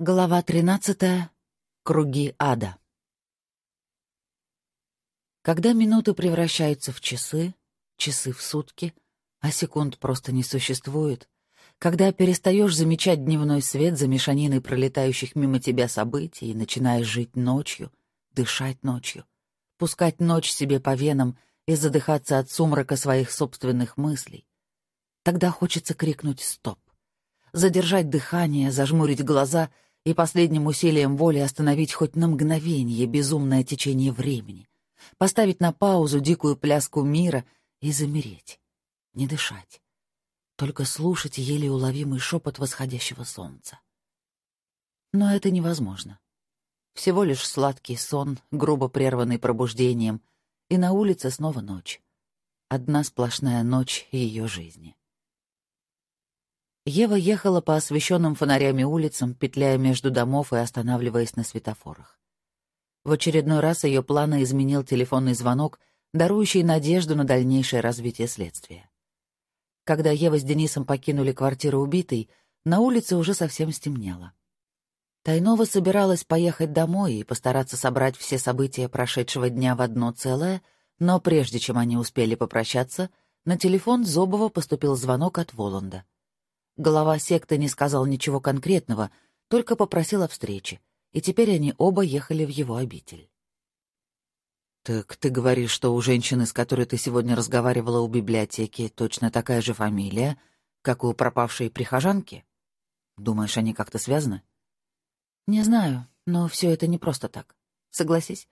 Глава тринадцатая. Круги ада. Когда минуты превращаются в часы, часы в сутки, а секунд просто не существует, когда перестаешь замечать дневной свет за мешаниной пролетающих мимо тебя событий и начинаешь жить ночью, дышать ночью, пускать ночь себе по венам и задыхаться от сумрака своих собственных мыслей, тогда хочется крикнуть «стоп», задержать дыхание, зажмурить глаза — и последним усилием воли остановить хоть на мгновение безумное течение времени, поставить на паузу дикую пляску мира и замереть, не дышать, только слушать еле уловимый шепот восходящего солнца. Но это невозможно. Всего лишь сладкий сон, грубо прерванный пробуждением, и на улице снова ночь. Одна сплошная ночь ее жизни. Ева ехала по освещенным фонарями улицам, петляя между домов и останавливаясь на светофорах. В очередной раз ее планы изменил телефонный звонок, дарующий надежду на дальнейшее развитие следствия. Когда Ева с Денисом покинули квартиру убитой, на улице уже совсем стемнело. Тайнова собиралась поехать домой и постараться собрать все события прошедшего дня в одно целое, но прежде чем они успели попрощаться, на телефон Зобова поступил звонок от Воланда — Глава секты не сказал ничего конкретного, только попросил о встрече, и теперь они оба ехали в его обитель. «Так ты говоришь, что у женщины, с которой ты сегодня разговаривала у библиотеки, точно такая же фамилия, как у пропавшей прихожанки? Думаешь, они как-то связаны?» «Не знаю, но все это не просто так. Согласись.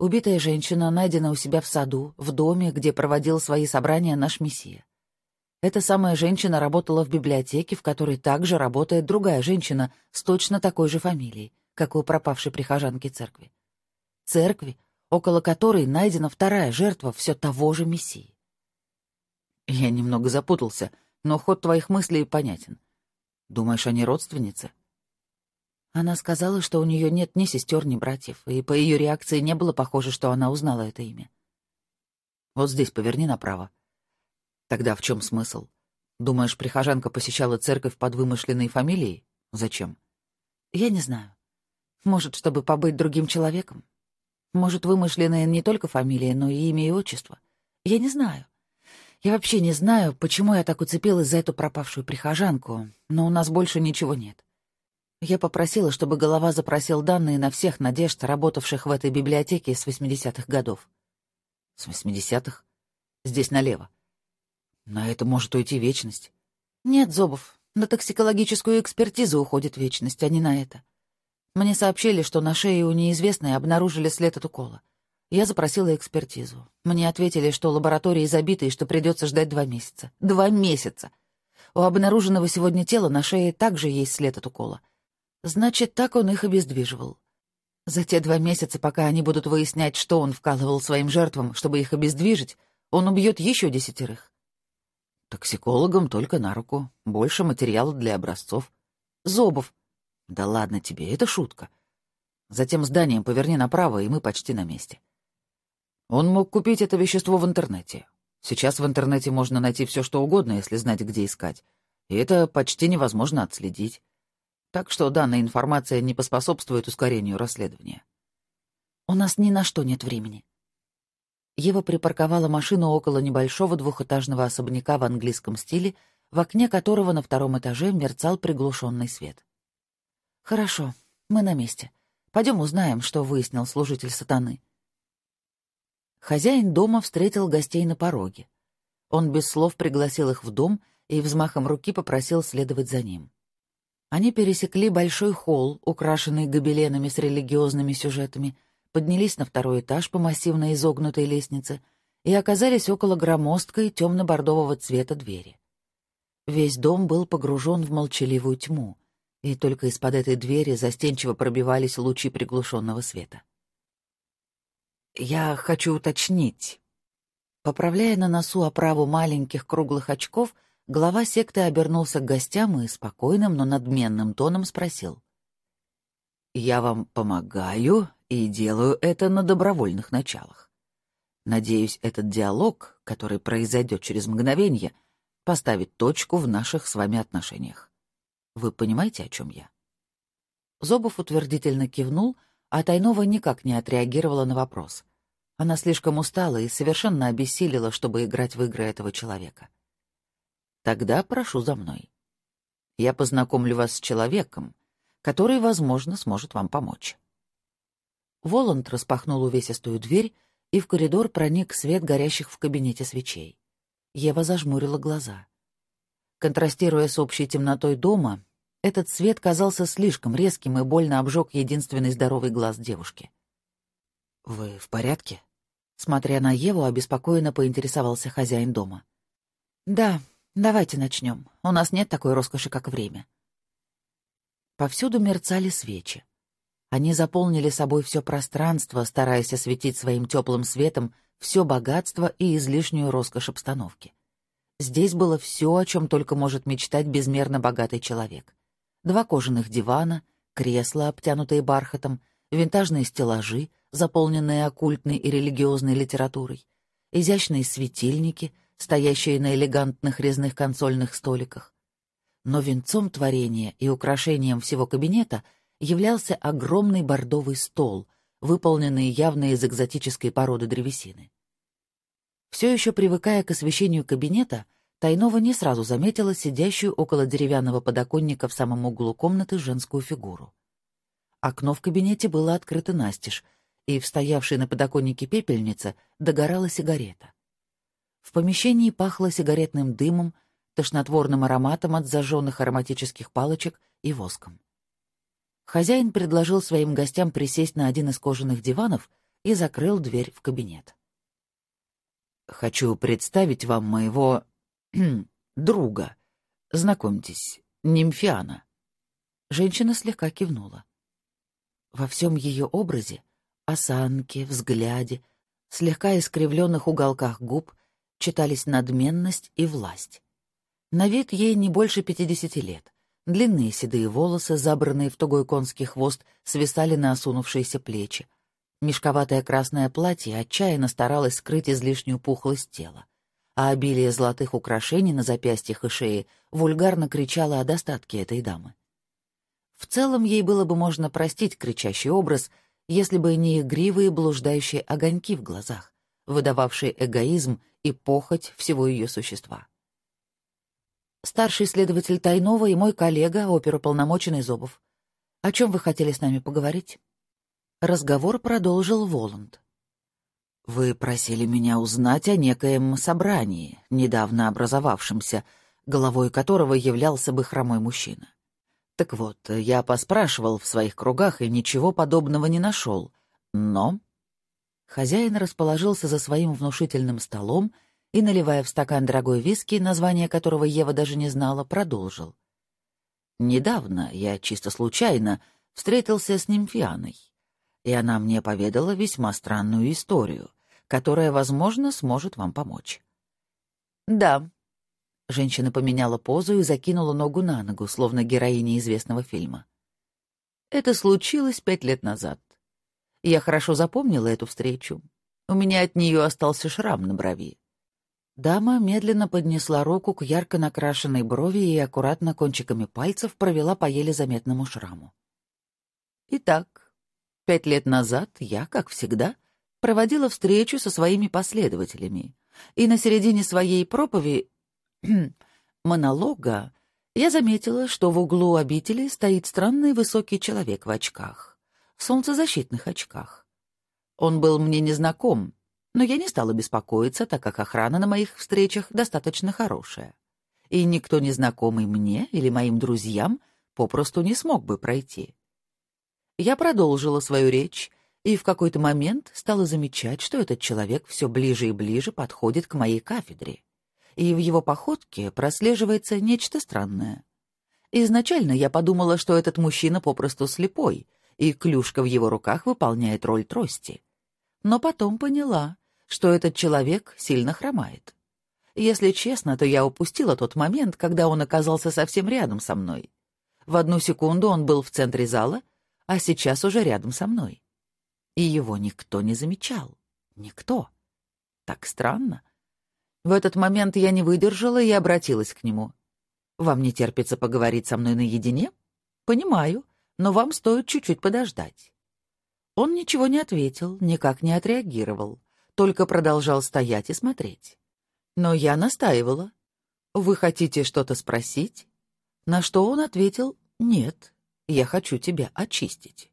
Убитая женщина найдена у себя в саду, в доме, где проводил свои собрания наш мессия. Эта самая женщина работала в библиотеке, в которой также работает другая женщина с точно такой же фамилией, как у пропавшей прихожанки церкви. Церкви, около которой найдена вторая жертва все того же Мессии. Я немного запутался, но ход твоих мыслей понятен. Думаешь, они родственницы? Она сказала, что у нее нет ни сестер, ни братьев, и по ее реакции не было похоже, что она узнала это имя. Вот здесь поверни направо, Тогда в чем смысл? Думаешь, прихожанка посещала церковь под вымышленной фамилией? Зачем? Я не знаю. Может, чтобы побыть другим человеком? Может, вымышленная не только фамилия, но и имя и отчество? Я не знаю. Я вообще не знаю, почему я так уцепилась за эту пропавшую прихожанку, но у нас больше ничего нет. Я попросила, чтобы голова запросил данные на всех надежд, работавших в этой библиотеке с 80-х годов. С 80-х? Здесь налево. На это может уйти вечность. Нет, Зобов, на токсикологическую экспертизу уходит вечность, а не на это. Мне сообщили, что на шее у неизвестной обнаружили след от укола. Я запросила экспертизу. Мне ответили, что лаборатории забиты и что придется ждать два месяца. Два месяца! У обнаруженного сегодня тела на шее также есть след от укола. Значит, так он их обездвиживал. За те два месяца, пока они будут выяснять, что он вкалывал своим жертвам, чтобы их обездвижить, он убьет еще десятерых. Токсикологам только на руку. Больше материала для образцов. Зобов. Да ладно тебе, это шутка. Затем зданием поверни направо, и мы почти на месте. Он мог купить это вещество в интернете. Сейчас в интернете можно найти все, что угодно, если знать, где искать. И это почти невозможно отследить. Так что данная информация не поспособствует ускорению расследования. У нас ни на что нет времени. Ева припарковала машину около небольшого двухэтажного особняка в английском стиле, в окне которого на втором этаже мерцал приглушенный свет. «Хорошо, мы на месте. Пойдем узнаем, что выяснил служитель сатаны». Хозяин дома встретил гостей на пороге. Он без слов пригласил их в дом и взмахом руки попросил следовать за ним. Они пересекли большой холл, украшенный гобеленами с религиозными сюжетами — поднялись на второй этаж по массивной изогнутой лестнице и оказались около громоздкой темно-бордового цвета двери. Весь дом был погружен в молчаливую тьму, и только из-под этой двери застенчиво пробивались лучи приглушенного света. «Я хочу уточнить». Поправляя на носу оправу маленьких круглых очков, глава секты обернулся к гостям и спокойным, но надменным тоном спросил. «Я вам помогаю и делаю это на добровольных началах. Надеюсь, этот диалог, который произойдет через мгновение, поставит точку в наших с вами отношениях. Вы понимаете, о чем я? Зобов утвердительно кивнул, а Тайнова никак не отреагировала на вопрос. Она слишком устала и совершенно обессилила, чтобы играть в игры этого человека. «Тогда прошу за мной. Я познакомлю вас с человеком, который, возможно, сможет вам помочь». Воланд распахнул увесистую дверь, и в коридор проник свет горящих в кабинете свечей. Ева зажмурила глаза. Контрастируя с общей темнотой дома, этот свет казался слишком резким и больно обжег единственный здоровый глаз девушки. «Вы в порядке?» Смотря на Еву, обеспокоенно поинтересовался хозяин дома. «Да, давайте начнем. У нас нет такой роскоши, как время». Повсюду мерцали свечи. Они заполнили собой все пространство, стараясь осветить своим теплым светом все богатство и излишнюю роскошь обстановки. Здесь было все, о чем только может мечтать безмерно богатый человек. Два кожаных дивана, кресла, обтянутые бархатом, винтажные стеллажи, заполненные оккультной и религиозной литературой, изящные светильники, стоящие на элегантных резных консольных столиках. Но венцом творения и украшением всего кабинета — являлся огромный бордовый стол, выполненный явно из экзотической породы древесины. Все еще привыкая к освещению кабинета, Тайнова не сразу заметила сидящую около деревянного подоконника в самом углу комнаты женскую фигуру. Окно в кабинете было открыто настежь, и в стоявшей на подоконнике пепельнице догорала сигарета. В помещении пахло сигаретным дымом, тошнотворным ароматом от зажженных ароматических палочек и воском. Хозяин предложил своим гостям присесть на один из кожаных диванов и закрыл дверь в кабинет. «Хочу представить вам моего... друга. Знакомьтесь, Нимфиана». Женщина слегка кивнула. Во всем ее образе, осанке, взгляде, слегка искривленных уголках губ читались надменность и власть. На вид ей не больше пятидесяти лет. Длинные седые волосы, забранные в тугой конский хвост, свисали на осунувшиеся плечи. Мешковатое красное платье отчаянно старалось скрыть излишнюю пухлость тела, а обилие золотых украшений на запястьях и шее вульгарно кричало о достатке этой дамы. В целом ей было бы можно простить кричащий образ, если бы не игривые блуждающие огоньки в глазах, выдававшие эгоизм и похоть всего ее существа старший следователь Тайнова и мой коллега, оперуполномоченный Зобов. О чем вы хотели с нами поговорить?» Разговор продолжил Воланд. «Вы просили меня узнать о некоем собрании, недавно образовавшемся, головой которого являлся бы хромой мужчина. Так вот, я поспрашивал в своих кругах и ничего подобного не нашел. Но...» Хозяин расположился за своим внушительным столом и, наливая в стакан дорогой виски, название которого Ева даже не знала, продолжил. «Недавно я чисто случайно встретился с Нимфианой, и она мне поведала весьма странную историю, которая, возможно, сможет вам помочь». «Да». Женщина поменяла позу и закинула ногу на ногу, словно героиня известного фильма. «Это случилось пять лет назад. Я хорошо запомнила эту встречу. У меня от нее остался шрам на брови. Дама медленно поднесла руку к ярко накрашенной брови и аккуратно кончиками пальцев провела по еле заметному шраму. Итак, пять лет назад я, как всегда, проводила встречу со своими последователями, и на середине своей проповеди монолога я заметила, что в углу обители стоит странный высокий человек в очках, в солнцезащитных очках. Он был мне незнаком, но я не стала беспокоиться, так как охрана на моих встречах достаточно хорошая. И никто незнакомый мне или моим друзьям попросту не смог бы пройти. Я продолжила свою речь и в какой-то момент стала замечать, что этот человек все ближе и ближе подходит к моей кафедре. И в его походке прослеживается нечто странное. Изначально я подумала, что этот мужчина попросту слепой, и клюшка в его руках выполняет роль трости. Но потом поняла, что этот человек сильно хромает. Если честно, то я упустила тот момент, когда он оказался совсем рядом со мной. В одну секунду он был в центре зала, а сейчас уже рядом со мной. И его никто не замечал. Никто. Так странно. В этот момент я не выдержала и обратилась к нему. «Вам не терпится поговорить со мной наедине?» «Понимаю. но вам стоит чуть-чуть подождать». Он ничего не ответил, никак не отреагировал, только продолжал стоять и смотреть. Но я настаивала. «Вы хотите что-то спросить?» На что он ответил «Нет, я хочу тебя очистить».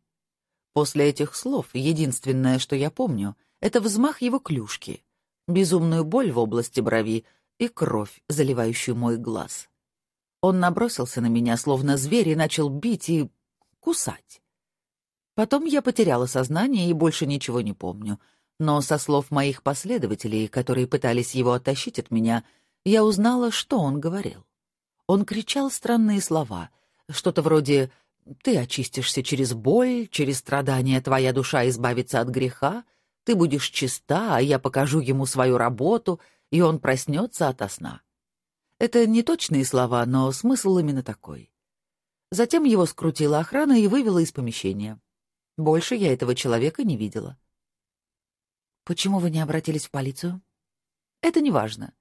После этих слов единственное, что я помню, это взмах его клюшки, безумную боль в области брови и кровь, заливающую мой глаз. Он набросился на меня, словно зверь, и начал бить и кусать. Потом я потеряла сознание и больше ничего не помню. Но со слов моих последователей, которые пытались его оттащить от меня, я узнала, что он говорил. Он кричал странные слова, что-то вроде «Ты очистишься через боль, через страдания твоя душа избавится от греха, ты будешь чиста, а я покажу ему свою работу, и он проснется ото сна». Это не точные слова, но смысл именно такой. Затем его скрутила охрана и вывела из помещения. Больше я этого человека не видела. «Почему вы не обратились в полицию?» «Это не важно.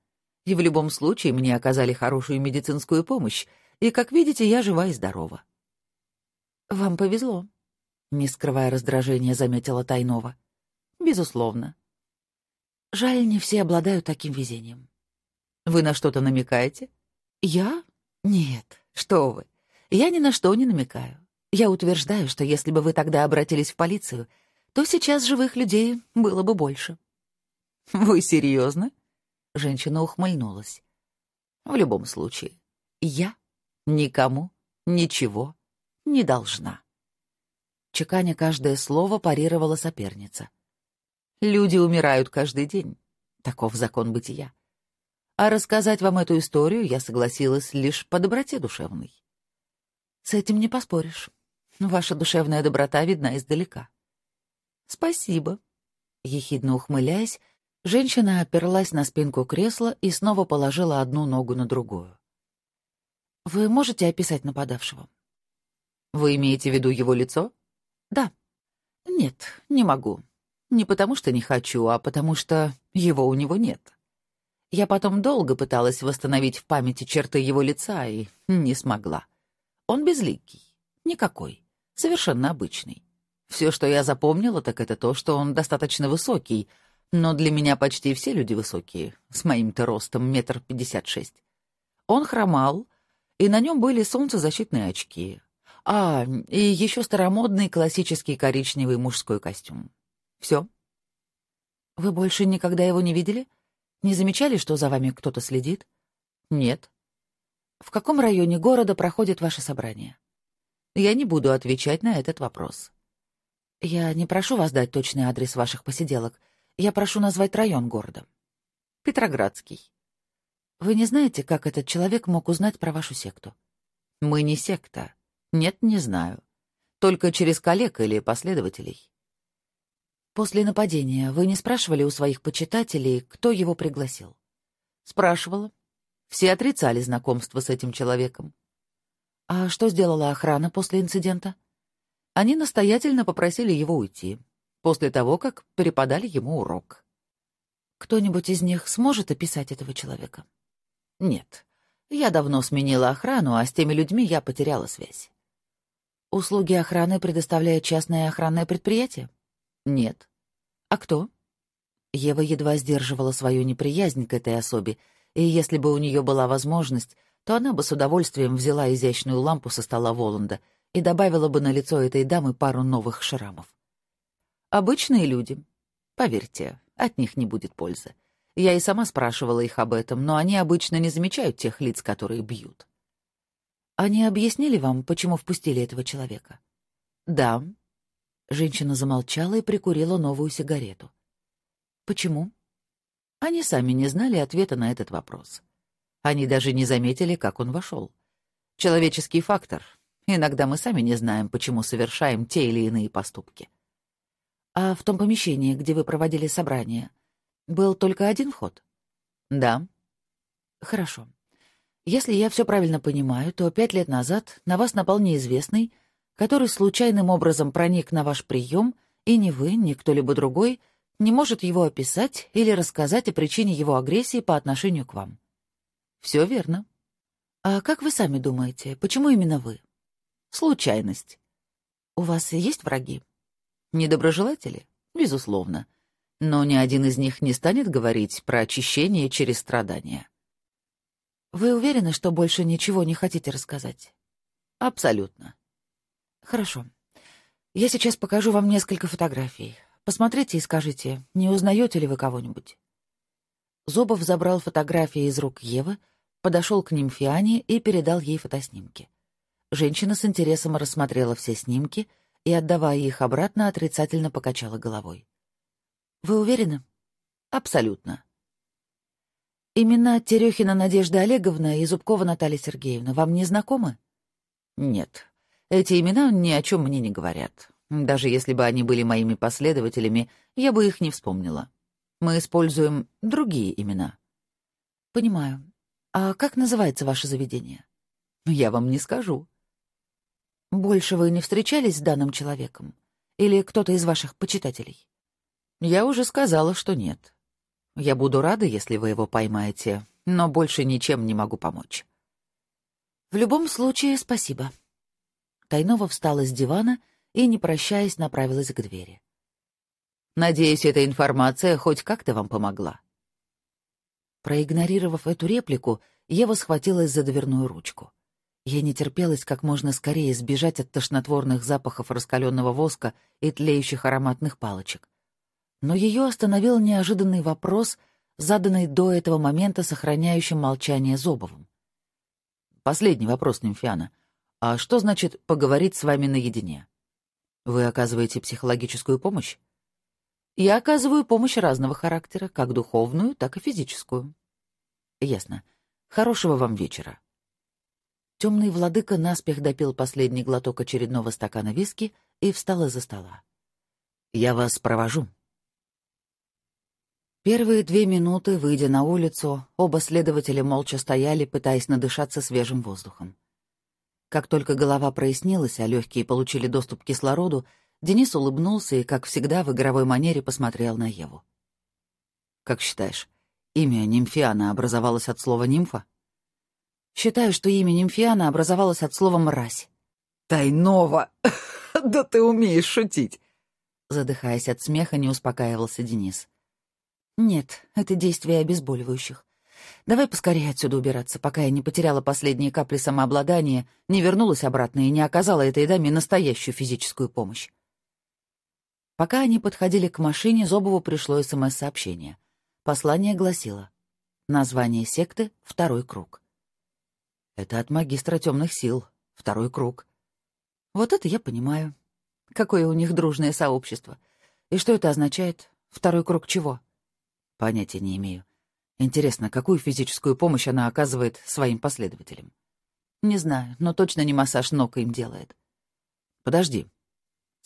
И в любом случае мне оказали хорошую медицинскую помощь, и, как видите, я жива и здорова. «Вам повезло», — не скрывая раздражения, заметила Тайнова. «Безусловно. Жаль, не все обладают таким везением». «Вы на что-то намекаете?» «Я? Нет, что вы. Я ни на что не намекаю. Я утверждаю, что если бы вы тогда обратились в полицию, то сейчас живых людей было бы больше». «Вы серьезно?» Женщина ухмыльнулась. В любом случае, я никому ничего не должна. Чеканя каждое слово парировала соперница. Люди умирают каждый день. Таков закон бытия. А рассказать вам эту историю я согласилась лишь по доброте душевной. С этим не поспоришь. Ваша душевная доброта видна издалека. Спасибо. Ехидно ухмыляясь, Женщина оперлась на спинку кресла и снова положила одну ногу на другую. «Вы можете описать нападавшего?» «Вы имеете в виду его лицо?» «Да». «Нет, не могу. Не потому что не хочу, а потому что его у него нет. Я потом долго пыталась восстановить в памяти черты его лица и не смогла. Он безликий. Никакой. Совершенно обычный. Все, что я запомнила, так это то, что он достаточно высокий — но для меня почти все люди высокие, с моим-то ростом метр пятьдесят шесть. Он хромал, и на нем были солнцезащитные очки. А, и еще старомодный классический коричневый мужской костюм. Все. Вы больше никогда его не видели? Не замечали, что за вами кто-то следит? Нет. В каком районе города проходит ваше собрание? Я не буду отвечать на этот вопрос. Я не прошу вас дать точный адрес ваших посиделок. Я прошу назвать район города. Петроградский. Вы не знаете, как этот человек мог узнать про вашу секту? Мы не секта. Нет, не знаю. Только через коллег или последователей. После нападения вы не спрашивали у своих почитателей, кто его пригласил? Спрашивала. Все отрицали знакомство с этим человеком. А что сделала охрана после инцидента? Они настоятельно попросили его уйти после того, как преподали ему урок. Кто-нибудь из них сможет описать этого человека? Нет. Я давно сменила охрану, а с теми людьми я потеряла связь. Услуги охраны предоставляет частное охранное предприятие? Нет. А кто? Ева едва сдерживала свою неприязнь к этой особе, и если бы у нее была возможность, то она бы с удовольствием взяла изящную лампу со стола Воланда и добавила бы на лицо этой дамы пару новых шрамов. Обычные люди. Поверьте, от них не будет пользы. Я и сама спрашивала их об этом, но они обычно не замечают тех лиц, которые бьют. Они объяснили вам, почему впустили этого человека? Да. Женщина замолчала и прикурила новую сигарету. Почему? Они сами не знали ответа на этот вопрос. Они даже не заметили, как он вошел. Человеческий фактор. Иногда мы сами не знаем, почему совершаем те или иные поступки. А в том помещении, где вы проводили собрание, был только один вход? Да. Хорошо. Если я все правильно понимаю, то пять лет назад на вас напал неизвестный, который случайным образом проник на ваш прием, и ни вы, ни кто-либо другой не может его описать или рассказать о причине его агрессии по отношению к вам. Все верно. А как вы сами думаете, почему именно вы? Случайность. «У вас есть враги?» «Недоброжелатели? Безусловно. Но ни один из них не станет говорить про очищение через страдания». «Вы уверены, что больше ничего не хотите рассказать?» «Абсолютно». «Хорошо. Я сейчас покажу вам несколько фотографий. Посмотрите и скажите, не узнаете ли вы кого-нибудь?» Зобов забрал фотографии из рук Евы, подошел к Нимфиане и передал ей фотоснимки. Женщина с интересом рассмотрела все снимки и, отдавая их обратно, отрицательно покачала головой. «Вы уверены?» «Абсолютно». «Имена Терехина Надежда Олеговна и Зубкова Наталья Сергеевна вам не знакомы?» «Нет. Эти имена ни о чем мне не говорят. Даже если бы они были моими последователями, я бы их не вспомнила. Мы используем другие имена». «Понимаю. А как называется ваше заведение?» «Я вам не скажу». «Больше вы не встречались с данным человеком? Или кто-то из ваших почитателей?» «Я уже сказала, что нет. Я буду рада, если вы его поймаете, но больше ничем не могу помочь». «В любом случае, спасибо». Тайнова встала с дивана и, не прощаясь, направилась к двери. Надеюсь, эта информация хоть как-то вам помогла». Проигнорировав эту реплику, Ева схватилась за дверную ручку. Ей не терпелось как можно скорее сбежать от тошнотворных запахов раскаленного воска и тлеющих ароматных палочек. Но ее остановил неожиданный вопрос, заданный до этого момента сохраняющим молчание Зобовым. «Последний вопрос, Нимфиана. А что значит «поговорить с вами наедине»? Вы оказываете психологическую помощь?» Я оказываю помощь разного характера, как духовную, так и физическую. Ясно. Хорошего вам вечера. Темный владыка наспех допил последний глоток очередного стакана виски и встал из-за стола. «Я вас провожу». Первые две минуты, выйдя на улицу, оба следователя молча стояли, пытаясь надышаться свежим воздухом. Как только голова прояснилась, а легкие получили доступ к кислороду, Денис улыбнулся и, как всегда, в игровой манере посмотрел на Еву. «Как считаешь, имя Нимфиана образовалось от слова «нимфа»?» «Считаю, что имя Нимфиана образовалось от слова «мразь». «Тайнова! да ты умеешь шутить!» Задыхаясь от смеха, не успокаивался Денис. «Нет, это действие обезболивающих. Давай поскорее отсюда убираться, пока я не потеряла последние капли самообладания, не вернулась обратно и не оказала этой даме настоящую физическую помощь. Пока они подходили к машине, Зобову пришло СМС-сообщение. Послание гласило «Название секты — второй круг». «Это от магистра темных сил. Второй круг». Вот это я понимаю. Какое у них дружное сообщество. И что это означает? Второй круг чего? Понятия не имею. Интересно, какую физическую помощь она оказывает своим последователям? Не знаю, но точно не массаж ног им делает. Подожди,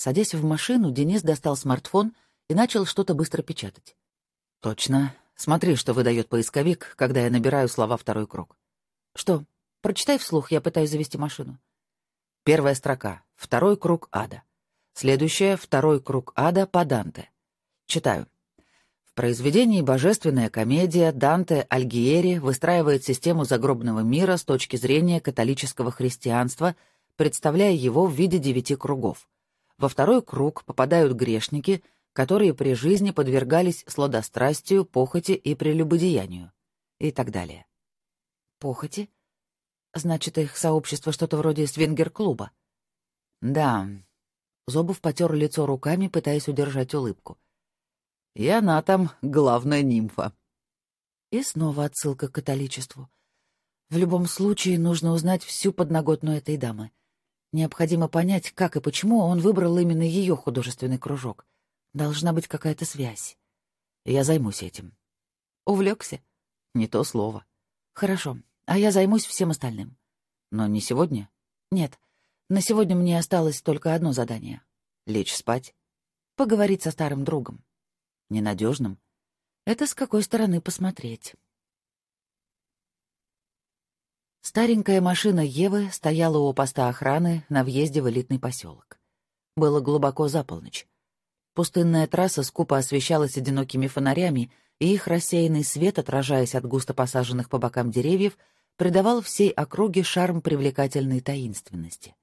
Садясь в машину, Денис достал смартфон и начал что-то быстро печатать. «Точно. Смотри, что выдает поисковик, когда я набираю слова «второй круг». «Что? Прочитай вслух, я пытаюсь завести машину». Первая строка — «Второй круг ада». Следующая — «Второй круг ада» по Данте. Читаю. В произведении «Божественная комедия» Данте Альгиери выстраивает систему загробного мира с точки зрения католического христианства, представляя его в виде девяти кругов. Во второй круг попадают грешники, которые при жизни подвергались сладострастию, похоти и прелюбодеянию. И так далее. Похоти? Значит, их сообщество что-то вроде свингер-клуба. Да. Зобов потер лицо руками, пытаясь удержать улыбку. И она там главная нимфа. И снова отсылка к католичеству. В любом случае нужно узнать всю подноготную этой дамы. Необходимо понять, как и почему он выбрал именно ее художественный кружок. Должна быть какая-то связь. Я займусь этим. Увлекся? Не то слово. Хорошо, а я займусь всем остальным. Но не сегодня? Нет. На сегодня мне осталось только одно задание. Лечь спать. Поговорить со старым другом. Ненадежным. Это с какой стороны посмотреть. Старенькая машина Евы стояла у поста охраны на въезде в элитный поселок. Было глубоко за полночь. Пустынная трасса скупо освещалась одинокими фонарями, и их рассеянный свет, отражаясь от густо посаженных по бокам деревьев, придавал всей округе шарм привлекательной таинственности.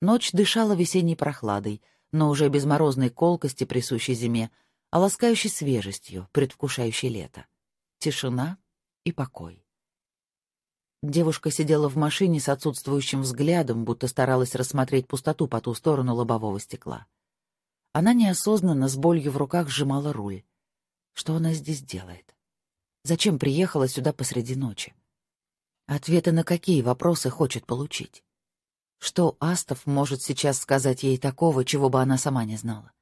Ночь дышала весенней прохладой, но уже без морозной колкости, присущей зиме, а ласкающей свежестью, предвкушающей лето. Тишина и покой. Девушка сидела в машине с отсутствующим взглядом, будто старалась рассмотреть пустоту по ту сторону лобового стекла. Она неосознанно с болью в руках сжимала руль. Что она здесь делает? Зачем приехала сюда посреди ночи? Ответы на какие вопросы хочет получить? Что Астов может сейчас сказать ей такого, чего бы она сама не знала?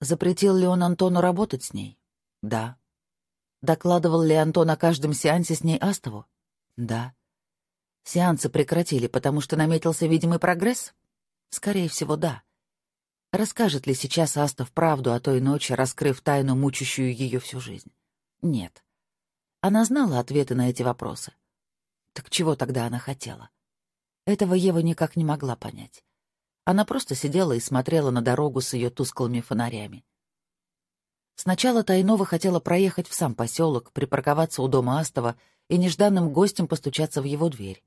Запретил ли он Антону работать с ней? Да. Докладывал ли Антон о каждом сеансе с ней Астову? Да. Сеансы прекратили, потому что наметился видимый прогресс? Скорее всего, да. Расскажет ли сейчас Астов правду о той ночи, раскрыв тайну, мучащую ее всю жизнь? Нет. Она знала ответы на эти вопросы. Так чего тогда она хотела? Этого Ева никак не могла понять. Она просто сидела и смотрела на дорогу с ее тусклыми фонарями. Сначала Тайнова хотела проехать в сам поселок, припарковаться у дома Астова и нежданным гостем постучаться в его дверь.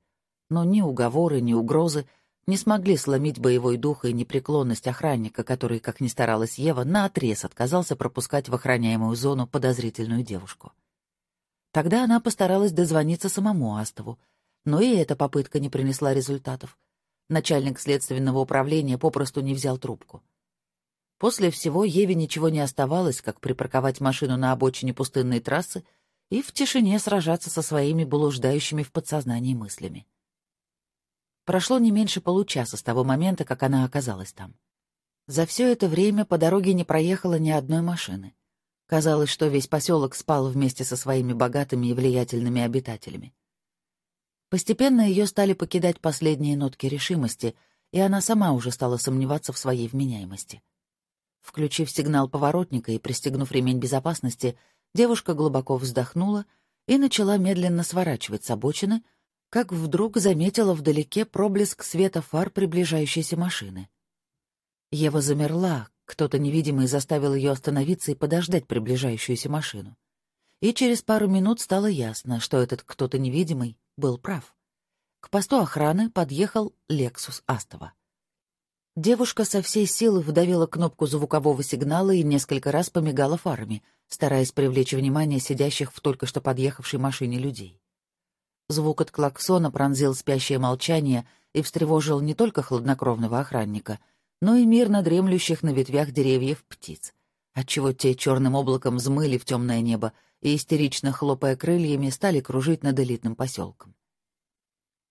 Но ни уговоры, ни угрозы не смогли сломить боевой дух и непреклонность охранника, который, как ни старалась Ева, наотрез отказался пропускать в охраняемую зону подозрительную девушку. Тогда она постаралась дозвониться самому Астову, но и эта попытка не принесла результатов. Начальник следственного управления попросту не взял трубку. После всего Еве ничего не оставалось, как припарковать машину на обочине пустынной трассы и в тишине сражаться со своими блуждающими в подсознании мыслями. Прошло не меньше получаса с того момента, как она оказалась там. За все это время по дороге не проехало ни одной машины. Казалось, что весь поселок спал вместе со своими богатыми и влиятельными обитателями. Постепенно ее стали покидать последние нотки решимости, и она сама уже стала сомневаться в своей вменяемости. Включив сигнал поворотника и пристегнув ремень безопасности, девушка глубоко вздохнула и начала медленно сворачивать с обочины, как вдруг заметила вдалеке проблеск света фар приближающейся машины. Ева замерла, кто-то невидимый заставил ее остановиться и подождать приближающуюся машину. И через пару минут стало ясно, что этот кто-то невидимый был прав. К посту охраны подъехал «Лексус» Астова. Девушка со всей силы вдавила кнопку звукового сигнала и несколько раз помигала фарами, стараясь привлечь внимание сидящих в только что подъехавшей машине людей. Звук от клаксона пронзил спящее молчание и встревожил не только хладнокровного охранника, но и мирно дремлющих на ветвях деревьев птиц, отчего те черным облаком взмыли в темное небо и, истерично хлопая крыльями, стали кружить над элитным поселком.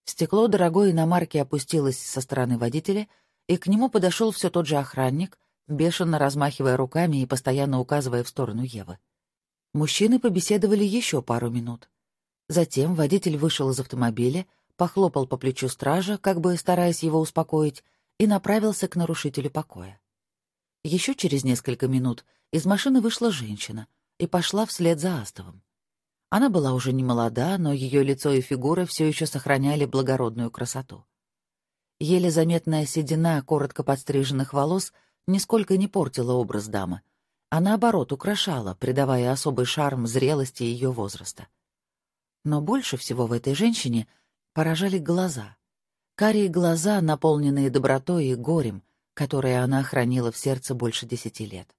Стекло дорогой иномарки опустилось со стороны водителя, и к нему подошел все тот же охранник, бешено размахивая руками и постоянно указывая в сторону Евы. Мужчины побеседовали еще пару минут. Затем водитель вышел из автомобиля, похлопал по плечу стража, как бы стараясь его успокоить, и направился к нарушителю покоя. Еще через несколько минут из машины вышла женщина и пошла вслед за Астовым. Она была уже не молода, но ее лицо и фигура все еще сохраняли благородную красоту. Еле заметная седина коротко подстриженных волос нисколько не портила образ дамы, а наоборот украшала, придавая особый шарм зрелости ее возраста. Но больше всего в этой женщине поражали глаза. Карие глаза, наполненные добротой и горем, которые она хранила в сердце больше десяти лет.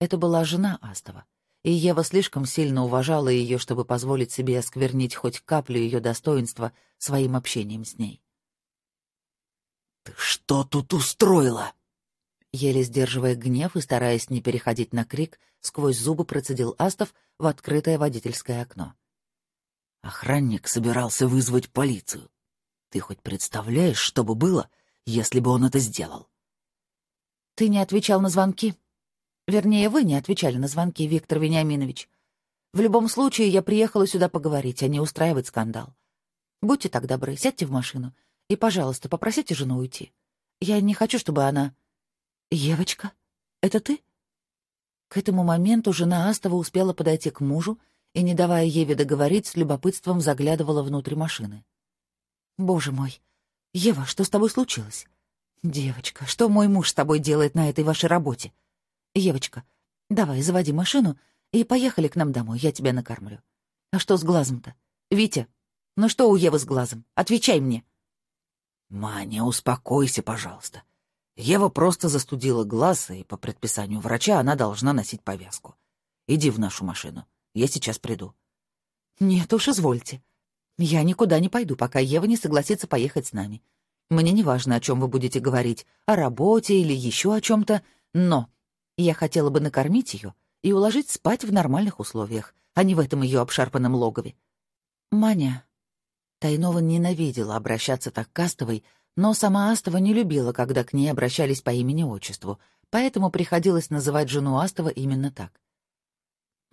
Это была жена Астова, и Ева слишком сильно уважала ее, чтобы позволить себе осквернить хоть каплю ее достоинства своим общением с ней. «Ты что тут устроила?» Еле сдерживая гнев и стараясь не переходить на крик, сквозь зубы процедил Астов в открытое водительское окно. Охранник собирался вызвать полицию. Ты хоть представляешь, что бы было, если бы он это сделал? Ты не отвечал на звонки, Вернее, вы не отвечали на звонки, Виктор Вениаминович. В любом случае, я приехала сюда поговорить, а не устраивать скандал. Будьте так добры, сядьте в машину и, пожалуйста, попросите жену уйти. Я не хочу, чтобы она... Евочка, это ты? К этому моменту жена Астова успела подойти к мужу и, не давая Еве договорить, с любопытством заглядывала внутрь машины. «Боже мой! Ева, что с тобой случилось? Девочка, что мой муж с тобой делает на этой вашей работе?» «Евочка, давай, заводи машину и поехали к нам домой, я тебя накормлю. А что с глазом-то? Витя, ну что у Евы с глазом? Отвечай мне!» «Маня, успокойся, пожалуйста. Ева просто застудила глаз, и по предписанию врача она должна носить повязку. Иди в нашу машину. Я сейчас приду». «Нет уж, извольте. Я никуда не пойду, пока Ева не согласится поехать с нами. Мне не важно, о чем вы будете говорить, о работе или еще о чем-то, но я хотела бы накормить ее и уложить спать в нормальных условиях, а не в этом ее обшарпанном логове. Маня. Тайнова ненавидела обращаться так к Астовой, но сама Астова не любила, когда к ней обращались по имени-отчеству, поэтому приходилось называть жену Астова именно так.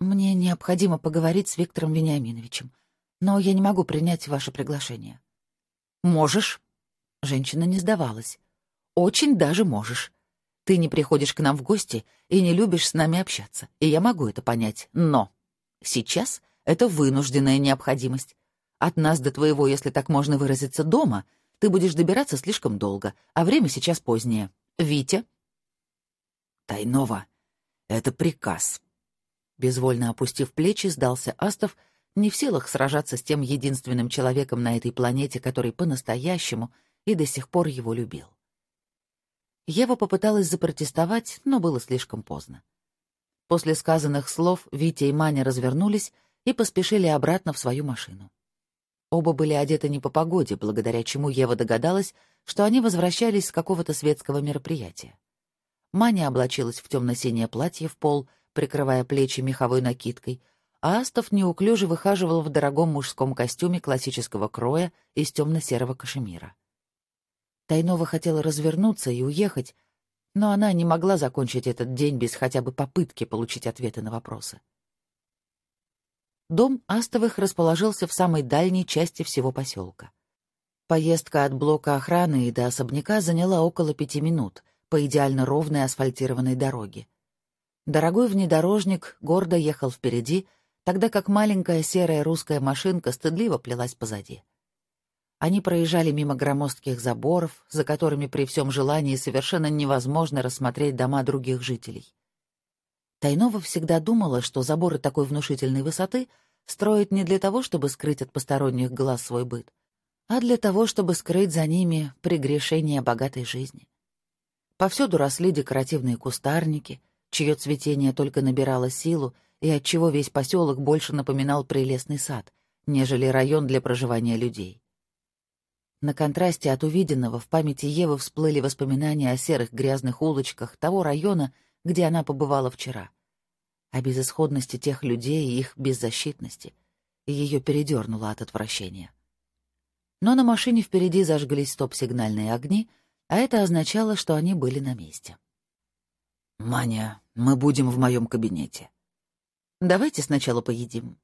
«Мне необходимо поговорить с Виктором Вениаминовичем, но я не могу принять ваше приглашение». «Можешь», Женщина не сдавалась. «Очень даже можешь. Ты не приходишь к нам в гости и не любишь с нами общаться, и я могу это понять. Но сейчас это вынужденная необходимость. От нас до твоего, если так можно выразиться, дома ты будешь добираться слишком долго, а время сейчас позднее. Витя?» «Тайнова, это приказ». Безвольно опустив плечи, сдался Астов, не в силах сражаться с тем единственным человеком на этой планете, который по-настоящему — и до сих пор его любил. Ева попыталась запротестовать, но было слишком поздно. После сказанных слов Витя и Маня развернулись и поспешили обратно в свою машину. Оба были одеты не по погоде, благодаря чему Ева догадалась, что они возвращались с какого-то светского мероприятия. Маня облачилась в темно-синее платье в пол, прикрывая плечи меховой накидкой, Астов неуклюже выхаживал в дорогом мужском костюме классического кроя из темно-серого кашемира. Тайнова хотела развернуться и уехать, но она не могла закончить этот день без хотя бы попытки получить ответы на вопросы. Дом Астовых расположился в самой дальней части всего поселка. Поездка от блока охраны и до особняка заняла около пяти минут по идеально ровной асфальтированной дороге. Дорогой внедорожник гордо ехал впереди, тогда как маленькая серая русская машинка стыдливо плелась позади. Они проезжали мимо громоздких заборов, за которыми при всем желании совершенно невозможно рассмотреть дома других жителей. Тайнова всегда думала, что заборы такой внушительной высоты строят не для того, чтобы скрыть от посторонних глаз свой быт, а для того, чтобы скрыть за ними прегрешение богатой жизни. Повсюду росли декоративные кустарники, чье цветение только набирало силу, и отчего весь поселок больше напоминал прелестный сад, нежели район для проживания людей. На контрасте от увиденного в памяти Евы всплыли воспоминания о серых грязных улочках того района, где она побывала вчера. О безысходности тех людей и их беззащитности. И ее передернуло от отвращения. Но на машине впереди зажглись стоп-сигнальные огни, а это означало, что они были на месте. «Маня, мы будем в моем кабинете». «Давайте сначала поедим»,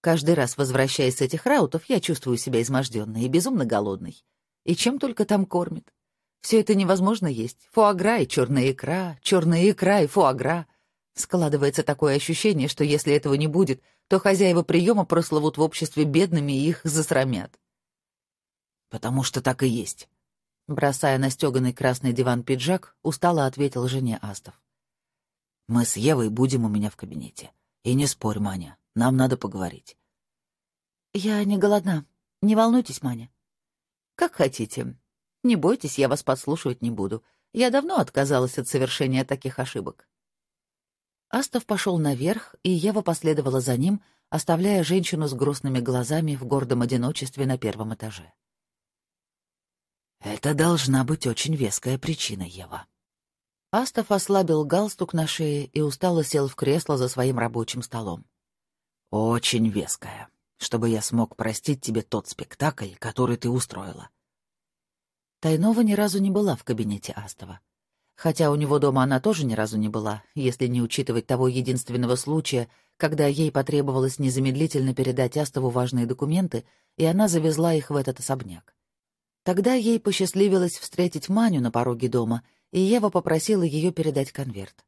Каждый раз, возвращаясь с этих раутов, я чувствую себя изможденной и безумно голодной. И чем только там кормят. Все это невозможно есть. Фуагра и черная икра, черная икра и фуагра. Складывается такое ощущение, что если этого не будет, то хозяева приема прословут в обществе бедными и их засрамят. «Потому что так и есть», — бросая на стеганый красный диван пиджак, устало ответил жене Астов. «Мы с Евой будем у меня в кабинете. И не спорь, Маня, нам надо поговорить». «Я не голодна. Не волнуйтесь, Маня». «Как хотите. Не бойтесь, я вас подслушивать не буду. Я давно отказалась от совершения таких ошибок». Астов пошел наверх, и Ева последовала за ним, оставляя женщину с грустными глазами в гордом одиночестве на первом этаже. «Это должна быть очень веская причина, Ева». Астов ослабил галстук на шее и устало сел в кресло за своим рабочим столом. Очень веская, чтобы я смог простить тебе тот спектакль, который ты устроила. Тайнова ни разу не была в кабинете Астова. Хотя у него дома она тоже ни разу не была, если не учитывать того единственного случая, когда ей потребовалось незамедлительно передать Астову важные документы, и она завезла их в этот особняк. Тогда ей посчастливилось встретить Маню на пороге дома, и Ева попросила ее передать конверт.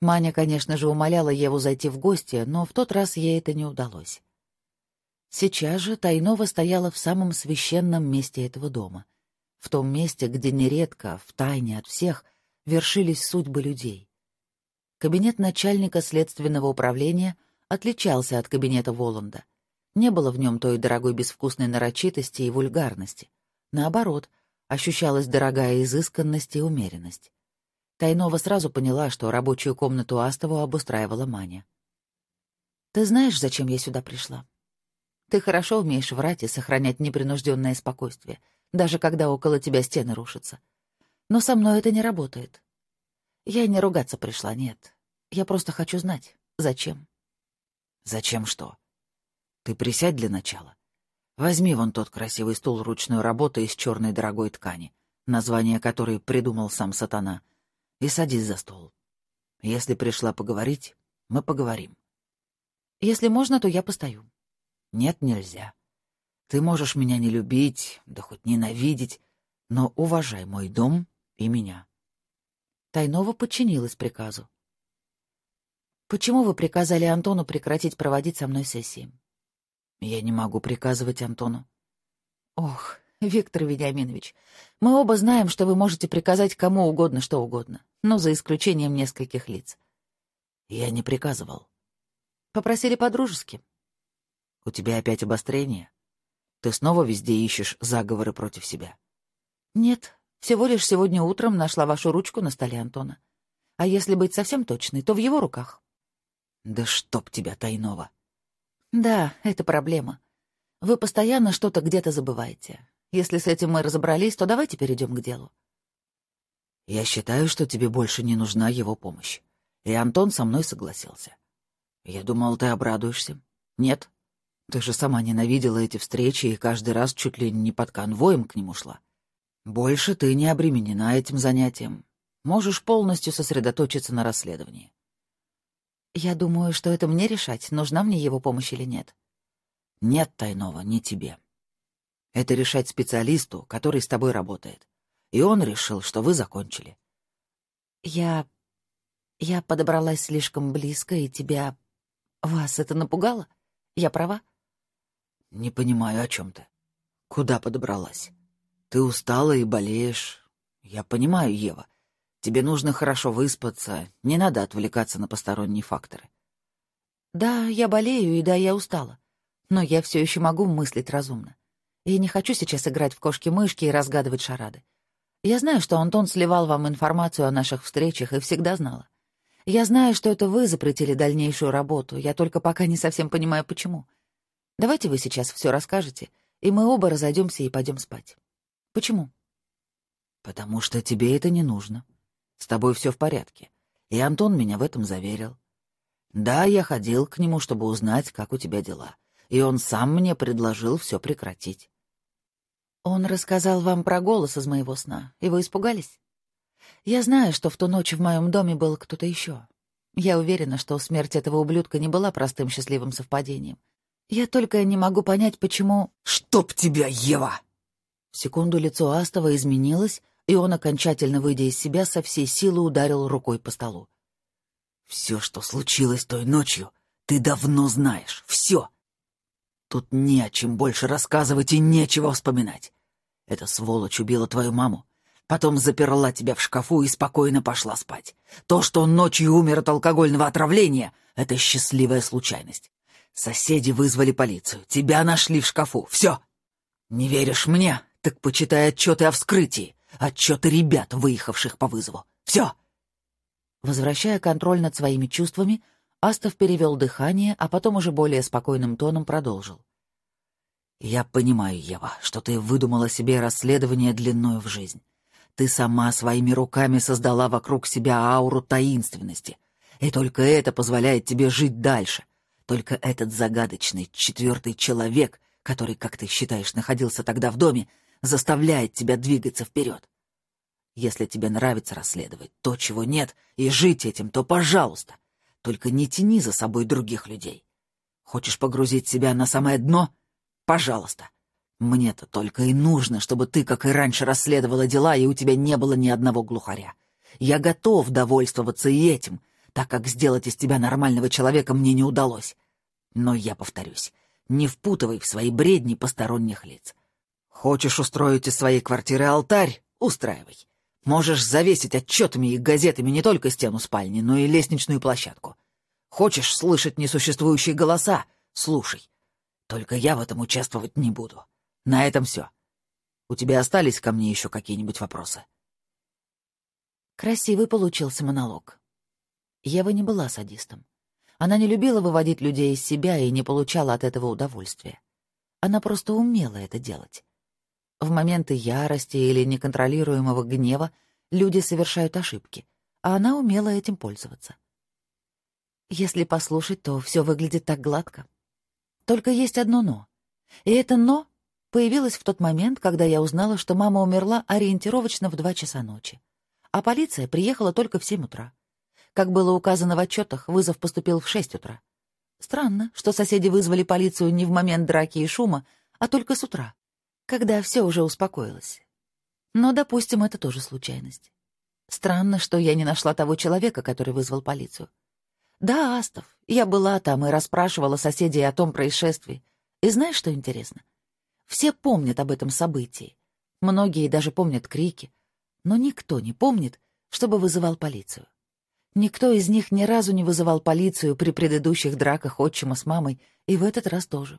Маня, конечно же, умоляла Еву зайти в гости, но в тот раз ей это не удалось. Сейчас же Тайнова стояла в самом священном месте этого дома, в том месте, где нередко, в тайне от всех, вершились судьбы людей. Кабинет начальника следственного управления отличался от кабинета Воланда. Не было в нем той дорогой безвкусной нарочитости и вульгарности. Наоборот, Ощущалась дорогая изысканность и умеренность. Тайнова сразу поняла, что рабочую комнату Астову обустраивала Маня. «Ты знаешь, зачем я сюда пришла? Ты хорошо умеешь врать и сохранять непринужденное спокойствие, даже когда около тебя стены рушатся. Но со мной это не работает. Я не ругаться пришла, нет. Я просто хочу знать, зачем». «Зачем что? Ты присядь для начала. Возьми вон тот красивый стул ручной работы из черной дорогой ткани, название которой придумал сам сатана, и садись за стол. Если пришла поговорить, мы поговорим. Если можно, то я постою. Нет, нельзя. Ты можешь меня не любить, да хоть ненавидеть, но уважай мой дом и меня. Тайнова подчинилась приказу. «Почему вы приказали Антону прекратить проводить со мной сессии?» Я не могу приказывать Антону. Ох, Виктор Вениаминович, мы оба знаем, что вы можете приказать кому угодно что угодно, но за исключением нескольких лиц. Я не приказывал. Попросили по-дружески. У тебя опять обострение? Ты снова везде ищешь заговоры против себя? Нет, всего лишь сегодня утром нашла вашу ручку на столе Антона. А если быть совсем точной, то в его руках. Да чтоб тебя, Тайнова! Да, это проблема. Вы постоянно что-то где-то забываете. Если с этим мы разобрались, то давайте перейдем к делу. Я считаю, что тебе больше не нужна его помощь. И Антон со мной согласился. Я думал, ты обрадуешься. Нет. Ты же сама ненавидела эти встречи и каждый раз чуть ли не под конвоем к нему шла. Больше ты не обременена этим занятием. Можешь полностью сосредоточиться на расследовании. Я думаю, что это мне решать, нужна мне его помощь или нет. Нет, Тайнова, не тебе. Это решать специалисту, который с тобой работает. И он решил, что вы закончили. Я... Я подобралась слишком близко, и тебя... Вас это напугало? Я права? Не понимаю, о чем ты. Куда подобралась? Ты устала и болеешь. Я понимаю, Ева. Тебе нужно хорошо выспаться, не надо отвлекаться на посторонние факторы. Да, я болею, и да, я устала. Но я все еще могу мыслить разумно. Я не хочу сейчас играть в кошки-мышки и разгадывать шарады. Я знаю, что Антон сливал вам информацию о наших встречах и всегда знала. Я знаю, что это вы запретили дальнейшую работу, я только пока не совсем понимаю, почему. Давайте вы сейчас все расскажете, и мы оба разойдемся и пойдем спать. Почему? Потому что тебе это не нужно. С тобой все в порядке. И Антон меня в этом заверил. Да, я ходил к нему, чтобы узнать, как у тебя дела. И он сам мне предложил все прекратить. Он рассказал вам про голос из моего сна, и вы испугались? Я знаю, что в ту ночь в моем доме был кто-то еще. Я уверена, что смерть этого ублюдка не была простым счастливым совпадением. Я только не могу понять, почему... «Чтоб тебя, Ева!» В секунду лицо Астова изменилось, и он, окончательно выйдя из себя, со всей силы ударил рукой по столу. «Все, что случилось той ночью, ты давно знаешь. Все. Тут не о чем больше рассказывать и нечего вспоминать. Эта сволочь убила твою маму, потом заперла тебя в шкафу и спокойно пошла спать. То, что он ночью умер от алкогольного отравления, — это счастливая случайность. Соседи вызвали полицию, тебя нашли в шкафу. Все. Не веришь мне? Так почитай отчеты о вскрытии. Отчеты ребят, выехавших по вызову. Все!» Возвращая контроль над своими чувствами, Астов перевел дыхание, а потом уже более спокойным тоном продолжил. «Я понимаю, Ева, что ты выдумала себе расследование длиною в жизнь. Ты сама своими руками создала вокруг себя ауру таинственности. И только это позволяет тебе жить дальше. Только этот загадочный четвертый человек, который, как ты считаешь, находился тогда в доме, заставляет тебя двигаться вперед. Если тебе нравится расследовать то, чего нет, и жить этим, то пожалуйста. Только не тяни за собой других людей. Хочешь погрузить себя на самое дно? Пожалуйста. Мне-то только и нужно, чтобы ты, как и раньше, расследовала дела, и у тебя не было ни одного глухаря. Я готов довольствоваться и этим, так как сделать из тебя нормального человека мне не удалось. Но я повторюсь, не впутывай в свои бредни посторонних лиц. Хочешь устроить из своей квартиры алтарь? Устраивай. Можешь завесить отчетами и газетами не только стену спальни, но и лестничную площадку. Хочешь слышать несуществующие голоса? Слушай. Только я в этом участвовать не буду. На этом все. У тебя остались ко мне еще какие-нибудь вопросы?» Красивый получился монолог. Ева не была садистом. Она не любила выводить людей из себя и не получала от этого удовольствия. Она просто умела это делать. В моменты ярости или неконтролируемого гнева люди совершают ошибки, а она умела этим пользоваться. Если послушать, то все выглядит так гладко. Только есть одно «но». И это «но» появилось в тот момент, когда я узнала, что мама умерла ориентировочно в два часа ночи, а полиция приехала только в семь утра. Как было указано в отчетах, вызов поступил в шесть утра. Странно, что соседи вызвали полицию не в момент драки и шума, а только с утра, когда все уже успокоилось. Но, допустим, это тоже случайность. Странно, что я не нашла того человека, который вызвал полицию. Да, Астов, я была там и расспрашивала соседей о том происшествии. И знаешь, что интересно? Все помнят об этом событии. Многие даже помнят крики. Но никто не помнит, чтобы вызывал полицию. Никто из них ни разу не вызывал полицию при предыдущих драках отчима с мамой, и в этот раз тоже.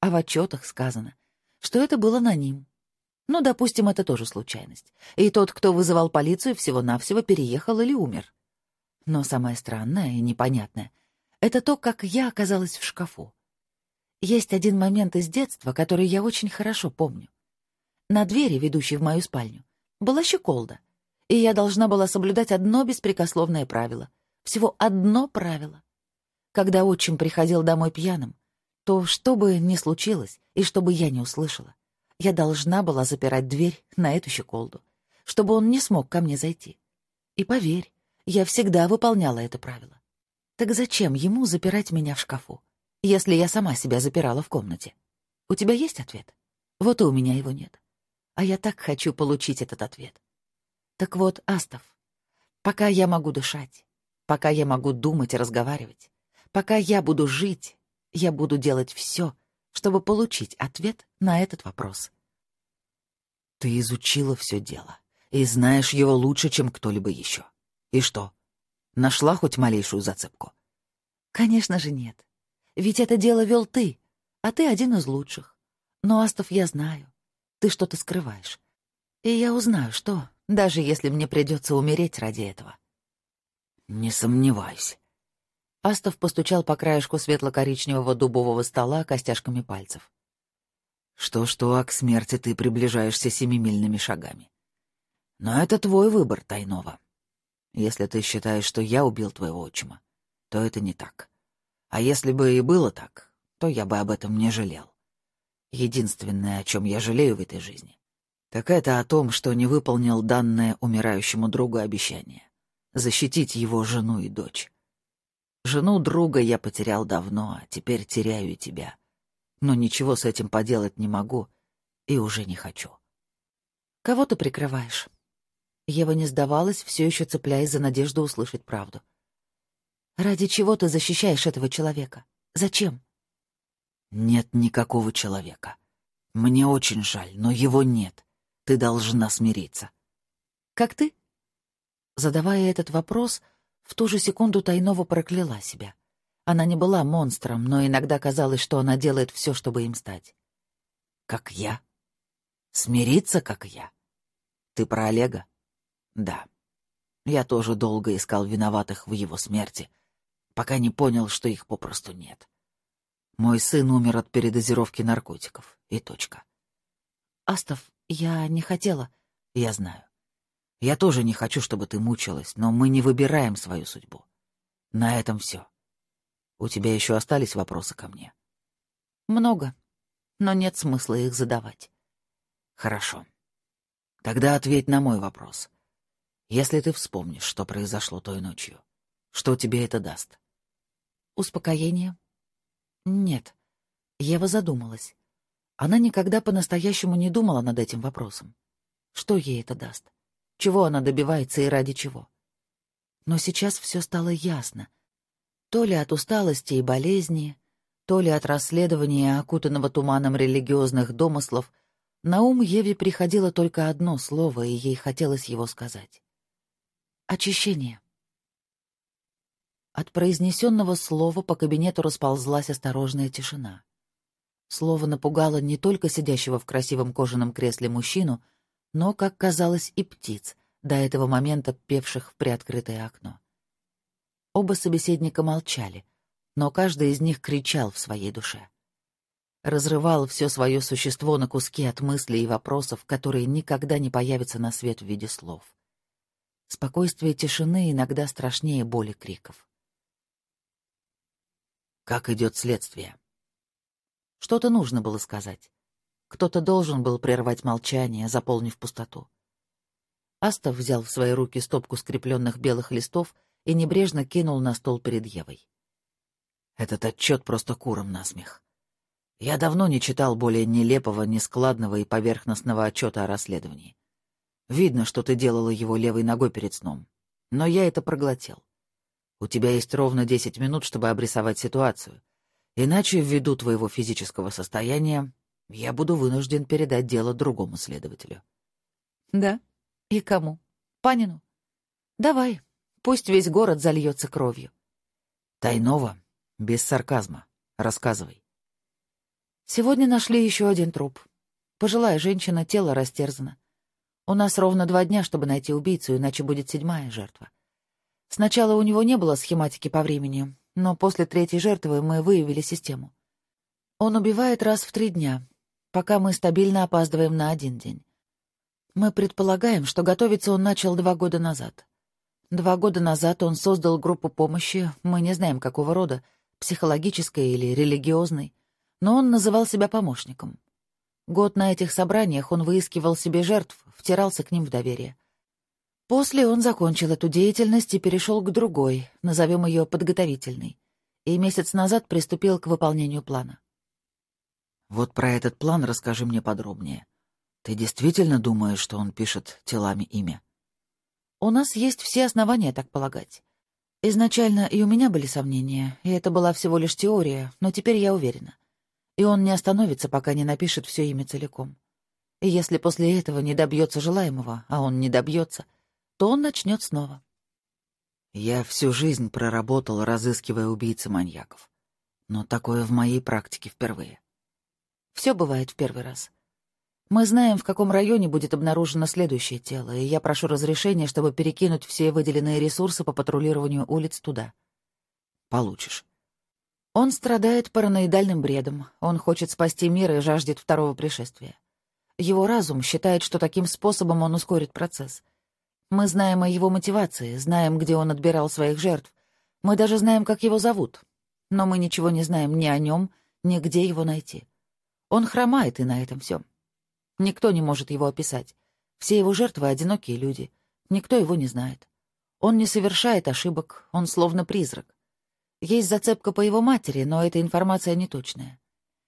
А в отчетах сказано, что это было на ним. Ну, допустим, это тоже случайность. И тот, кто вызывал полицию, всего-навсего переехал или умер. Но самое странное и непонятное — это то, как я оказалась в шкафу. Есть один момент из детства, который я очень хорошо помню. На двери, ведущей в мою спальню, была щеколда — и я должна была соблюдать одно беспрекословное правило. Всего одно правило. Когда отчим приходил домой пьяным, то что бы ни случилось, и что бы я не услышала, я должна была запирать дверь на эту щеколду, чтобы он не смог ко мне зайти. И поверь, я всегда выполняла это правило. Так зачем ему запирать меня в шкафу, если я сама себя запирала в комнате? У тебя есть ответ? Вот и у меня его нет. А я так хочу получить этот ответ. Так вот, Астов, пока я могу дышать, пока я могу думать и разговаривать, пока я буду жить, я буду делать все, чтобы получить ответ на этот вопрос. Ты изучила все дело и знаешь его лучше, чем кто-либо еще. И что, нашла хоть малейшую зацепку? Конечно же нет. Ведь это дело вел ты, а ты один из лучших. Но, Астов, я знаю. Ты что-то скрываешь. И я узнаю, что, даже если мне придется умереть ради этого. Не сомневаюсь. Астов постучал по краешку светло-коричневого дубового стола костяшками пальцев. Что-что, а к смерти ты приближаешься семимильными шагами. Но это твой выбор, Тайнова. Если ты считаешь, что я убил твоего отчима, то это не так. А если бы и было так, то я бы об этом не жалел. Единственное, о чем я жалею в этой жизни, так это о том, что не выполнил данное умирающему другу обещание — защитить его жену и дочь. Жену друга я потерял давно, а теперь теряю тебя. Но ничего с этим поделать не могу и уже не хочу. Кого ты прикрываешь? Ева не сдавалась, все еще цепляясь за надежду услышать правду. Ради чего ты защищаешь этого человека? Зачем? Нет никакого человека. Мне очень жаль, но его нет. Ты должна смириться. Как ты? Задавая этот вопрос, в ту же секунду Тайнова прокляла себя. Она не была монстром, но иногда казалось, что она делает все, чтобы им стать. Как я? Смириться, как я? Ты про Олега? Да. Я тоже долго искал виноватых в его смерти, пока не понял, что их попросту нет. Мой сын умер от передозировки наркотиков, и точка. Астов, я не хотела. Я знаю. Я тоже не хочу, чтобы ты мучилась, но мы не выбираем свою судьбу. На этом все. У тебя еще остались вопросы ко мне? Много, но нет смысла их задавать. Хорошо. Тогда ответь на мой вопрос. Если ты вспомнишь, что произошло той ночью, что тебе это даст? Успокоение? Нет. Ева задумалась. Она никогда по-настоящему не думала над этим вопросом. Что ей это даст? Чего она добивается и ради чего? Но сейчас все стало ясно. То ли от усталости и болезни, то ли от расследования, окутанного туманом религиозных домыслов, на ум Еве приходило только одно слово, и ей хотелось его сказать. Очищение. От произнесенного слова по кабинету расползлась осторожная тишина. Слово напугало не только сидящего в красивом кожаном кресле мужчину, но, как казалось, и птиц, до этого момента певших в приоткрытое окно. Оба собеседника молчали, но каждый из них кричал в своей душе. Разрывал все свое существо на куски от мыслей и вопросов, которые никогда не появятся на свет в виде слов. Спокойствие тишины иногда страшнее боли криков. «Как идет следствие?» Что-то нужно было сказать. Кто-то должен был прервать молчание, заполнив пустоту. Астов взял в свои руки стопку скрепленных белых листов и небрежно кинул на стол перед Евой. Этот отчет просто куром насмех. Я давно не читал более нелепого, нескладного и поверхностного отчета о расследовании. Видно, что ты делала его левой ногой перед сном. Но я это проглотил. У тебя есть ровно десять минут, чтобы обрисовать ситуацию — Иначе, ввиду твоего физического состояния, я буду вынужден передать дело другому следователю. Да? И кому? Панину? Давай, пусть весь город зальется кровью. Тайнова, без сарказма. Рассказывай. Сегодня нашли еще один труп. Пожилая женщина, тело растерзано. У нас ровно два дня, чтобы найти убийцу, иначе будет седьмая жертва. Сначала у него не было схематики по времени, но после третьей жертвы мы выявили систему. Он убивает раз в три дня, пока мы стабильно опаздываем на один день. Мы предполагаем, что готовиться он начал два года назад. Два года назад он создал группу помощи, мы не знаем какого рода, психологической или религиозной, но он называл себя помощником. Год на этих собраниях он выискивал себе жертв, втирался к ним в доверие. После он закончил эту деятельность и перешел к другой, назовем ее подготовительной, и месяц назад приступил к выполнению плана. «Вот про этот план расскажи мне подробнее. Ты действительно думаешь, что он пишет телами имя?» «У нас есть все основания так полагать. Изначально и у меня были сомнения, и это была всего лишь теория, но теперь я уверена. И он не остановится, пока не напишет все имя целиком. И если после этого не добьется желаемого, а он не добьется, то он начнет снова. Я всю жизнь проработал, разыскивая убийцы-маньяков. Но такое в моей практике впервые. Все бывает в первый раз. Мы знаем, в каком районе будет обнаружено следующее тело, и я прошу разрешения, чтобы перекинуть все выделенные ресурсы по патрулированию улиц туда. Получишь. Он страдает параноидальным бредом, он хочет спасти мир и жаждет второго пришествия. Его разум считает, что таким способом он ускорит процесс — мы знаем о его мотивации, знаем, где он отбирал своих жертв. Мы даже знаем, как его зовут. Но мы ничего не знаем ни о нем, ни где его найти. Он хромает, и на этом все. Никто не может его описать. Все его жертвы — одинокие люди. Никто его не знает. Он не совершает ошибок, он словно призрак. Есть зацепка по его матери, но эта информация неточная.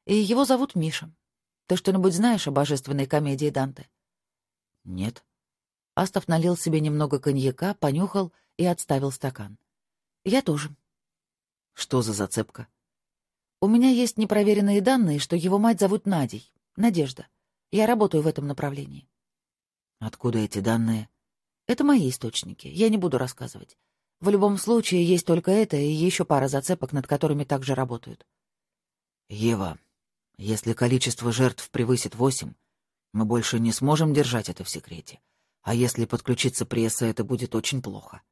И его зовут Миша. Ты что-нибудь знаешь о божественной комедии Данте? Нет. Астов налил себе немного коньяка, понюхал и отставил стакан. «Я тоже». «Что за зацепка?» «У меня есть непроверенные данные, что его мать зовут Надей. Надежда. Я работаю в этом направлении». «Откуда эти данные?» «Это мои источники. Я не буду рассказывать. В любом случае, есть только это и еще пара зацепок, над которыми также работают». «Ева, если количество жертв превысит восемь, мы больше не сможем держать это в секрете. А если подключиться пресса, это будет очень плохо.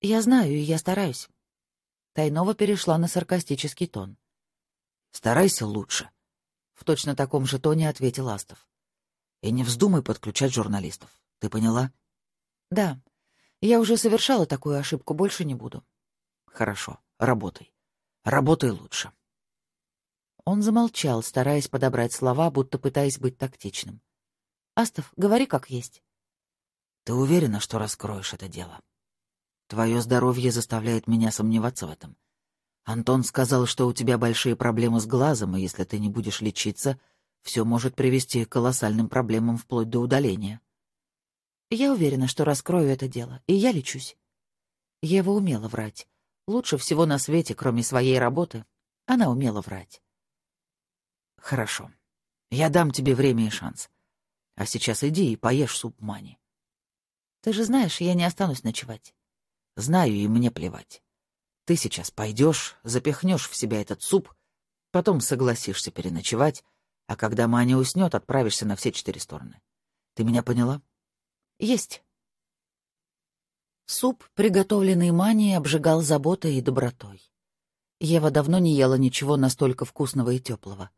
Я знаю, и я стараюсь. Тайнова перешла на саркастический тон. Старайся лучше. В точно таком же тоне ответил Астов. И не вздумай подключать журналистов. Ты поняла? Да. Я уже совершала такую ошибку, больше не буду. Хорошо, работай. Работай лучше. Он замолчал, стараясь подобрать слова, будто пытаясь быть тактичным. «Астов, говори как есть». Ты уверена, что раскроешь это дело? Твое здоровье заставляет меня сомневаться в этом. Антон сказал, что у тебя большие проблемы с глазом, и если ты не будешь лечиться, все может привести к колоссальным проблемам вплоть до удаления. Я уверена, что раскрою это дело, и я лечусь. Ева умела врать. Лучше всего на свете, кроме своей работы, она умела врать. Хорошо. Я дам тебе время и шанс. А сейчас иди и поешь суп мани. Ты же знаешь, я не останусь ночевать. Знаю, и мне плевать. Ты сейчас пойдешь, запихнешь в себя этот суп Потом согласишься переночевать, а когда Маня уснет, отправишься на все четыре стороны. Ты меня поняла? Есть. Суп, приготовленный Маней, обжигал заботой и добротой. Ева давно не ела ничего настолько вкусного и теплого.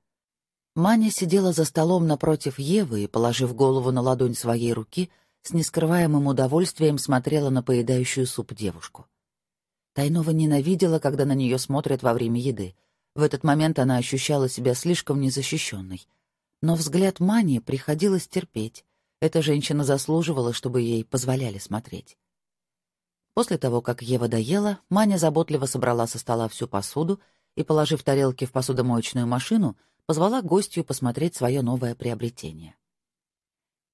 Маня сидела за столом напротив Евы и, положив голову на ладонь своей руки, с нескрываемым удовольствием смотрела на поедающую суп девушку. Тайнова ненавидела, когда на нее смотрят во время еды. В этот момент она ощущала себя слишком незащищенной. Но взгляд Мани приходилось терпеть. Эта женщина заслуживала, чтобы ей позволяли смотреть. После того, как Ева доела, Маня заботливо собрала со стола всю посуду и, положив тарелки в посудомоечную машину, позвала гостью посмотреть свое новое приобретение.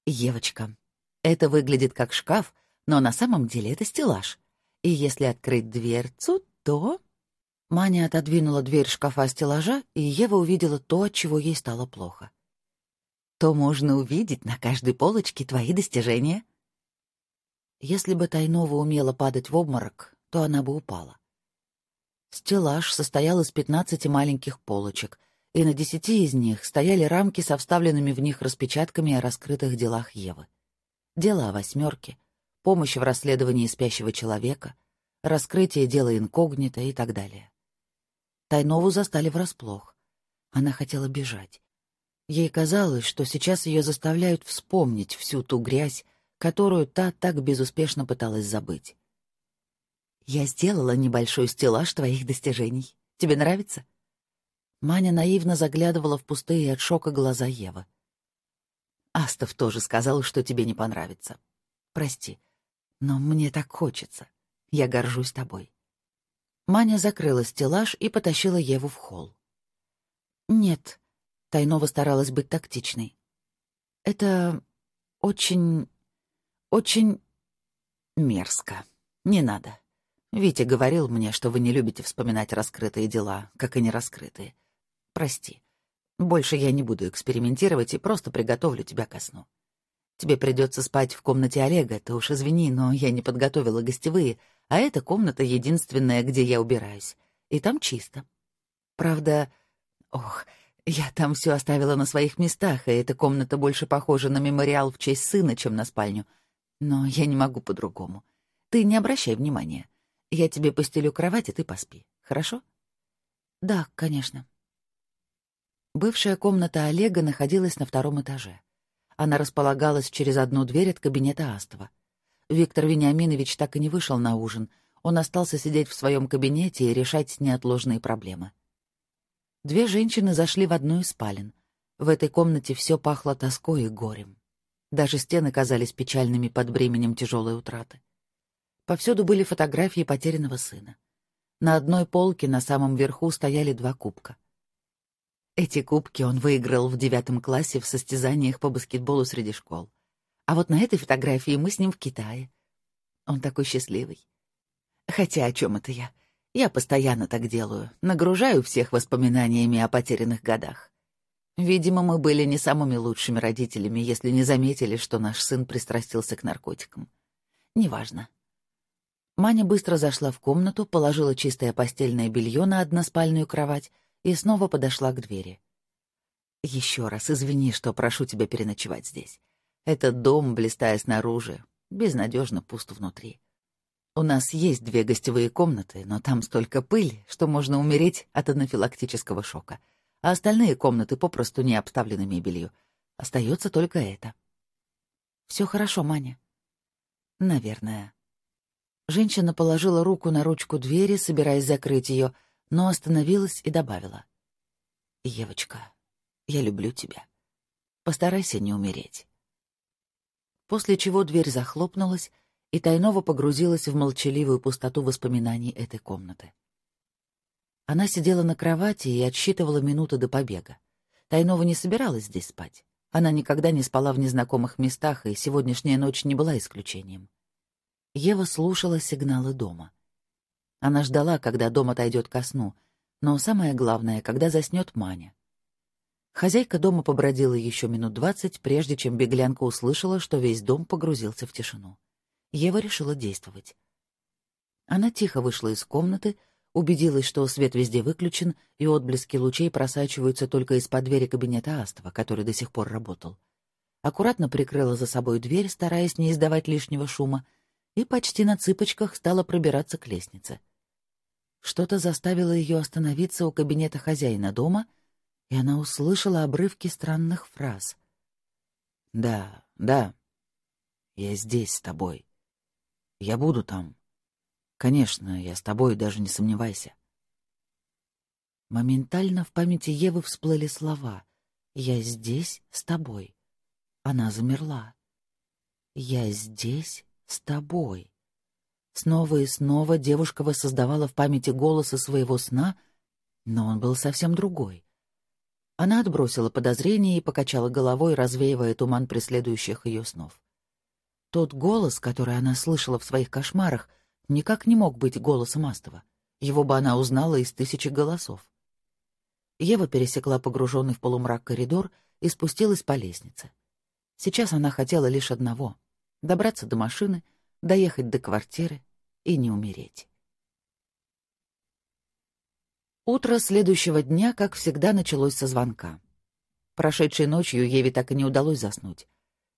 «Евочка, это выглядит как шкаф, но на самом деле это стеллаж. И если открыть дверцу, то...» Маня отодвинула дверь шкафа стеллажа, и Ева увидела то, от чего ей стало плохо. «То можно увидеть на каждой полочке твои достижения». Если бы Тайнова умела падать в обморок, то она бы упала. Стеллаж состоял из пятнадцати маленьких полочек, и на десяти из них стояли рамки со вставленными в них распечатками о раскрытых делах Евы. Дело о восьмерке, помощь в расследовании спящего человека, раскрытие дела инкогнито и так далее. Тайнову застали врасплох. Она хотела бежать. Ей казалось, что сейчас ее заставляют вспомнить всю ту грязь, которую та так безуспешно пыталась забыть. «Я сделала небольшой стеллаж твоих достижений. Тебе нравится?» Маня наивно заглядывала в пустые от шока глаза Евы. «Астов тоже сказал, что тебе не понравится. Прости, но мне так хочется. Я горжусь тобой». Маня закрыла стеллаж и потащила Еву в холл. «Нет», — Тайнова старалась быть тактичной. «Это очень... очень... мерзко. Не надо. Витя говорил мне, что вы не любите вспоминать раскрытые дела, как и нераскрытые. Прости. Больше я не буду экспериментировать и просто приготовлю тебя ко сну. Тебе придется спать в комнате Олега, ты уж извини, но я не подготовила гостевые, а эта комната единственная, где я убираюсь. И там чисто. Правда, ох, я там все оставила на своих местах, и эта комната больше похожа на мемориал в честь сына, чем на спальню. Но я не могу по-другому. Ты не обращай внимания. Я тебе постелю кровать, и ты поспи. Хорошо? Да, конечно. Бывшая комната Олега находилась на втором этаже. Она располагалась через одну дверь от кабинета Астова. Виктор Вениаминович так и не вышел на ужин. Он остался сидеть в своем кабинете и решать неотложные проблемы. Две женщины зашли в одну из спален. В этой комнате все пахло тоской и горем. Даже стены казались печальными под бременем тяжелой утраты. Повсюду были фотографии потерянного сына. На одной полке на самом верху стояли два кубка. Эти кубки он выиграл в девятом классе в состязаниях по баскетболу среди школ. А вот на этой фотографии мы с ним в Китае. Он такой счастливый. Хотя о чем это я? Я постоянно так делаю, нагружаю всех воспоминаниями о потерянных годах. Видимо, мы были не самыми лучшими родителями, если не заметили, что наш сын пристрастился к наркотикам. Неважно. Маня быстро зашла в комнату, положила чистое постельное белье на односпальную кровать и снова подошла к двери. «Еще раз извини, что прошу тебя переночевать здесь. Этот дом, блистая снаружи, безнадежно пуст внутри. У нас есть две гостевые комнаты, но там столько пыли, что можно умереть от анафилактического шока, а остальные комнаты попросту не обставлены мебелью. Остается только это». «Все хорошо, Маня?» «Наверное». Женщина положила руку на ручку двери, собираясь закрыть ее, но остановилась и добавила. «Евочка, я люблю тебя. Постарайся не умереть». После чего дверь захлопнулась, и Тайнова погрузилась в молчаливую пустоту воспоминаний этой комнаты. Она сидела на кровати и отсчитывала минуты до побега. Тайнова не собиралась здесь спать. Она никогда не спала в незнакомых местах, и сегодняшняя ночь не была исключением. Ева слушала сигналы дома — она ждала, когда дом отойдет ко сну, но самое главное, когда заснет Маня. Хозяйка дома побродила еще минут двадцать, прежде чем беглянка услышала, что весь дом погрузился в тишину. Ева решила действовать. Она тихо вышла из комнаты, убедилась, что свет везде выключен, и отблески лучей просачиваются только из-под двери кабинета Астова, который до сих пор работал. Аккуратно прикрыла за собой дверь, стараясь не издавать лишнего шума, и почти на цыпочках стала пробираться к лестнице. Что-то заставило ее остановиться у кабинета хозяина дома, и она услышала обрывки странных фраз. «Да, да, я здесь с тобой. Я буду там. Конечно, я с тобой, даже не сомневайся». Моментально в памяти Евы всплыли слова «Я здесь с тобой». Она замерла. «Я здесь с тобой». Снова и снова девушка воссоздавала в памяти голоса своего сна, но он был совсем другой. Она отбросила подозрение и покачала головой, развеивая туман преследующих ее снов. Тот голос, который она слышала в своих кошмарах, никак не мог быть голосом Астова. Его бы она узнала из тысячи голосов. Ева пересекла погруженный в полумрак коридор и спустилась по лестнице. Сейчас она хотела лишь одного — добраться до машины, доехать до квартиры и не умереть. Утро следующего дня, как всегда, началось со звонка. Прошедшей ночью Еве так и не удалось заснуть.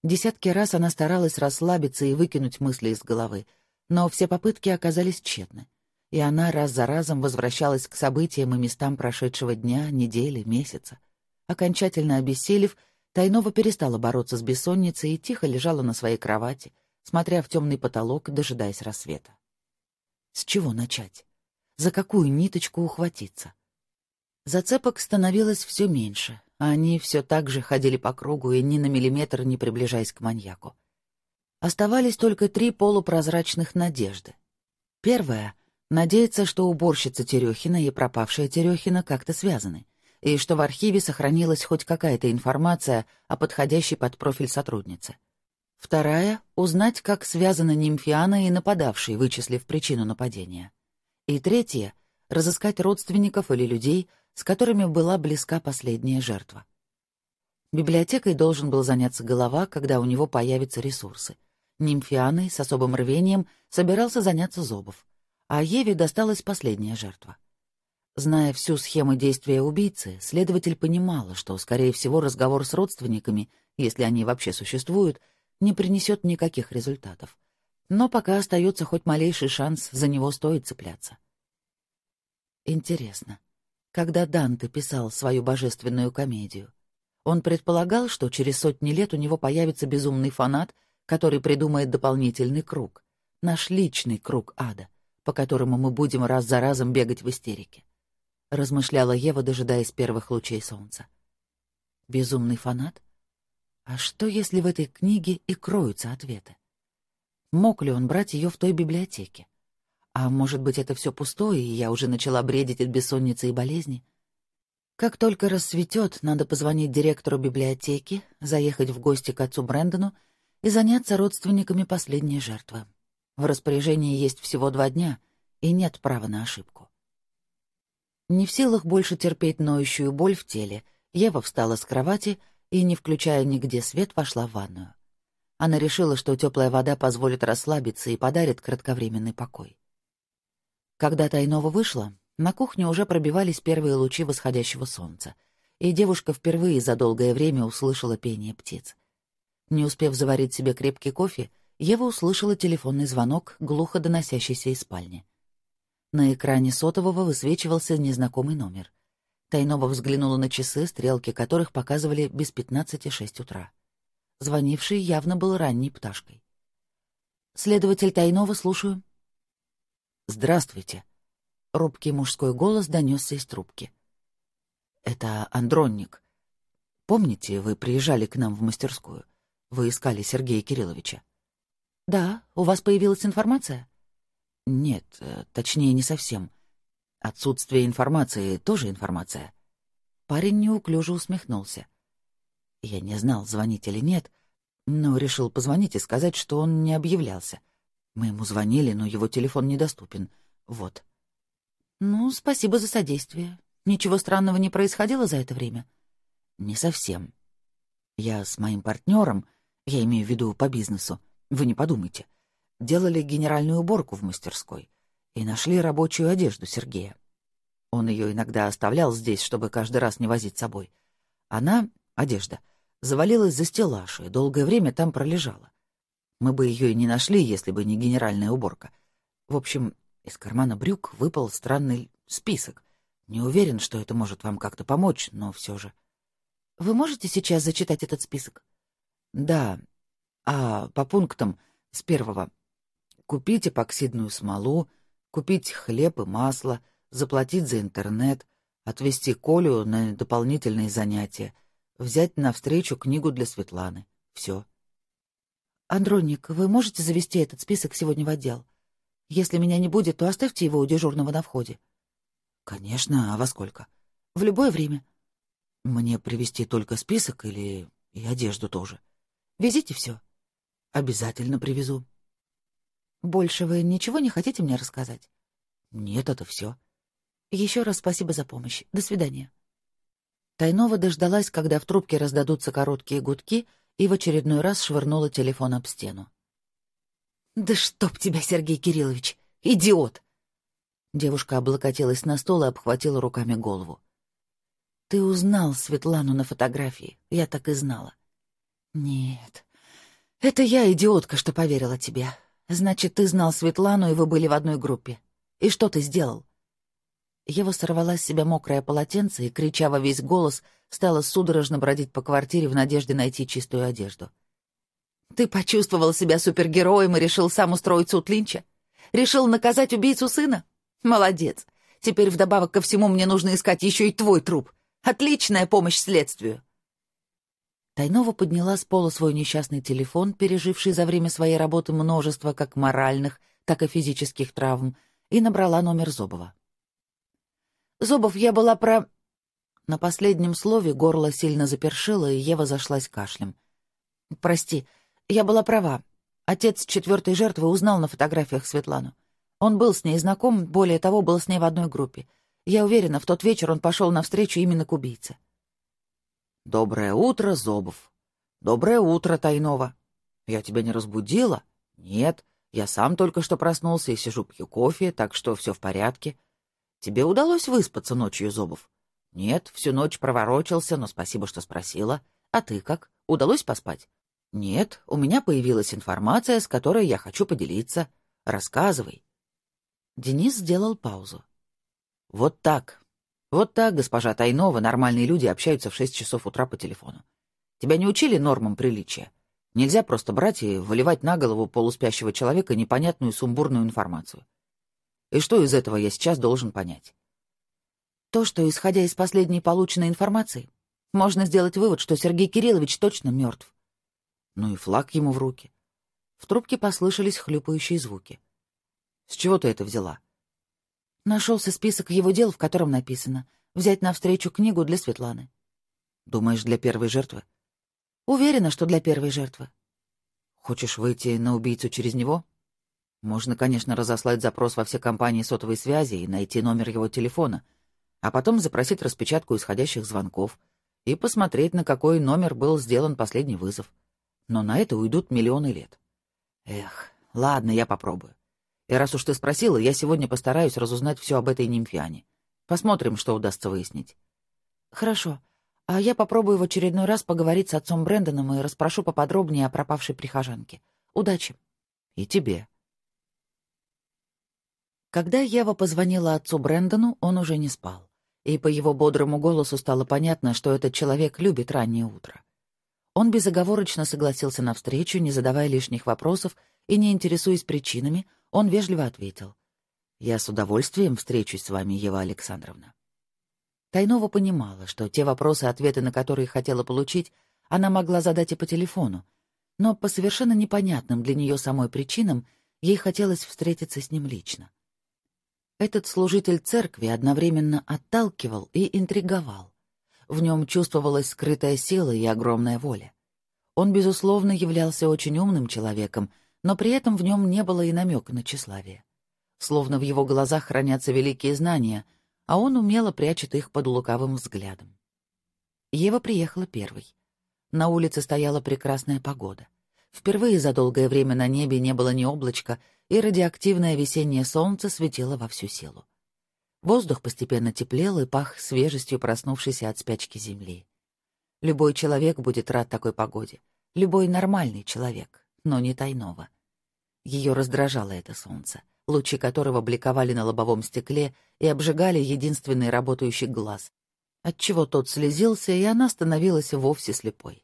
Десятки раз она старалась расслабиться и выкинуть мысли из головы, но все попытки оказались тщетны, и она раз за разом возвращалась к событиям и местам прошедшего дня, недели, месяца. Окончательно обессилев, Тайнова перестала бороться с бессонницей и тихо лежала на своей кровати, смотря в темный потолок, дожидаясь рассвета. С чего начать? За какую ниточку ухватиться? Зацепок становилось все меньше, а они все так же ходили по кругу и ни на миллиметр не приближаясь к маньяку. Оставались только три полупрозрачных надежды. Первая — надеяться, что уборщица Терехина и пропавшая Терехина как-то связаны — и что в архиве сохранилась хоть какая-то информация о подходящей под профиль сотруднице. Вторая — узнать, как связаны нимфиана и нападавший, вычислив причину нападения. И третья — разыскать родственников или людей, с которыми была близка последняя жертва. Библиотекой должен был заняться голова, когда у него появятся ресурсы. Нимфианой с особым рвением собирался заняться Зобов, а Еве досталась последняя жертва. Зная всю схему действия убийцы, следователь понимала, что, скорее всего, разговор с родственниками, если они вообще существуют, не принесет никаких результатов. Но пока остается хоть малейший шанс, за него стоит цепляться. Интересно, когда Данте писал свою божественную комедию, он предполагал, что через сотни лет у него появится безумный фанат, который придумает дополнительный круг, наш личный круг ада, по которому мы будем раз за разом бегать в истерике. — размышляла Ева, дожидаясь первых лучей солнца. «Безумный фанат? А что, если в этой книге и кроются ответы? Мог ли он брать ее в той библиотеке? А может быть, это все пустое, и я уже начала бредить от бессонницы и болезни? Как только рассветет, надо позвонить директору библиотеки, заехать в гости к отцу Брэндону и заняться родственниками последней жертвы. В распоряжении есть всего два дня, и нет права на ошибку. Не в силах больше терпеть ноющую боль в теле, Ева встала с кровати и, не включая нигде свет, вошла в ванную. Она решила, что теплая вода позволит расслабиться и подарит кратковременный покой. Когда Тайнова вышла, на кухне уже пробивались первые лучи восходящего солнца, и девушка впервые за долгое время услышала пение птиц. Не успев заварить себе крепкий кофе, Ева услышала телефонный звонок, глухо доносящийся из спальни. На экране сотового высвечивался незнакомый номер. Тайнова взглянула на часы, стрелки которых показывали без пятнадцати шесть утра. Звонивший явно был ранней пташкой. «Следователь Тайнова, слушаю». «Здравствуйте». Робкий мужской голос донесся из трубки. «Это Андронник. Помните, вы приезжали к нам в мастерскую? Вы искали Сергея Кирилловича?» «Да, у вас появилась информация?» Нет, э, точнее, не совсем. Отсутствие информации — тоже информация. Парень неуклюже усмехнулся. Я не знал, звонить или нет, но решил позвонить и сказать, что он не объявлялся. Мы ему звонили, но его телефон недоступен. Вот. Ну, спасибо за содействие. Ничего странного не происходило за это время? Не совсем. Я с моим партнером, я имею в виду по бизнесу, вы не подумайте, делали генеральную уборку в мастерской. И нашли рабочую одежду Сергея. Он ее иногда оставлял здесь, чтобы каждый раз не возить с собой. Она, одежда, завалилась за стеллаж и долгое время там пролежала. Мы бы ее и не нашли, если бы не генеральная уборка. В общем, из кармана брюк выпал странный список. Не уверен, что это может вам как-то помочь, но все же. Вы можете сейчас зачитать этот список? Да. А по пунктам с первого. Купить эпоксидную смолу, купить хлеб и масло, заплатить за интернет, отвезти Колю на дополнительные занятия, взять навстречу книгу для Светланы. Все. Андроник, вы можете завести этот список сегодня в отдел? Если меня не будет, то оставьте его у дежурного на входе. Конечно, а во сколько? В любое время. Мне привезти только список или и одежду тоже? Везите все. Обязательно привезу. Больше вы ничего не хотите мне рассказать? Нет, это все. Еще раз спасибо за помощь. До свидания. Тайнова дождалась, когда в трубке раздадутся короткие гудки, и в очередной раз швырнула телефон об стену. «Да чтоб тебя, Сергей Кириллович! Идиот!» Девушка облокотилась на стол и обхватила руками голову. «Ты узнал Светлану на фотографии, я так и знала». «Нет, это я идиотка, что поверила тебе. Значит, ты знал Светлану, и вы были в одной группе. И что ты сделал?» Ева сорвала с себя мокрое полотенце и, крича во весь голос, стала судорожно бродить по квартире в надежде найти чистую одежду. «Ты почувствовал себя супергероем и решил сам устроить суд Линча? Решил наказать убийцу сына? Молодец. Теперь вдобавок ко всему мне нужно искать еще и твой труп. Отличная помощь следствию». Тайнова подняла с пола свой несчастный телефон, переживший за время своей работы множество как моральных, так и физических травм, и набрала номер Зобова. Зубов, я была про...» На последнем слове горло сильно запершило, и Ева зашлась кашлем. «Прости, я была права. Отец четвертой жертвы узнал на фотографиях Светлану. Он был с ней знаком, более того, был с ней в одной группе. Я уверена, в тот вечер он пошел навстречу именно к убийце». «Доброе утро, Зобов. Доброе утро, Тайнова. Я тебя не разбудила? Нет, я сам только что проснулся и сижу пью кофе, так что все в порядке. Тебе удалось выспаться ночью, Зобов? Нет, всю ночь проворочился, но спасибо, что спросила. А ты как? Удалось поспать? Нет, у меня появилась информация, с которой я хочу поделиться. Рассказывай. Денис сделал паузу. Вот так. Вот так, госпожа Тайнова, нормальные люди общаются в шесть часов утра по телефону. Тебя не учили нормам приличия? Нельзя просто брать и выливать на голову полуспящего человека непонятную сумбурную информацию. И что из этого я сейчас должен понять? То, что, исходя из последней полученной информации, можно сделать вывод, что Сергей Кириллович точно мертв. Ну и флаг ему в руки. В трубке послышались хлюпающие звуки. С чего ты это взяла? Нашелся список его дел, в котором написано «Взять навстречу книгу для Светланы». Думаешь, для первой жертвы? Уверена, что для первой жертвы. Хочешь выйти на убийцу через него? Можно, конечно, разослать запрос во все компании сотовой связи и найти номер его телефона, а потом запросить распечатку исходящих звонков и посмотреть, на какой номер был сделан последний вызов. Но на это уйдут миллионы лет. Эх, ладно, я попробую. И раз уж ты спросила, я сегодня постараюсь разузнать все об этой нимфиане. Посмотрим, что удастся выяснить. Хорошо. А я попробую в очередной раз поговорить с отцом Брэндоном и расспрошу поподробнее о пропавшей прихожанке. Удачи. И тебе. Когда Ева позвонила отцу Брэндону, он уже не спал. И по его бодрому голосу стало понятно, что этот человек любит раннее утро. Он безоговорочно согласился на встречу, не задавая лишних вопросов и не интересуясь причинами, он вежливо ответил. «Я с удовольствием встречусь с вами, Ева Александровна». Тайнова понимала, что те вопросы, ответы на которые хотела получить, она могла задать и по телефону, но по совершенно непонятным для нее самой причинам ей хотелось встретиться с ним лично. Этот служитель церкви одновременно отталкивал и интриговал. В нем чувствовалась скрытая сила и огромная воля. Он, безусловно, являлся очень умным человеком, но при этом в нем не было и намека на тщеславие. Словно в его глазах хранятся великие знания, а он умело прячет их под лукавым взглядом. Ева приехала первой. На улице стояла прекрасная погода. Впервые за долгое время на небе не было ни облачка, и радиоактивное весеннее солнце светило во всю силу. Воздух постепенно теплел и пах свежестью проснувшейся от спячки земли. Любой человек будет рад такой погоде. Любой нормальный человек, но не тайного. Ее раздражало это солнце, лучи которого бликовали на лобовом стекле и обжигали единственный работающий глаз, отчего тот слезился, и она становилась вовсе слепой.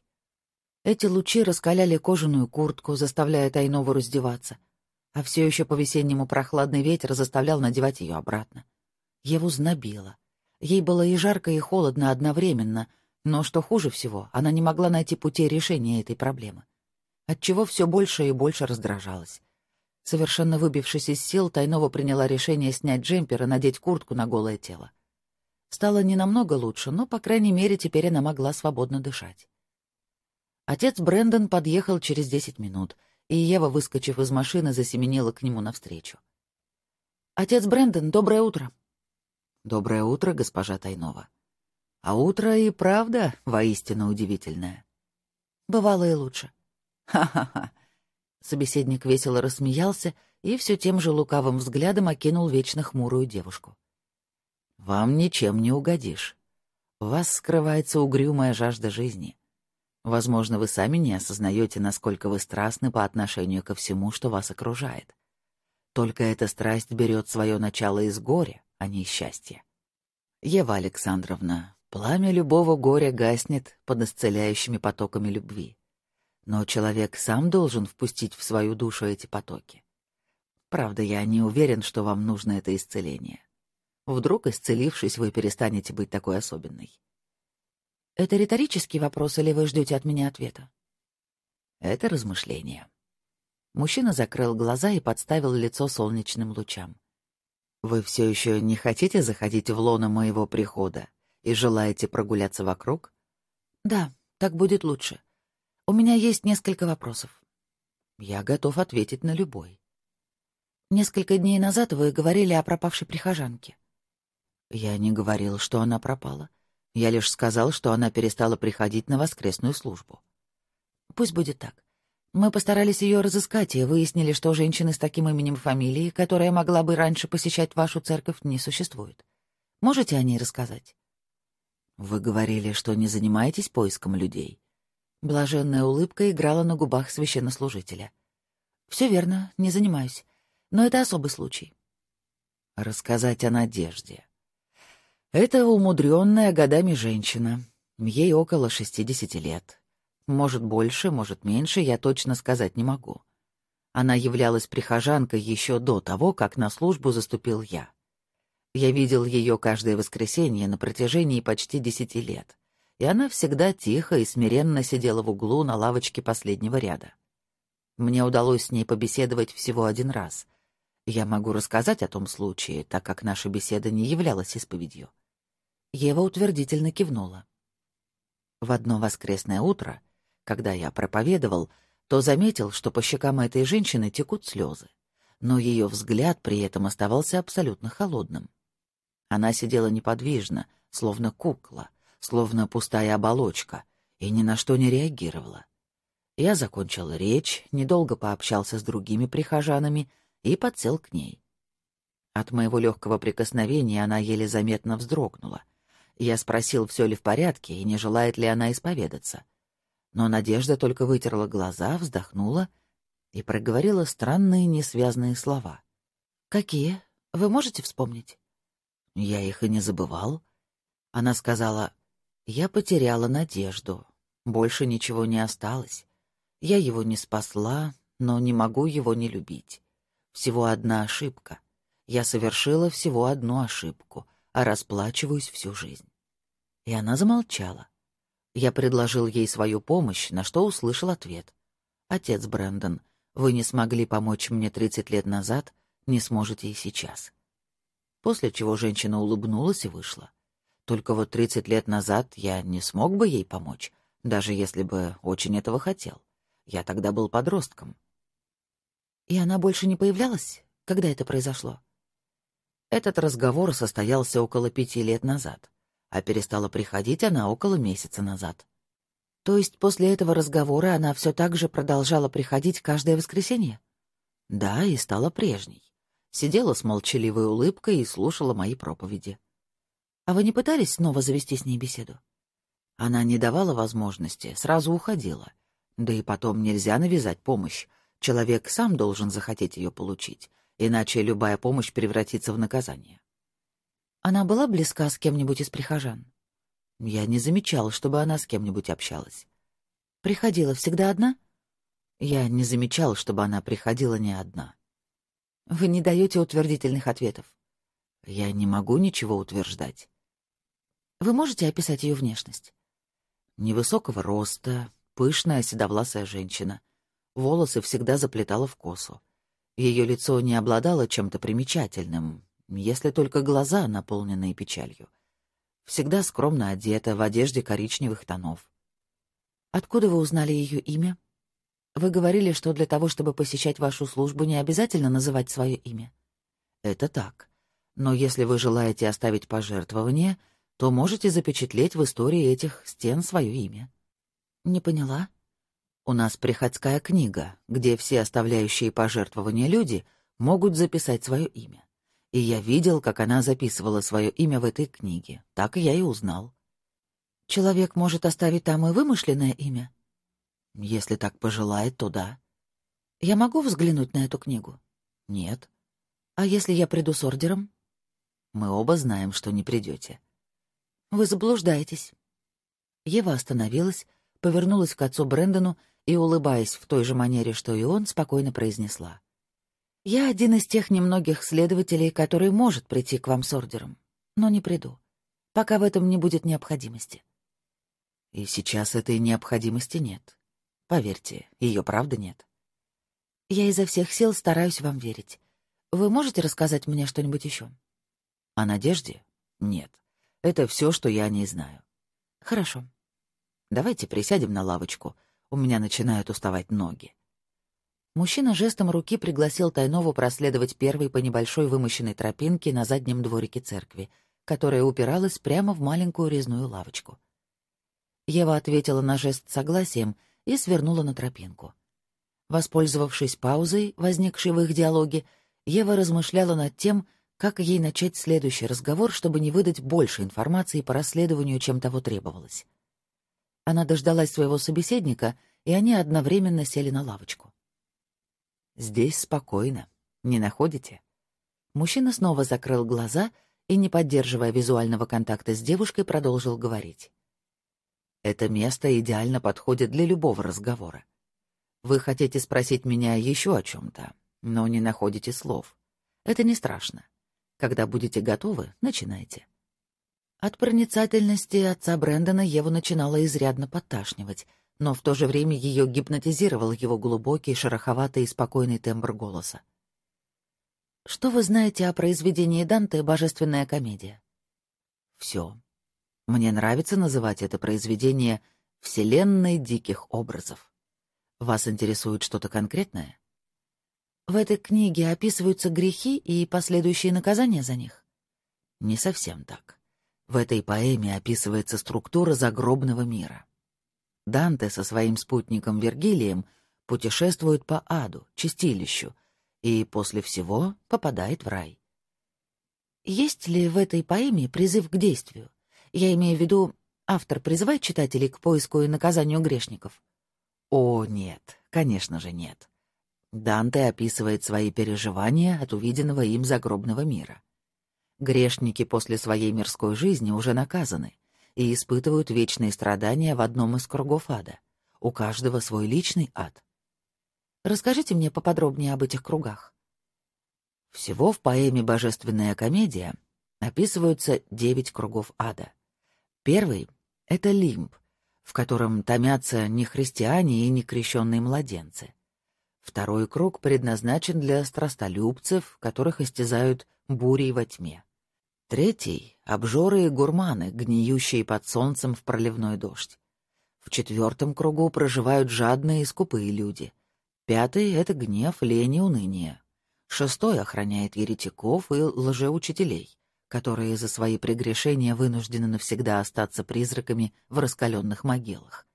Эти лучи раскаляли кожаную куртку, заставляя Тайнову раздеваться, а все еще по-весеннему прохладный ветер заставлял надевать ее обратно. Еву знобило. Ей было и жарко, и холодно одновременно, но, что хуже всего, она не могла найти пути решения этой проблемы, отчего все больше и больше раздражалась. Совершенно выбившись из сил, Тайнова приняла решение снять джемпер и надеть куртку на голое тело. Стало не намного лучше, но, по крайней мере, теперь она могла свободно дышать. Отец Брэндон подъехал через десять минут, и Ева, выскочив из машины, засеменила к нему навстречу. «Отец Брэндон, доброе утро!» «Доброе утро, госпожа Тайнова. А утро и правда воистину удивительное». «Бывало и лучше». «Ха-ха-ха!» Собеседник весело рассмеялся и все тем же лукавым взглядом окинул вечно хмурую девушку. «Вам ничем не угодишь. В вас скрывается угрюмая жажда жизни. Возможно, вы сами не осознаете, насколько вы страстны по отношению ко всему, что вас окружает. Только эта страсть берет свое начало из горя, а не из счастья. Ева Александровна, пламя любого горя гаснет под исцеляющими потоками любви. Но человек сам должен впустить в свою душу эти потоки. Правда, я не уверен, что вам нужно это исцеление. Вдруг, исцелившись, вы перестанете быть такой особенной. Это риторический вопрос, или вы ждете от меня ответа? Это размышление. Мужчина закрыл глаза и подставил лицо солнечным лучам. Вы все еще не хотите заходить в лоно моего прихода и желаете прогуляться вокруг? Да, так будет лучше. У меня есть несколько вопросов. Я готов ответить на любой. Несколько дней назад вы говорили о пропавшей прихожанке. Я не говорил, что она пропала. Я лишь сказал, что она перестала приходить на воскресную службу. Пусть будет так. Мы постарались ее разыскать и выяснили, что женщины с таким именем фамилии, которая могла бы раньше посещать вашу церковь, не существует. Можете о ней рассказать? Вы говорили, что не занимаетесь поиском людей. Блаженная улыбка играла на губах священнослужителя. Все верно, не занимаюсь. Но это особый случай. Рассказать о надежде. Это умудренная годами женщина. Ей около шестидесяти лет. Может, больше, может, меньше, я точно сказать не могу. Она являлась прихожанкой еще до того, как на службу заступил я. Я видел ее каждое воскресенье на протяжении почти десяти лет, и она всегда тихо и смиренно сидела в углу на лавочке последнего ряда. Мне удалось с ней побеседовать всего один раз. Я могу рассказать о том случае, так как наша беседа не являлась исповедью. Ева утвердительно кивнула. В одно воскресное утро, когда я проповедовал, то заметил, что по щекам этой женщины текут слезы, но ее взгляд при этом оставался абсолютно холодным. Она сидела неподвижно, словно кукла, словно пустая оболочка, и ни на что не реагировала. Я закончил речь, недолго пообщался с другими прихожанами и подсел к ней. От моего легкого прикосновения она еле заметно вздрогнула, я спросил, все ли в порядке и не желает ли она исповедаться. Но Надежда только вытерла глаза, вздохнула и проговорила странные несвязные слова. «Какие? Вы можете вспомнить?» Я их и не забывал. Она сказала, «Я потеряла надежду. Больше ничего не осталось. Я его не спасла, но не могу его не любить. Всего одна ошибка. Я совершила всего одну ошибку, а расплачиваюсь всю жизнь. И она замолчала. Я предложил ей свою помощь, на что услышал ответ. «Отец Брэндон, вы не смогли помочь мне 30 лет назад, не сможете и сейчас». После чего женщина улыбнулась и вышла. Только вот 30 лет назад я не смог бы ей помочь, даже если бы очень этого хотел. Я тогда был подростком. И она больше не появлялась? Когда это произошло? Этот разговор состоялся около пяти лет назад а перестала приходить она около месяца назад. То есть после этого разговора она все так же продолжала приходить каждое воскресенье? Да, и стала прежней. Сидела с молчаливой улыбкой и слушала мои проповеди. А вы не пытались снова завести с ней беседу? Она не давала возможности, сразу уходила. Да и потом нельзя навязать помощь. Человек сам должен захотеть ее получить, иначе любая помощь превратится в наказание. Она была близка с кем-нибудь из прихожан? Я не замечал, чтобы она с кем-нибудь общалась. Приходила всегда одна? Я не замечал, чтобы она приходила не одна. Вы не даете утвердительных ответов. Я не могу ничего утверждать. Вы можете описать ее внешность? Невысокого роста, пышная седовласая женщина. Волосы всегда заплетала в косу. Ее лицо не обладало чем-то примечательным, если только глаза, наполненные печалью. Всегда скромно одета, в одежде коричневых тонов. Откуда вы узнали ее имя? Вы говорили, что для того, чтобы посещать вашу службу, не обязательно называть свое имя. Это так. Но если вы желаете оставить пожертвование, то можете запечатлеть в истории этих стен свое имя. Не поняла. У нас приходская книга, где все оставляющие пожертвования люди могут записать свое имя. И я видел, как она записывала свое имя в этой книге. Так я и узнал. Человек может оставить там и вымышленное имя? Если так пожелает, то да. Я могу взглянуть на эту книгу? Нет. А если я приду с ордером? Мы оба знаем, что не придете. Вы заблуждаетесь. Ева остановилась, повернулась к отцу Брэндону и, улыбаясь в той же манере, что и он, спокойно произнесла. «Я один из тех немногих следователей, который может прийти к вам с ордером, но не приду, пока в этом не будет необходимости». «И сейчас этой необходимости нет. Поверьте, ее правда нет». «Я изо всех сил стараюсь вам верить. Вы можете рассказать мне что-нибудь еще?» «О надежде? Нет. Это все, что я о ней знаю». «Хорошо. Давайте присядем на лавочку. У меня начинают уставать ноги». Мужчина жестом руки пригласил Тайнову проследовать первой по небольшой вымощенной тропинке на заднем дворике церкви, которая упиралась прямо в маленькую резную лавочку. Ева ответила на жест согласием и свернула на тропинку. Воспользовавшись паузой, возникшей в их диалоге, Ева размышляла над тем, как ей начать следующий разговор, чтобы не выдать больше информации по расследованию, чем того требовалось. Она дождалась своего собеседника, и они одновременно сели на лавочку. Здесь спокойно, не находите? Мужчина снова закрыл глаза и, не поддерживая визуального контакта с девушкой, продолжил говорить. Это место идеально подходит для любого разговора. Вы хотите спросить меня еще о чем-то, но не находите слов. Это не страшно. Когда будете готовы, начинайте. От проницательности отца Брэндона Еву начинала изрядно подташнивать — но в то же время ее гипнотизировал его глубокий, шероховатый и спокойный тембр голоса. «Что вы знаете о произведении Данте «Божественная комедия»?» «Все. Мне нравится называть это произведение «Вселенной диких образов». Вас интересует что-то конкретное?» В этой книге описываются грехи и последующие наказания за них? Не совсем так. В этой поэме описывается структура загробного мира. Данте со своим спутником Вергилием путешествует по аду, чистилищу, и после всего попадает в рай. Есть ли в этой поэме призыв к действию? Я имею в виду, автор призывает читателей к поиску и наказанию грешников? О, нет, конечно же нет. Данте описывает свои переживания от увиденного им загробного мира. Грешники после своей мирской жизни уже наказаны, и испытывают вечные страдания в одном из кругов ада. У каждого свой личный ад. Расскажите мне поподробнее об этих кругах. Всего в поэме «Божественная комедия» описываются девять кругов ада. Первый — это лимб, в котором томятся не христиане и не крещенные младенцы. Второй круг предназначен для страстолюбцев, которых истязают бурей во тьме. Третий — обжоры и гурманы, гниющие под солнцем в проливной дождь. В четвертом кругу проживают жадные и скупые люди. Пятый — это гнев, лень и уныние. Шестой охраняет еретиков и лжеучителей, которые за свои прегрешения вынуждены навсегда остаться призраками в раскаленных могилах.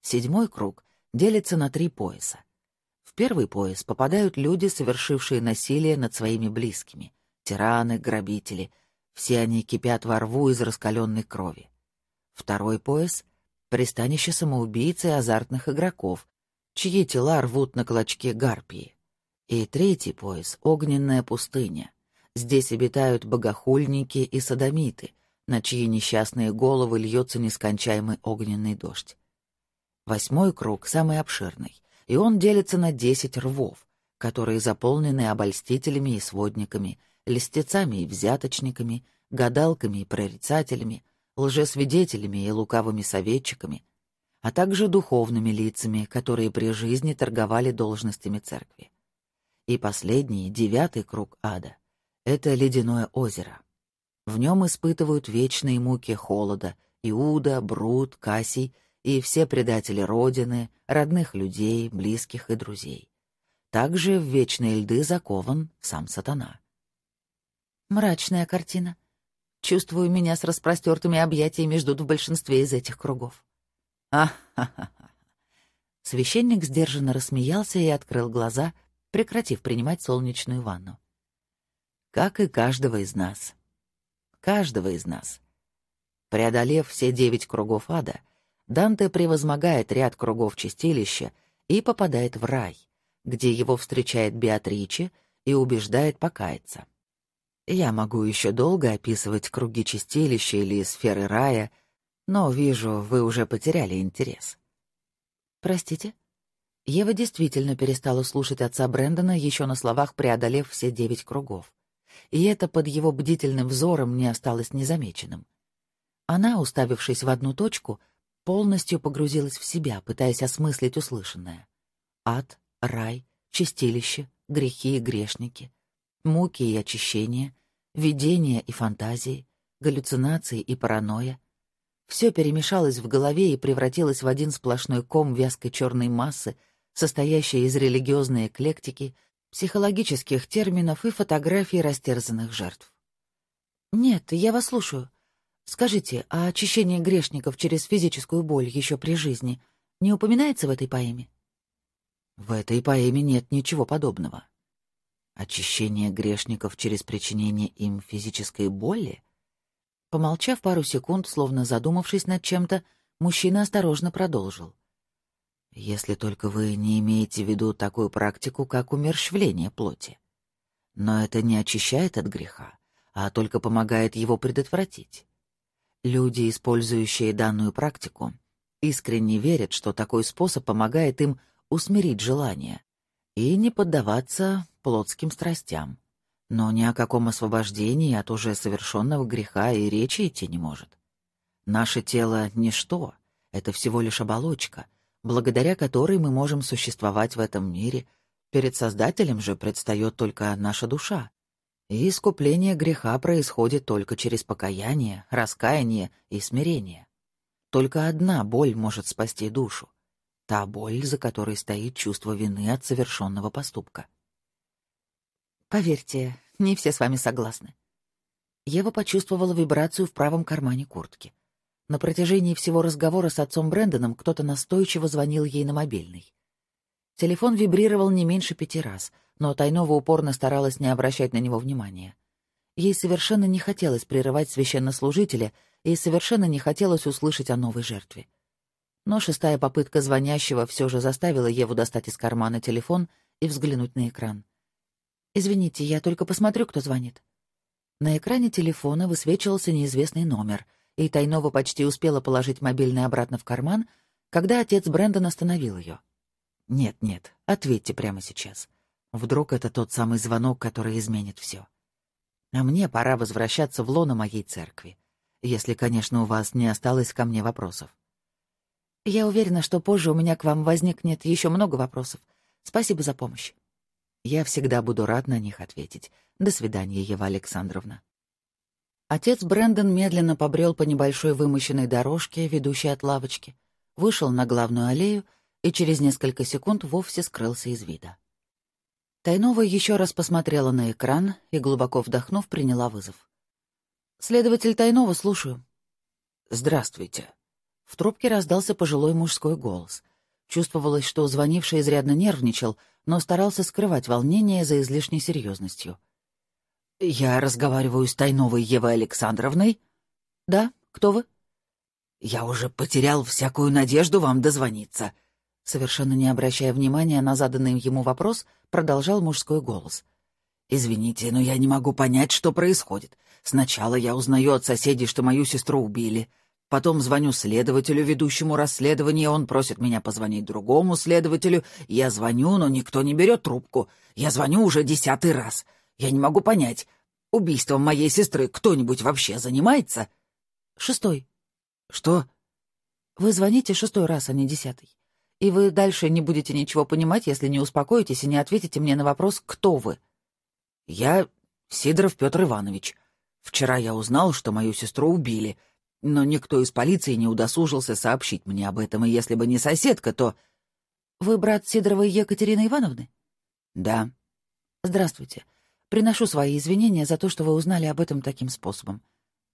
Седьмой круг делится на три пояса. В первый пояс попадают люди, совершившие насилие над своими близкими. Тираны, грабители. Все они кипят во рву из раскаленной крови. Второй пояс — пристанище самоубийц и азартных игроков, чьи тела рвут на клочке гарпии. И третий пояс — огненная пустыня. Здесь обитают богохульники и садомиты, на чьи несчастные головы льется нескончаемый огненный дождь. Восьмой круг самый обширный, и он делится на десять рвов, которые заполнены обольстителями и сводниками, листецами и взяточниками, гадалками и прорицателями, лжесвидетелями и лукавыми советчиками, а также духовными лицами, которые при жизни торговали должностями церкви. И последний, девятый круг ада — это ледяное озеро. В нем испытывают вечные муки холода Иуда, Брут, Кассий и все предатели Родины, родных людей, близких и друзей. Также в вечные льды закован сам сатана. Мрачная картина. Чувствую, меня с распростертыми объятиями ждут в большинстве из этих кругов. А-ха-ха-ха. Священник сдержанно рассмеялся и открыл глаза, прекратив принимать солнечную ванну. Как и каждого из нас. Каждого из нас. Преодолев все девять кругов ада, Данте превозмогает ряд кругов чистилища и попадает в рай, где его встречает Беатриче и убеждает покаяться. Я могу еще долго описывать круги чистилища или сферы рая, но вижу, вы уже потеряли интерес. Простите? Ева действительно перестала слушать отца Брэндона, еще на словах преодолев все девять кругов. И это под его бдительным взором не осталось незамеченным. Она, уставившись в одну точку, полностью погрузилась в себя, пытаясь осмыслить услышанное. Ад, рай, чистилище, грехи и грешники, муки и очищения, видения и фантазии, галлюцинации и паранойя — все перемешалось в голове и превратилось в один сплошной ком вязкой черной массы, состоящей из религиозной эклектики, психологических терминов и фотографий растерзанных жертв. «Нет, я вас слушаю. Скажите, а очищение грешников через физическую боль еще при жизни не упоминается в этой поэме?» В этой поэме нет ничего подобного. Очищение грешников через причинение им физической боли — Помолчав пару секунд, словно задумавшись над чем-то, мужчина осторожно продолжил. «Если только вы не имеете в виду такую практику, как умерщвление плоти. Но это не очищает от греха, а только помогает его предотвратить. Люди, использующие данную практику, искренне верят, что такой способ помогает им усмирить желание и не поддаваться плотским страстям. Но ни о каком освобождении от уже совершенного греха и речи идти не может. Наше тело — ничто, это всего лишь оболочка, благодаря которой мы можем существовать в этом мире. Перед Создателем же предстает только наша душа. И искупление греха происходит только через покаяние, раскаяние и смирение. Только одна боль может спасти душу. Та боль, за которой стоит чувство вины от совершенного поступка. Поверьте, не все с вами согласны. Ева почувствовала вибрацию в правом кармане куртки. На протяжении всего разговора с отцом Брэндоном кто-то настойчиво звонил ей на мобильный. Телефон вибрировал не меньше пяти раз, но Тайнова упорно старалась не обращать на него внимания. Ей совершенно не хотелось прерывать священнослужителя и совершенно не хотелось услышать о новой жертве. Но шестая попытка звонящего все же заставила Еву достать из кармана телефон и взглянуть на экран. «Извините, я только посмотрю, кто звонит». На экране телефона высвечивался неизвестный номер, и Тайнова почти успела положить мобильный обратно в карман, когда отец Брэндон остановил ее. «Нет, нет, ответьте прямо сейчас. Вдруг это тот самый звонок, который изменит все. А мне пора возвращаться в лоно моей церкви, если, конечно, у вас не осталось ко мне вопросов». «Я уверена, что позже у меня к вам возникнет еще много вопросов. Спасибо за помощь». Я всегда буду рад на них ответить. До свидания, Ева Александровна. Отец Брэндон медленно побрел по небольшой вымощенной дорожке, ведущей от лавочки, вышел на главную аллею и через несколько секунд вовсе скрылся из вида. Тайнова еще раз посмотрела на экран и, глубоко вдохнув, приняла вызов. «Следователь Тайнова, слушаю». «Здравствуйте». В трубке раздался пожилой мужской голос. Чувствовалось, что звонивший изрядно нервничал, но старался скрывать волнение за излишней серьезностью. «Я разговариваю с Тайновой Евой Александровной?» «Да, кто вы?» «Я уже потерял всякую надежду вам дозвониться», Совершенно не обращая внимания на заданный ему вопрос, продолжал мужской голос. «Извините, но я не могу понять, что происходит. Сначала я узнаю от соседей, что мою сестру убили. Потом звоню следователю, ведущему расследование, он просит меня позвонить другому следователю. Я звоню, но никто не берет трубку. Я звоню уже десятый раз. Я не могу понять, убийством моей сестры кто-нибудь вообще занимается?» «Шестой». «Что?» «Вы звоните шестой раз, а не десятый. И вы дальше не будете ничего понимать, если не успокоитесь и не ответите мне на вопрос «Кто вы?». «Я Сидоров Петр Иванович. Вчера я узнал, что мою сестру убили, но никто из полиции не удосужился сообщить мне об этом, и если бы не соседка, то...» «Вы брат Сидоровой Екатерины Ивановны?» «Да». «Здравствуйте. Приношу свои извинения за то, что вы узнали об этом таким способом».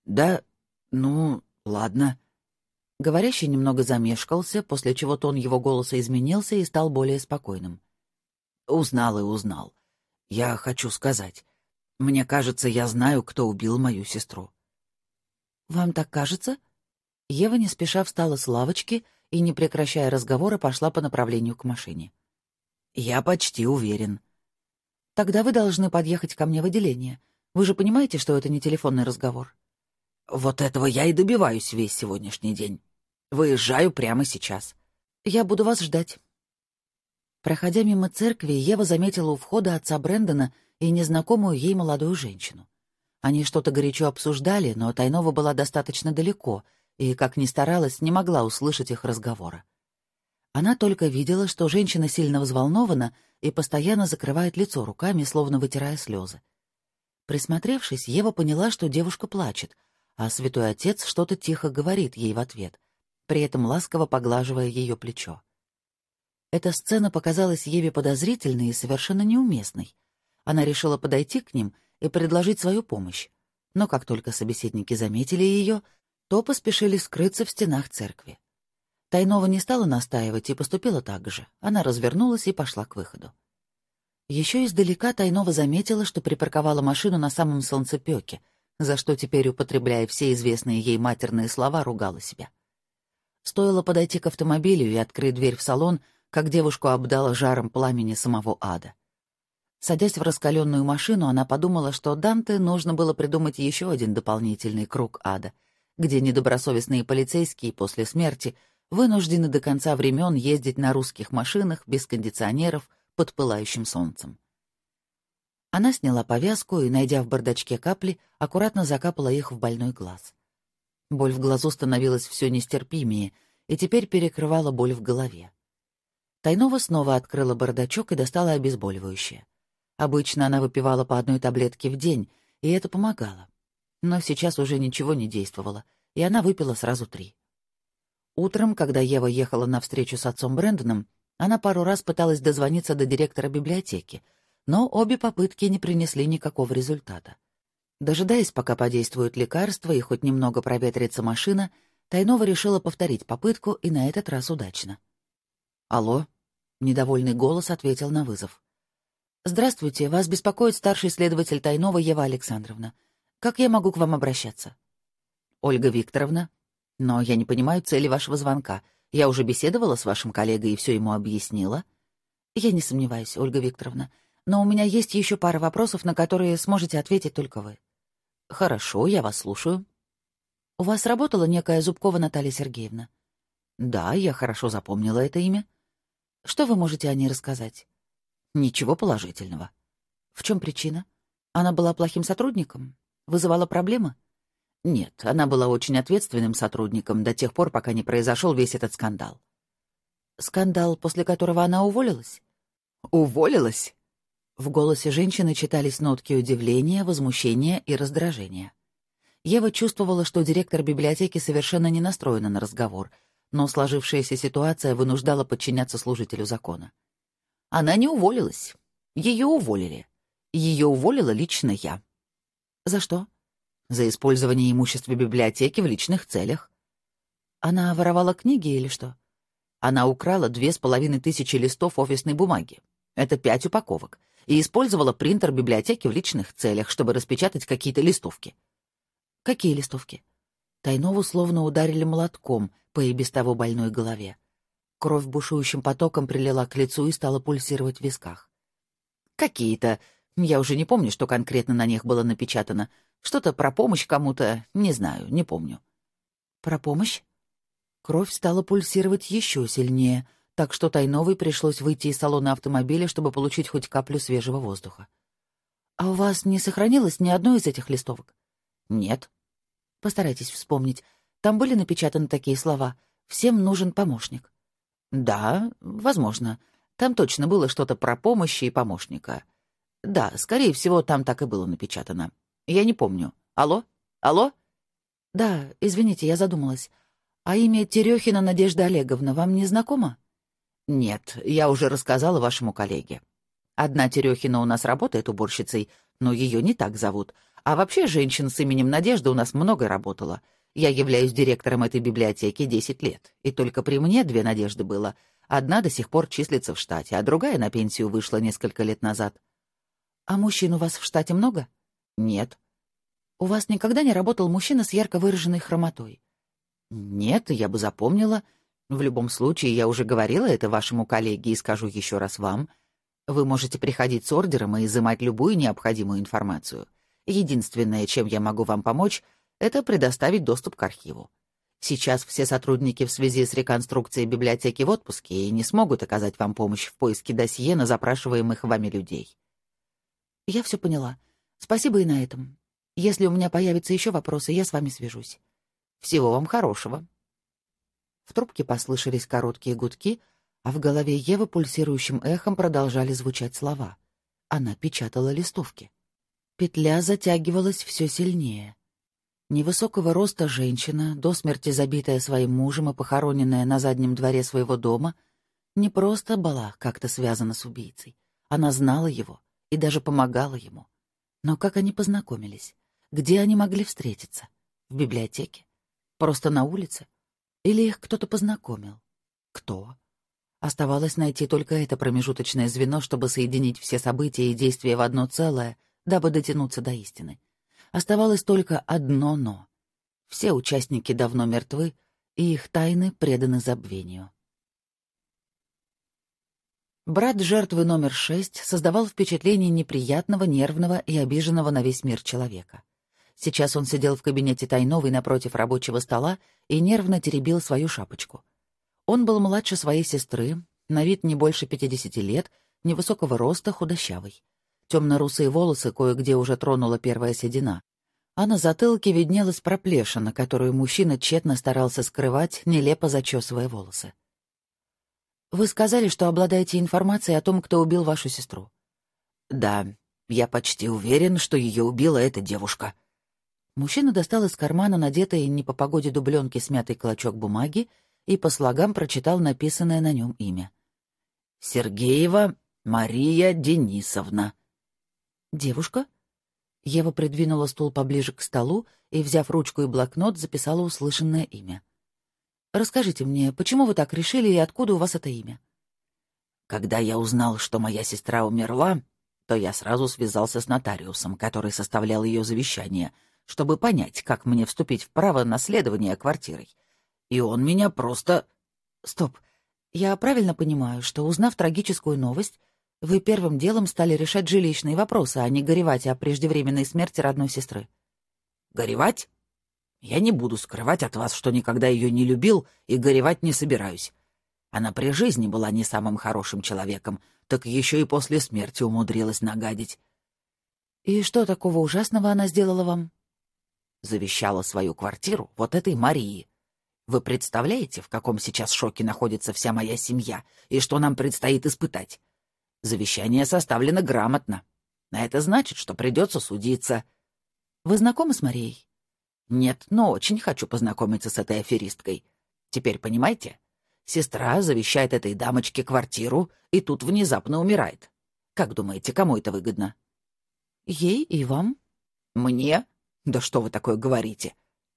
«Да, ну, ладно». Говорящий немного замешкался, после чего тон его голоса изменился и стал более спокойным. «Узнал и узнал. Я хочу сказать. Мне кажется, я знаю, кто убил мою сестру». «Вам так кажется?» Ева не спеша встала с лавочки и, не прекращая разговора, пошла по направлению к машине. «Я почти уверен». «Тогда вы должны подъехать ко мне в отделение. Вы же понимаете, что это не телефонный разговор?» «Вот этого я и добиваюсь весь сегодняшний день. Выезжаю прямо сейчас. Я буду вас ждать». Проходя мимо церкви, Ева заметила у входа отца Брэндона и незнакомую ей молодую женщину. Они что-то горячо обсуждали, но Тайнова была достаточно далеко и, как ни старалась, не могла услышать их разговора. Она только видела, что женщина сильно взволнована и постоянно закрывает лицо руками, словно вытирая слезы. Присмотревшись, Ева поняла, что девушка плачет, а святой отец что-то тихо говорит ей в ответ, при этом ласково поглаживая ее плечо. Эта сцена показалась Еве подозрительной и совершенно неуместной. Она решила подойти к ним и предложить свою помощь, но как только собеседники заметили ее, то поспешили скрыться в стенах церкви. Тайнова не стала настаивать и поступила так же. Она развернулась и пошла к выходу. Еще издалека Тайнова заметила, что припарковала машину на самом солнцепёке — за что теперь, употребляя все известные ей матерные слова, ругала себя. Стоило подойти к автомобилю и открыть дверь в салон, как девушку обдала жаром пламени самого ада. Садясь в раскаленную машину, она подумала, что Данте нужно было придумать еще один дополнительный круг ада, где недобросовестные полицейские после смерти вынуждены до конца времен ездить на русских машинах без кондиционеров под пылающим солнцем. Она сняла повязку и, найдя в бардачке капли, аккуратно закапала их в больной глаз. Боль в глазу становилась все нестерпимее и теперь перекрывала боль в голове. Тайнова снова открыла бардачок и достала обезболивающее. Обычно она выпивала по одной таблетке в день, и это помогало. Но сейчас уже ничего не действовало, и она выпила сразу три. Утром, когда Ева ехала на встречу с отцом Брэндоном, она пару раз пыталась дозвониться до директора библиотеки — но обе попытки не принесли никакого результата. Дожидаясь, пока подействуют лекарства и хоть немного проветрится машина, Тайнова решила повторить попытку и на этот раз удачно. «Алло?» — недовольный голос ответил на вызов. «Здравствуйте, вас беспокоит старший следователь Тайнова Ева Александровна. Как я могу к вам обращаться?» «Ольга Викторовна, но я не понимаю цели вашего звонка. Я уже беседовала с вашим коллегой и все ему объяснила». «Я не сомневаюсь, Ольга Викторовна но у меня есть еще пара вопросов, на которые сможете ответить только вы». «Хорошо, я вас слушаю». «У вас работала некая Зубкова Наталья Сергеевна?» «Да, я хорошо запомнила это имя». «Что вы можете о ней рассказать?» «Ничего положительного». «В чем причина? Она была плохим сотрудником? Вызывала проблемы?» «Нет, она была очень ответственным сотрудником до тех пор, пока не произошел весь этот скандал». «Скандал, после которого она уволилась?» «Уволилась?» В голосе женщины читались нотки удивления, возмущения и раздражения. Ева чувствовала, что директор библиотеки совершенно не настроена на разговор, но сложившаяся ситуация вынуждала подчиняться служителю закона. Она не уволилась. Ее уволили. Ее уволила лично я. За что? За использование имущества библиотеки в личных целях. Она воровала книги или что? Она украла две с половиной тысячи листов офисной бумаги. Это пять упаковок. И использовала принтер библиотеки в личных целях, чтобы распечатать какие-то листовки. Какие листовки? Тайнову словно ударили молотком по и без того больной голове. Кровь бушующим потоком прилила к лицу и стала пульсировать в висках. Какие-то... Я уже не помню, что конкретно на них было напечатано. Что-то про помощь кому-то, не знаю, не помню. Про помощь? Кровь стала пульсировать еще сильнее, так что Тайновой пришлось выйти из салона автомобиля, чтобы получить хоть каплю свежего воздуха. «А у вас не сохранилось ни одной из этих листовок?» «Нет». «Постарайтесь вспомнить. Там были напечатаны такие слова. Всем нужен помощник». «Да, возможно. Там точно было что-то про помощь и помощника. Да, скорее всего, там так и было напечатано. Я не помню. Алло? Алло?» «Да, извините, я задумалась. А имя Терехина Надежда Олеговна вам не знакомо?» «Нет, я уже рассказала вашему коллеге. Одна Терехина у нас работает уборщицей, но ее не так зовут. А вообще женщин с именем Надежда у нас много работало. Я являюсь директором этой библиотеки 10 лет, и только при мне две Надежды было. Одна до сих пор числится в штате, а другая на пенсию вышла несколько лет назад». «А мужчин у вас в штате много?» «Нет». У вас никогда не работал мужчина с ярко выраженной хромотой? Нет, я бы запомнила. В любом случае, я уже говорила это вашему коллеге и скажу еще раз вам. Вы можете приходить с ордером и изымать любую необходимую информацию. Единственное, чем я могу вам помочь, это предоставить доступ к архиву. Сейчас все сотрудники в связи с реконструкцией библиотеки в отпуске и не смогут оказать вам помощь в поиске досье на запрашиваемых вами людей. Я все поняла. Спасибо и на этом. Если у меня появятся еще вопросы, я с вами свяжусь. Всего вам хорошего». В трубке послышались короткие гудки, а в голове Евы пульсирующим эхом продолжали звучать слова. Она печатала листовки. Петля затягивалась все сильнее. Невысокого роста женщина, до смерти забитая своим мужем и похороненная на заднем дворе своего дома, не просто была как-то связана с убийцей. Она знала его и даже помогала ему. Но как они познакомились? Где они могли встретиться? В библиотеке? Просто на улице? Или их кто-то познакомил? Кто? Оставалось найти только это промежуточное звено, чтобы соединить все события и действия в одно целое, дабы дотянуться до истины. Оставалось только одно «но». Все участники давно мертвы, и их тайны преданы забвению. Брат жертвы номер шесть создавал впечатление неприятного, нервного и обиженного на весь мир человека. Сейчас он сидел в кабинете Тайновой напротив рабочего стола и нервно теребил свою шапочку. Он был младше своей сестры, на вид не больше 50 лет, невысокого роста, худощавый. Темно-русые волосы кое-где уже тронула первая седина. А на затылке виднелась проплешина, которую мужчина тщетно старался скрывать, нелепо зачесывая волосы. «Вы сказали, что обладаете информацией о том, кто убил вашу сестру?» «Да, я почти уверен, что ее убила эта девушка», Мужчина достал из кармана надетый не по погоде дубленки смятый клочок бумаги и по слогам прочитал написанное на нем имя. «Сергеева Мария Денисовна». «Девушка?» Ева придвинула стул поближе к столу и, взяв ручку и блокнот, записала услышанное имя. «Расскажите мне, почему вы так решили и откуда у вас это имя?» «Когда я узнал, что моя сестра умерла, то я сразу связался с нотариусом, который составлял ее завещание — чтобы понять, как мне вступить в право наследования квартирой. И он меня просто... Стоп. Я правильно понимаю, что, узнав трагическую новость, вы первым делом стали решать жилищные вопросы, а не горевать о преждевременной смерти родной сестры? Горевать? Я не буду скрывать от вас, что никогда ее не любил и горевать не собираюсь. Она при жизни была не самым хорошим человеком, так еще и после смерти умудрилась нагадить. И что такого ужасного она сделала вам? Завещала свою квартиру вот этой Марии. Вы представляете, в каком сейчас шоке находится вся моя семья и что нам предстоит испытать? Завещание составлено грамотно. А это значит, что придется судиться. Вы знакомы с Марией? Нет, но очень хочу познакомиться с этой аферисткой. Теперь понимаете? Сестра завещает этой дамочке квартиру и тут внезапно умирает. Как думаете, кому это выгодно? Ей и вам? Мне? «Да что вы такое говорите?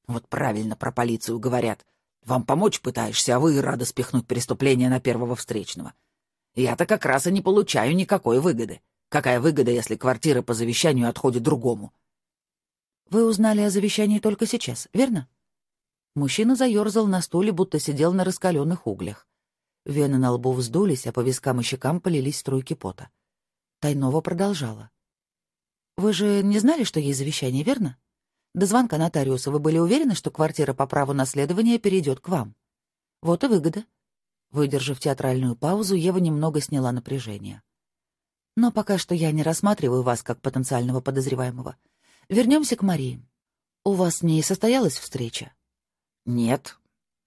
Вот правильно про полицию говорят. Вам помочь пытаешься, а вы рады спихнуть преступление на первого встречного. Я-то как раз и не получаю никакой выгоды. Какая выгода, если квартира по завещанию отходит другому? Вы узнали о завещании только сейчас, верно? Мужчина заерзал на стуле, будто сидел на раскаленных углях. Вены на лбу вздулись, а по вискам и щекам полились струйки пота. Тайнова продолжала. «Вы же не знали, что есть завещание, верно? До звонка нотариуса вы были уверены, что квартира по праву наследования перейдет к вам? Вот и выгода». Выдержав театральную паузу, Ева немного сняла напряжение. «Но пока что я не рассматриваю вас как потенциального подозреваемого. Вернемся к Марии. У вас с ней состоялась встреча?» «Нет.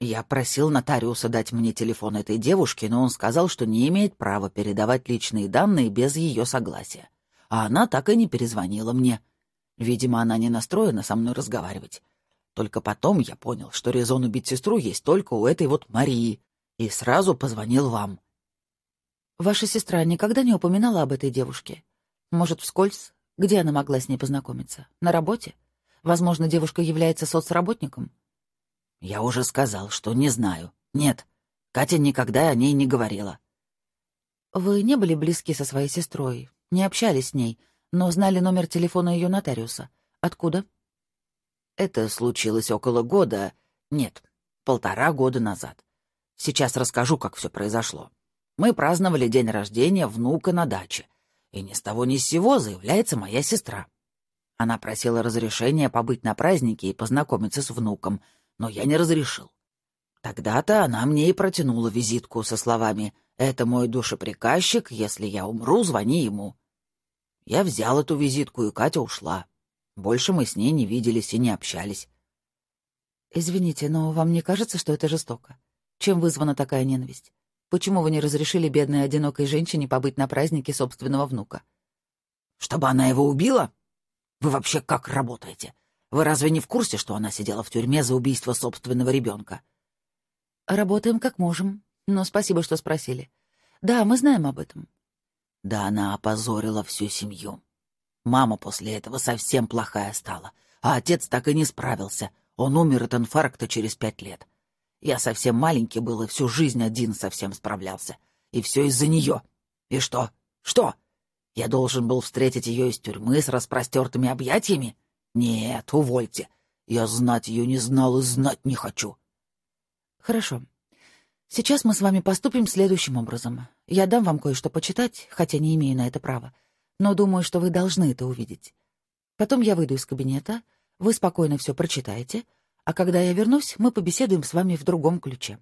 Я просил нотариуса дать мне телефон этой девушки, но он сказал, что не имеет права передавать личные данные без ее согласия. А она так и не перезвонила мне. Видимо, она не настроена со мной разговаривать. Только потом я понял, что резон убить сестру есть только у этой вот Марии, и сразу позвонил вам». «Ваша сестра никогда не упоминала об этой девушке? Может, вскользь? Где она могла с ней познакомиться? На работе? Возможно, девушка является соцработником?» «Я уже сказал, что не знаю. Нет, Катя никогда о ней не говорила». «Вы не были близки со своей сестрой, не общались с ней, но знали номер телефона ее нотариуса. Откуда?» «Это случилось около года... Нет, полтора года назад. Сейчас расскажу, как все произошло. Мы праздновали день рождения внука на даче, и ни с того ни с сего заявляется моя сестра. Она просила разрешения побыть на празднике и познакомиться с внуком — но я не разрешил. Тогда-то она мне и протянула визитку со словами «Это мой душеприказчик, если я умру, звони ему». Я взял эту визитку, и Катя ушла. Больше мы с ней не виделись и не общались. «Извините, но вам не кажется, что это жестоко? Чем вызвана такая ненависть? Почему вы не разрешили бедной одинокой женщине побыть на празднике собственного внука?» «Чтобы она его убила? Вы вообще как работаете? Вы разве не в курсе, что она сидела в тюрьме за убийство собственного ребенка? Работаем как можем. Но спасибо, что спросили. Да, мы знаем об этом. Да она опозорила всю семью. Мама после этого совсем плохая стала, а отец так и не справился. Он умер от инфаркта через пять лет. Я совсем маленький был и всю жизнь один совсем справлялся. И все из-за нее. И что? Что? Я должен был встретить ее из тюрьмы с распростертыми объятиями? «Нет, увольте. Я знать ее не знал и знать не хочу». «Хорошо. Сейчас мы с вами поступим следующим образом. Я дам вам кое-что почитать, хотя не имею на это права, но думаю, что вы должны это увидеть. Потом я выйду из кабинета, вы спокойно все прочитаете, а когда я вернусь, мы побеседуем с вами в другом ключе».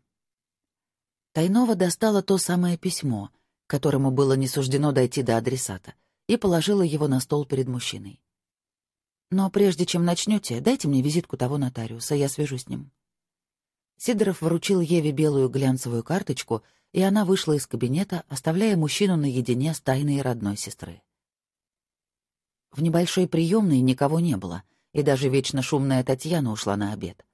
Тайнова достала то самое письмо, которому было не суждено дойти до адресата, и положила его на стол перед мужчиной. Но прежде чем начнете, дайте мне визитку того нотариуса, я свяжусь с ним». Сидоров вручил Еве белую глянцевую карточку, и она вышла из кабинета, оставляя мужчину наедине с тайной родной сестры. В небольшой приемной никого не было, и даже вечно шумная Татьяна ушла на обед.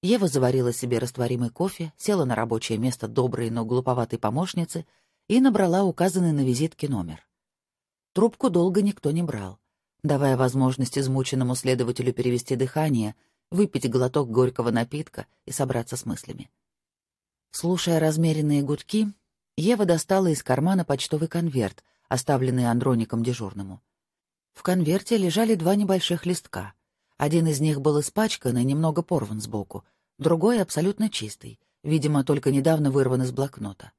Ева заварила себе растворимый кофе, села на рабочее место доброй, но глуповатой помощницы и набрала указанный на визитке номер. Трубку долго никто не брал давая возможность измученному следователю перевести дыхание, выпить глоток горького напитка и собраться с мыслями. Слушая размеренные гудки, Ева достала из кармана почтовый конверт, оставленный Андроником дежурному. В конверте лежали два небольших листка. Один из них был испачкан и немного порван сбоку, другой абсолютно чистый, видимо, только недавно вырван из блокнота.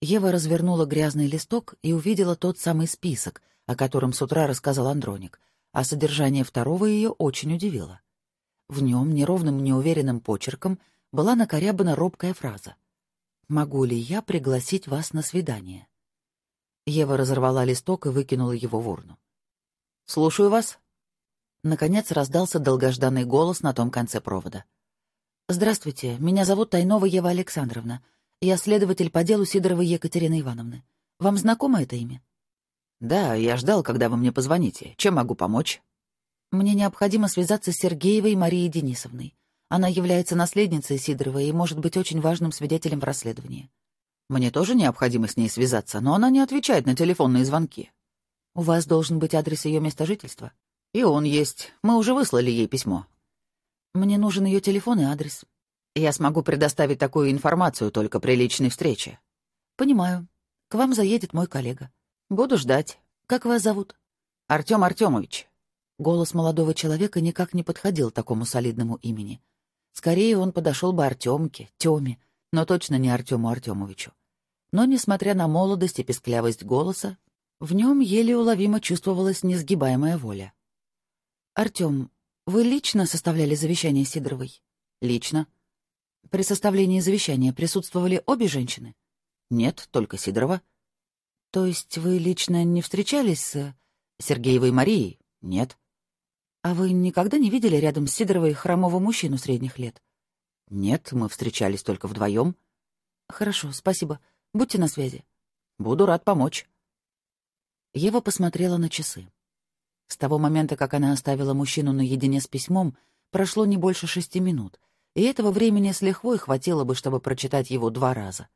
Ева развернула грязный листок и увидела тот самый список, о котором с утра рассказал Андроник, а содержание второго ее очень удивило. В нем неровным неуверенным почерком была накорябана робкая фраза «Могу ли я пригласить вас на свидание?» Ева разорвала листок и выкинула его в урну. «Слушаю вас». Наконец раздался долгожданный голос на том конце провода. «Здравствуйте, меня зовут Тайнова Ева Александровна. Я следователь по делу Сидоровой Екатерины Ивановны. Вам знакомо это имя?» «Да, я ждал, когда вы мне позвоните. Чем могу помочь?» «Мне необходимо связаться с Сергеевой Марией Денисовной. Она является наследницей Сидоровой и может быть очень важным свидетелем в расследовании». «Мне тоже необходимо с ней связаться, но она не отвечает на телефонные звонки». «У вас должен быть адрес ее места жительства?» «И он есть. Мы уже выслали ей письмо». «Мне нужен ее телефон и адрес». «Я смогу предоставить такую информацию только при личной встрече». «Понимаю. К вам заедет мой коллега. Буду ждать. Как вас зовут? Артем Артемович. Голос молодого человека никак не подходил такому солидному имени. Скорее, он подошел бы Артемке, Теме, но точно не Артему Артемовичу. Но, несмотря на молодость и песклявость голоса, в нем еле уловимо чувствовалась несгибаемая воля. «Артем, вы лично составляли завещание Сидоровой?» «Лично». «При составлении завещания присутствовали обе женщины?» «Нет, только Сидорова». «То есть вы лично не встречались с...» «Сергеевой Марией?» «Нет». «А вы никогда не видели рядом с Сидоровой хромого мужчину средних лет?» «Нет, мы встречались только вдвоем». «Хорошо, спасибо. Будьте на связи». «Буду рад помочь». Ева посмотрела на часы. С того момента, как она оставила мужчину наедине с письмом, прошло не больше шести минут, и этого времени с лихвой хватило бы, чтобы прочитать его два раза.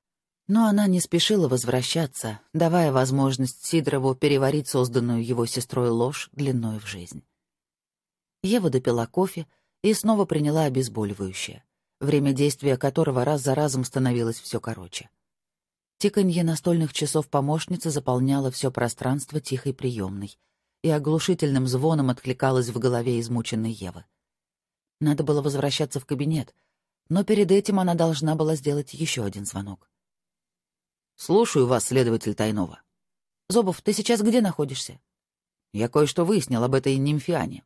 Но она не спешила возвращаться, давая возможность Сидорову переварить созданную его сестрой ложь длиной в жизнь. Ева допила кофе и снова приняла обезболивающее, время действия которого раз за разом становилось все короче. Тиканье настольных часов помощницы заполняло все пространство тихой приемной, и оглушительным звоном откликалось в голове измученной Евы. Надо было возвращаться в кабинет, но перед этим она должна была сделать еще один звонок. «Слушаю вас, следователь Тайнова». «Зобов, ты сейчас где находишься?» «Я кое-что выяснил об этой нимфиане.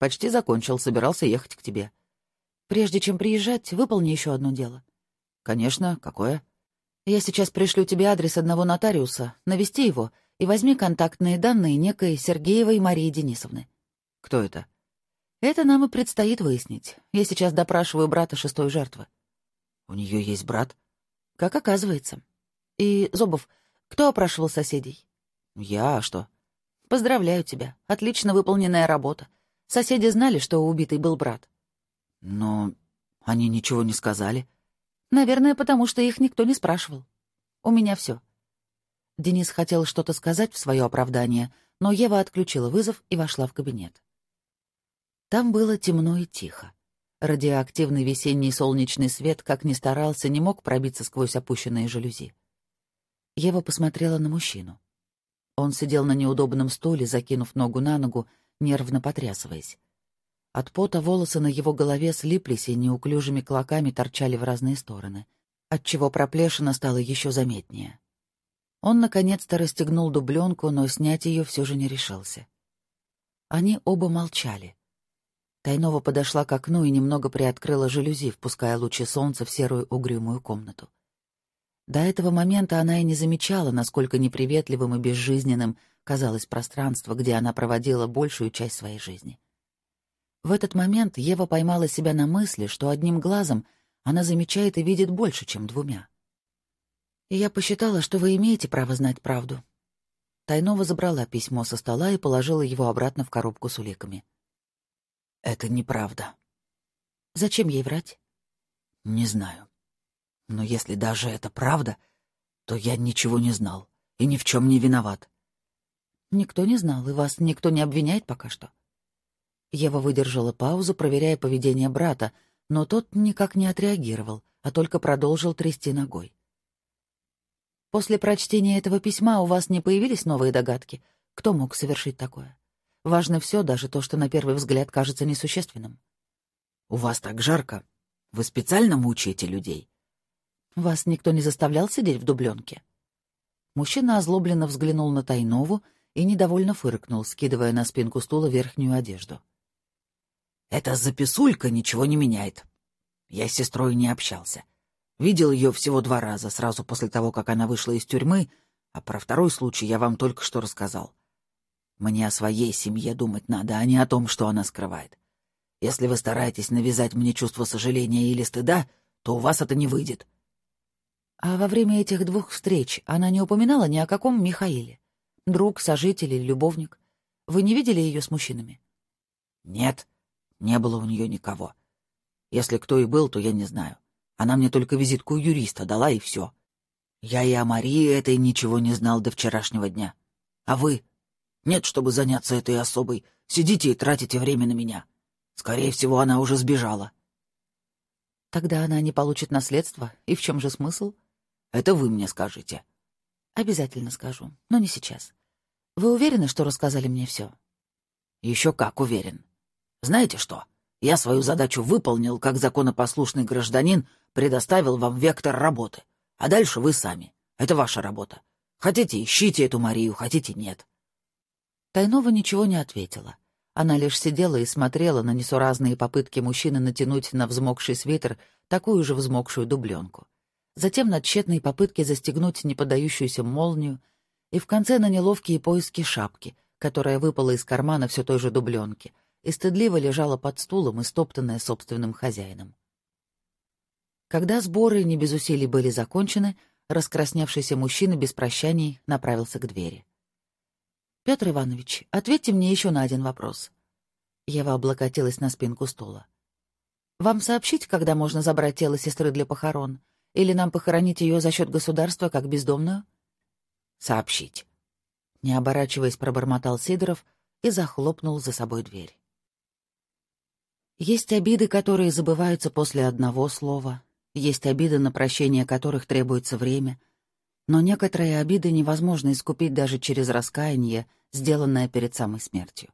Почти закончил, собирался ехать к тебе». «Прежде чем приезжать, выполни еще одно дело». «Конечно. Какое?» «Я сейчас пришлю тебе адрес одного нотариуса. Навести его и возьми контактные данные некой Сергеевой Марии Денисовны». «Кто это?» «Это нам и предстоит выяснить. Я сейчас допрашиваю брата шестой жертвы». «У нее есть брат?» «Как оказывается. И, Зобов, кто опрашивал соседей? Я, а что? Поздравляю тебя. Отлично выполненная работа. Соседи знали, что убитый был брат. Но они ничего не сказали. Наверное, потому что их никто не спрашивал. У меня все. Денис хотел что-то сказать в свое оправдание, но Ева отключила вызов и вошла в кабинет. Там было темно и тихо. Радиоактивный весенний солнечный свет, как ни старался, не мог пробиться сквозь опущенные жалюзи. Ева посмотрела на мужчину. Он сидел на неудобном стуле, закинув ногу на ногу, нервно потрясываясь. От пота волосы на его голове слиплись и неуклюжими клоками торчали в разные стороны, отчего проплешина стала еще заметнее. Он наконец-то расстегнул дубленку, но снять ее все же не решился. Они оба молчали. Тайнова подошла к окну и немного приоткрыла жалюзи, впуская лучи солнца в серую угрюмую комнату. До этого момента она и не замечала, насколько неприветливым и безжизненным казалось пространство, где она проводила большую часть своей жизни. В этот момент Ева поймала себя на мысли, что одним глазом она замечает и видит больше, чем двумя. И я посчитала, что вы имеете право знать правду. Тайнова забрала письмо со стола и положила его обратно в коробку с уликами. «Это неправда». «Зачем ей врать?» «Не знаю. Но если даже это правда, то я ничего не знал и ни в чем не виноват. Никто не знал, и вас никто не обвиняет пока что. Ева выдержала паузу, проверяя поведение брата, но тот никак не отреагировал, а только продолжил трясти ногой. После прочтения этого письма у вас не появились новые догадки? Кто мог совершить такое? Важно все, даже то, что на первый взгляд кажется несущественным. «У вас так жарко. Вы специально мучаете людей?» Вас никто не заставлял сидеть в дубленке?» Мужчина озлобленно взглянул на Тайнову и недовольно фыркнул, скидывая на спинку стула верхнюю одежду. «Эта записулька ничего не меняет. Я с сестрой не общался. Видел ее всего два раза, сразу после того, как она вышла из тюрьмы, а про второй случай я вам только что рассказал. Мне о своей семье думать надо, а не о том, что она скрывает. Если вы стараетесь навязать мне чувство сожаления или стыда, то у вас это не выйдет. А во время этих двух встреч она не упоминала ни о каком Михаиле? Друг, сожитель или любовник? Вы не видели ее с мужчинами? Нет, не было у нее никого. Если кто и был, то я не знаю. Она мне только визитку юриста дала, и все. Я и о Марии этой ничего не знал до вчерашнего дня. А вы? Нет, чтобы заняться этой особой. Сидите и тратите время на меня. Скорее всего, она уже сбежала. Тогда она не получит наследство, и в чем же смысл? — это вы мне скажете. Обязательно скажу, но не сейчас. Вы уверены, что рассказали мне все? Еще как уверен. Знаете что? Я свою задачу выполнил, как законопослушный гражданин, предоставил вам вектор работы. А дальше вы сами. Это ваша работа. Хотите, ищите эту Марию, хотите, нет. Тайнова ничего не ответила. Она лишь сидела и смотрела на несуразные попытки мужчины натянуть на взмокший свитер такую же взмокшую дубленку. Затем на тщетные попытки застегнуть неподающуюся молнию и в конце на неловкие поиски шапки, которая выпала из кармана все той же дубленки и стыдливо лежала под стулом, истоптанная собственным хозяином. Когда сборы не без усилий были закончены, раскрасневшийся мужчина без прощаний направился к двери. «Петр Иванович, ответьте мне еще на один вопрос». Ева облокотилась на спинку стула. «Вам сообщить, когда можно забрать тело сестры для похорон? Или нам похоронить ее за счет государства как бездомную?» «Сообщить». Не оборачиваясь, пробормотал Сидоров и захлопнул за собой дверь. Есть обиды, которые забываются после одного слова, есть обиды, на прощение которых требуется время, но некоторые обиды невозможно искупить даже через раскаяние, сделанное перед самой смертью.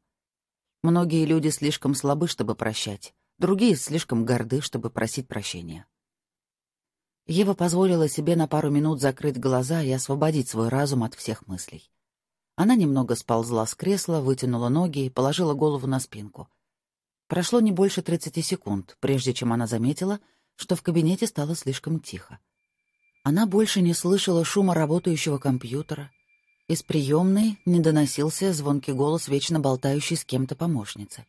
Многие люди слишком слабы, чтобы прощать, другие слишком горды, чтобы просить прощения. Ева позволила себе на пару минут закрыть глаза и освободить свой разум от всех мыслей. Она немного сползла с кресла, вытянула ноги и положила голову на спинку. Прошло не больше 30 секунд, прежде чем она заметила — что в кабинете стало слишком тихо. Она больше не слышала шума работающего компьютера. Из приемной не доносился звонкий голос, вечно болтающий с кем-то помощницы.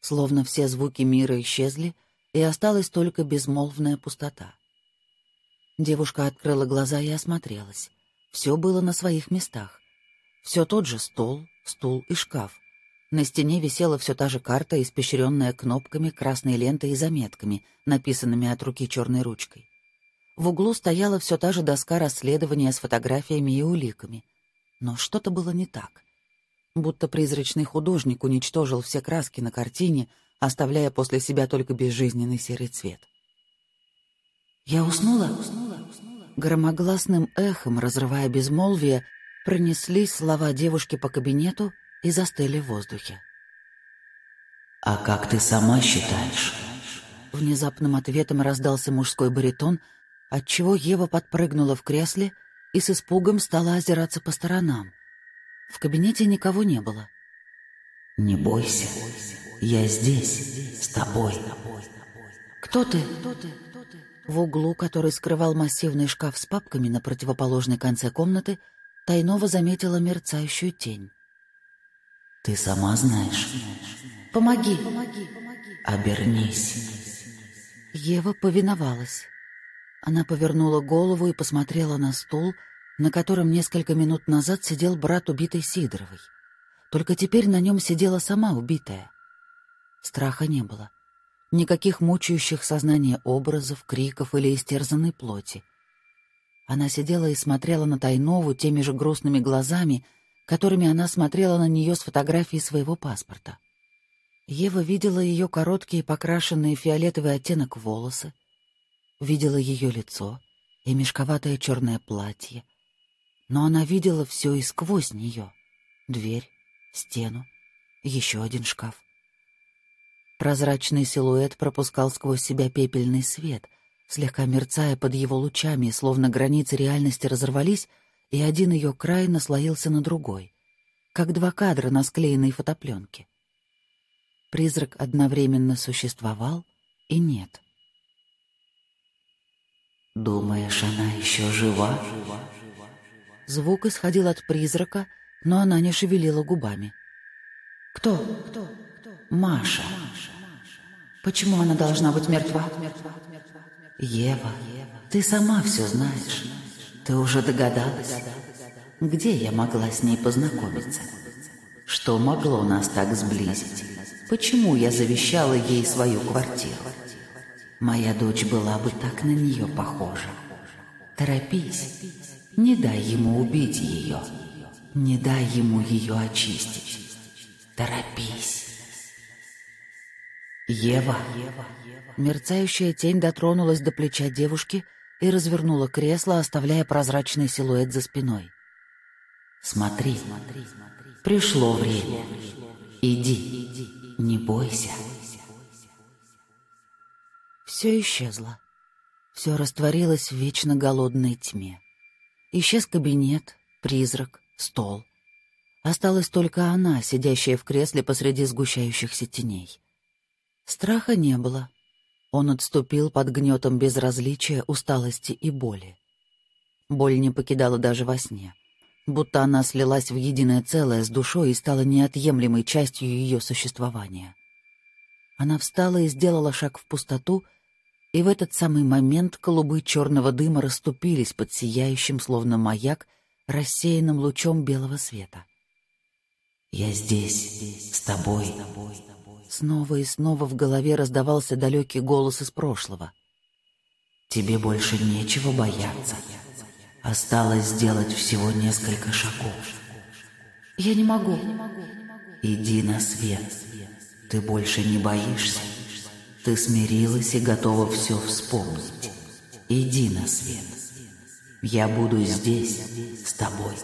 Словно все звуки мира исчезли, и осталась только безмолвная пустота. Девушка открыла глаза и осмотрелась. Все было на своих местах. Все тот же стол, стул и шкаф — на стене висела все та же карта, испещренная кнопками, красной лентой и заметками, написанными от руки черной ручкой. В углу стояла все та же доска расследования с фотографиями и уликами. Но что-то было не так. Будто призрачный художник уничтожил все краски на картине, оставляя после себя только безжизненный серый цвет. «Я уснула?» Громогласным эхом, разрывая безмолвие, пронеслись слова девушки по кабинету — и застыли в воздухе. «А как ты сама считаешь?» Внезапным ответом раздался мужской баритон, отчего Ева подпрыгнула в кресле и с испугом стала озираться по сторонам. В кабинете никого не было. «Не бойся, я здесь, с тобой». «Кто ты?» В углу, который скрывал массивный шкаф с папками на противоположной конце комнаты, Тайнова заметила мерцающую тень. Ты сама знаешь. Помоги. Обернись. Ева повиновалась. Она повернула голову и посмотрела на стул, на котором несколько минут назад сидел брат убитой Сидоровой. Только теперь на нем сидела сама убитая. Страха не было. Никаких мучающих сознание образов, криков или истерзанной плоти. Она сидела и смотрела на Тайнову теми же грустными глазами, которыми она смотрела на нее с фотографии своего паспорта. Ева видела ее короткие покрашенные фиолетовый оттенок волосы, видела ее лицо и мешковатое черное платье, но она видела все и сквозь нее — дверь, стену, еще один шкаф. Прозрачный силуэт пропускал сквозь себя пепельный свет, слегка мерцая под его лучами, словно границы реальности разорвались, и один ее край наслоился на другой, как два кадра на склеенной фотопленке. Призрак одновременно существовал и нет. «Думаешь, она еще жива?» Звук исходил от призрака, но она не шевелила губами. «Кто?» «Маша. Почему она должна быть мертва?» «Ева, ты сама все знаешь». Ты уже догадалась, где я могла с ней познакомиться? Что могло нас так сблизить? Почему я завещала ей свою квартиру? Моя дочь была бы так на нее похожа. Торопись, не дай ему убить ее, не дай ему ее очистить. Торопись. Ева. Мерцающая тень дотронулась до плеча девушки — и развернула кресло, оставляя прозрачный силуэт за спиной. Смотри, пришло время. Иди, не бойся. Все исчезло. Все растворилось в вечно голодной тьме. Исчез кабинет, призрак, стол. Осталась только она, сидящая в кресле посреди сгущающихся теней. Страха не было. Он отступил под гнетом безразличия, усталости и боли. Боль не покидала даже во сне, будто она слилась в единое целое с душой и стала неотъемлемой частью ее существования. Она встала и сделала шаг в пустоту, и в этот самый момент клубы черного дыма расступились под сияющим, словно маяк, рассеянным лучом белого света. «Я здесь, с тобой», Снова и снова в голове раздавался далекий голос из прошлого. «Тебе больше нечего бояться. Осталось сделать всего несколько шагов». «Я не могу». «Иди на свет. Ты больше не боишься. Ты смирилась и готова все вспомнить. Иди на свет. Я буду здесь, с тобой».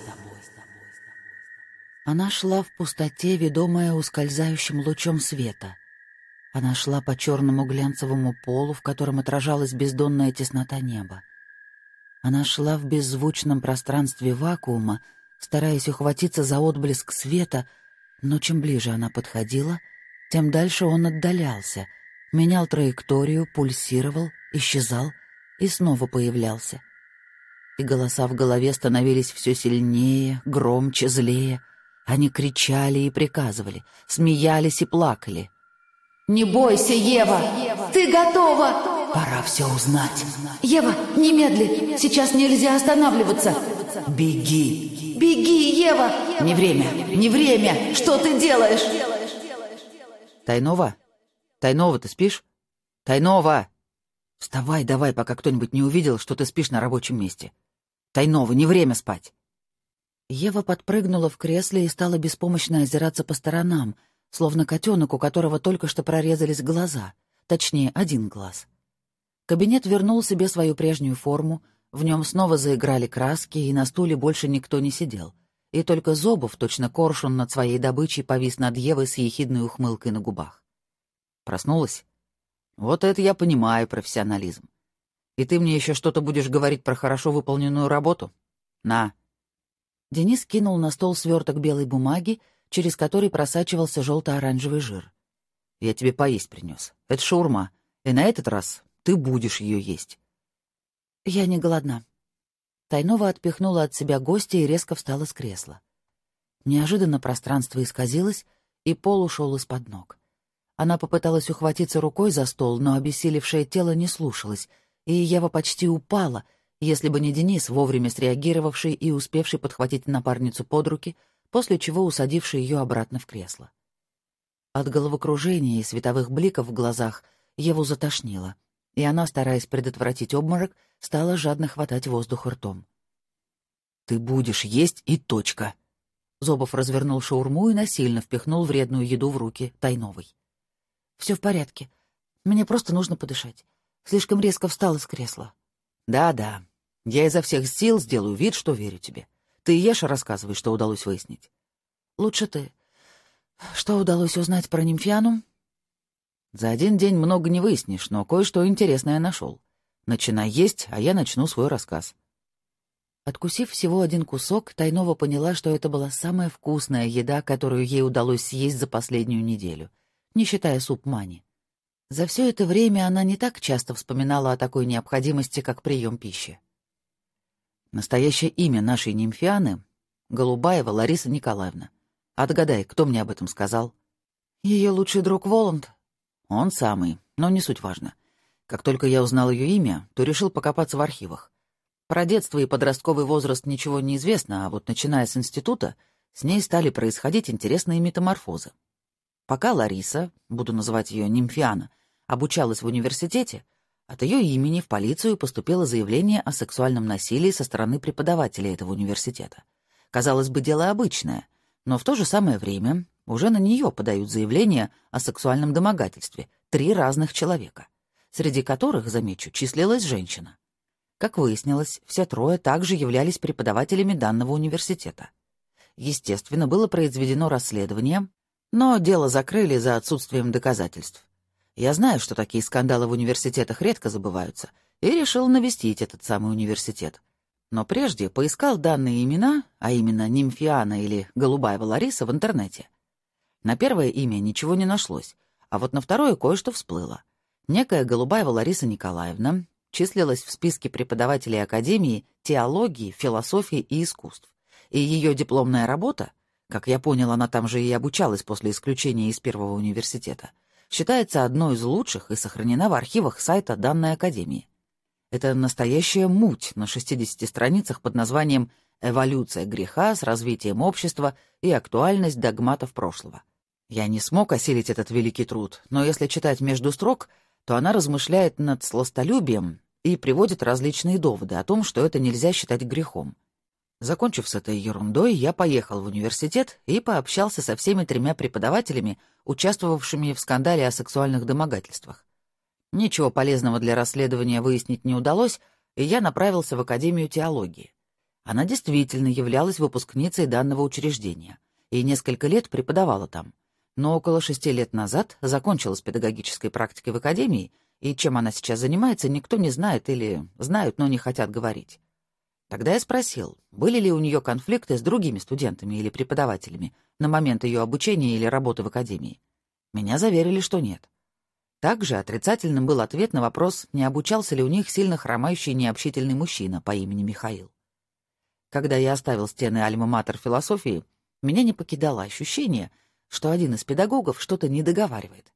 Она шла в пустоте, ведомая ускользающим лучом света. Она шла по черному глянцевому полу, в котором отражалась бездонная теснота неба. Она шла в беззвучном пространстве вакуума, стараясь ухватиться за отблеск света, но чем ближе она подходила, тем дальше он отдалялся, менял траекторию, пульсировал, исчезал и снова появлялся. И голоса в голове становились все сильнее, громче, злее — они кричали и приказывали, смеялись и плакали. «Не бойся, Ева! Ты готова!» «Пора все узнать!» «Ева, немедли! Сейчас нельзя останавливаться!» «Беги!» «Беги, Ева!» «Не время! Не время! Что ты делаешь?» «Тайнова? Тайнова, ты спишь? Тайнова! Вставай давай, пока кто-нибудь не увидел, что ты спишь на рабочем месте. Тайнова, не время спать!» Ева подпрыгнула в кресле и стала беспомощно озираться по сторонам, словно котенок, у которого только что прорезались глаза, точнее, один глаз. Кабинет вернул себе свою прежнюю форму, в нем снова заиграли краски, и на стуле больше никто не сидел. И только Зобов, точно коршун над своей добычей, повис над Евой с ехидной ухмылкой на губах. Проснулась? Вот это я понимаю профессионализм. И ты мне еще что-то будешь говорить про хорошо выполненную работу? На, Денис кинул на стол сверток белой бумаги, через который просачивался желто-оранжевый жир. «Я тебе поесть принес. Это шаурма, и на этот раз ты будешь ее есть». «Я не голодна». Тайнова отпихнула от себя гостя и резко встала с кресла. Неожиданно пространство исказилось, и пол ушел из-под ног. Она попыталась ухватиться рукой за стол, но обессилевшее тело не слушалось, и Ева почти упала, если бы не Денис, вовремя среагировавший и успевший подхватить напарницу под руки, после чего усадивший ее обратно в кресло. От головокружения и световых бликов в глазах Еву затошнило, и она, стараясь предотвратить обморок, стала жадно хватать воздух ртом. «Ты будешь есть и точка!» Зобов развернул шаурму и насильно впихнул вредную еду в руки Тайновой. «Все в порядке. Мне просто нужно подышать. Слишком резко встала с кресла». «Да-да, я изо всех сил сделаю вид, что верю тебе. Ты ешь рассказывай, что удалось выяснить. Лучше ты. Что удалось узнать про нимфиану? За один день много не выяснишь, но кое-что интересное нашел. Начинай есть, а я начну свой рассказ. Откусив всего один кусок, Тайнова поняла, что это была самая вкусная еда, которую ей удалось съесть за последнюю неделю, не считая суп мани. За все это время она не так часто вспоминала о такой необходимости, как прием пищи. Настоящее имя нашей нимфианы — Голубаева Лариса Николаевна. Отгадай, кто мне об этом сказал? Ее лучший друг Воланд. Он самый, но не суть важно. Как только я узнал ее имя, то решил покопаться в архивах. Про детство и подростковый возраст ничего не известно, а вот начиная с института, с ней стали происходить интересные метаморфозы. Пока Лариса, буду называть ее Нимфиана, обучалась в университете, от ее имени в полицию поступило заявление о сексуальном насилии со стороны преподавателей этого университета. Казалось бы, дело обычное, но в то же самое время уже на нее подают заявление о сексуальном домогательстве три разных человека, среди которых, замечу, числилась женщина. Как выяснилось, все трое также являлись преподавателями данного университета. Естественно, было произведено расследование, но дело закрыли за отсутствием доказательств. Я знаю, что такие скандалы в университетах редко забываются, и решил навестить этот самый университет. Но прежде поискал данные имена, а именно Нимфиана или Голубаева Лариса в интернете. На первое имя ничего не нашлось, а вот на второе кое-что всплыло. Некая Голубаева Лариса Николаевна числилась в списке преподавателей Академии теологии, философии и искусств. И ее дипломная работа, как я понял, она там же и обучалась после исключения из первого университета, считается одной из лучших и сохранена в архивах сайта данной Академии. Это настоящая муть на 60 страницах под названием «Эволюция греха с развитием общества и актуальность догматов прошлого». Я не смог осилить этот великий труд, но если читать между строк, то она размышляет над сластолюбием и приводит различные доводы о том, что это нельзя считать грехом. Закончив с этой ерундой, я поехал в университет и пообщался со всеми тремя преподавателями, участвовавшими в скандале о сексуальных домогательствах. Ничего полезного для расследования выяснить не удалось, и я направился в Академию теологии. Она действительно являлась выпускницей данного учреждения и несколько лет преподавала там но около шести лет назад закончила с педагогической практикой в академии, и чем она сейчас занимается, никто не знает или знают, но не хотят говорить. Тогда я спросил, были ли у нее конфликты с другими студентами или преподавателями на момент ее обучения или работы в академии. Меня заверили, что нет. Также отрицательным был ответ на вопрос, не обучался ли у них сильно хромающий необщительный мужчина по имени Михаил. Когда я оставил стены альма-матер философии, меня не покидало ощущение — что один из педагогов что-то не договаривает.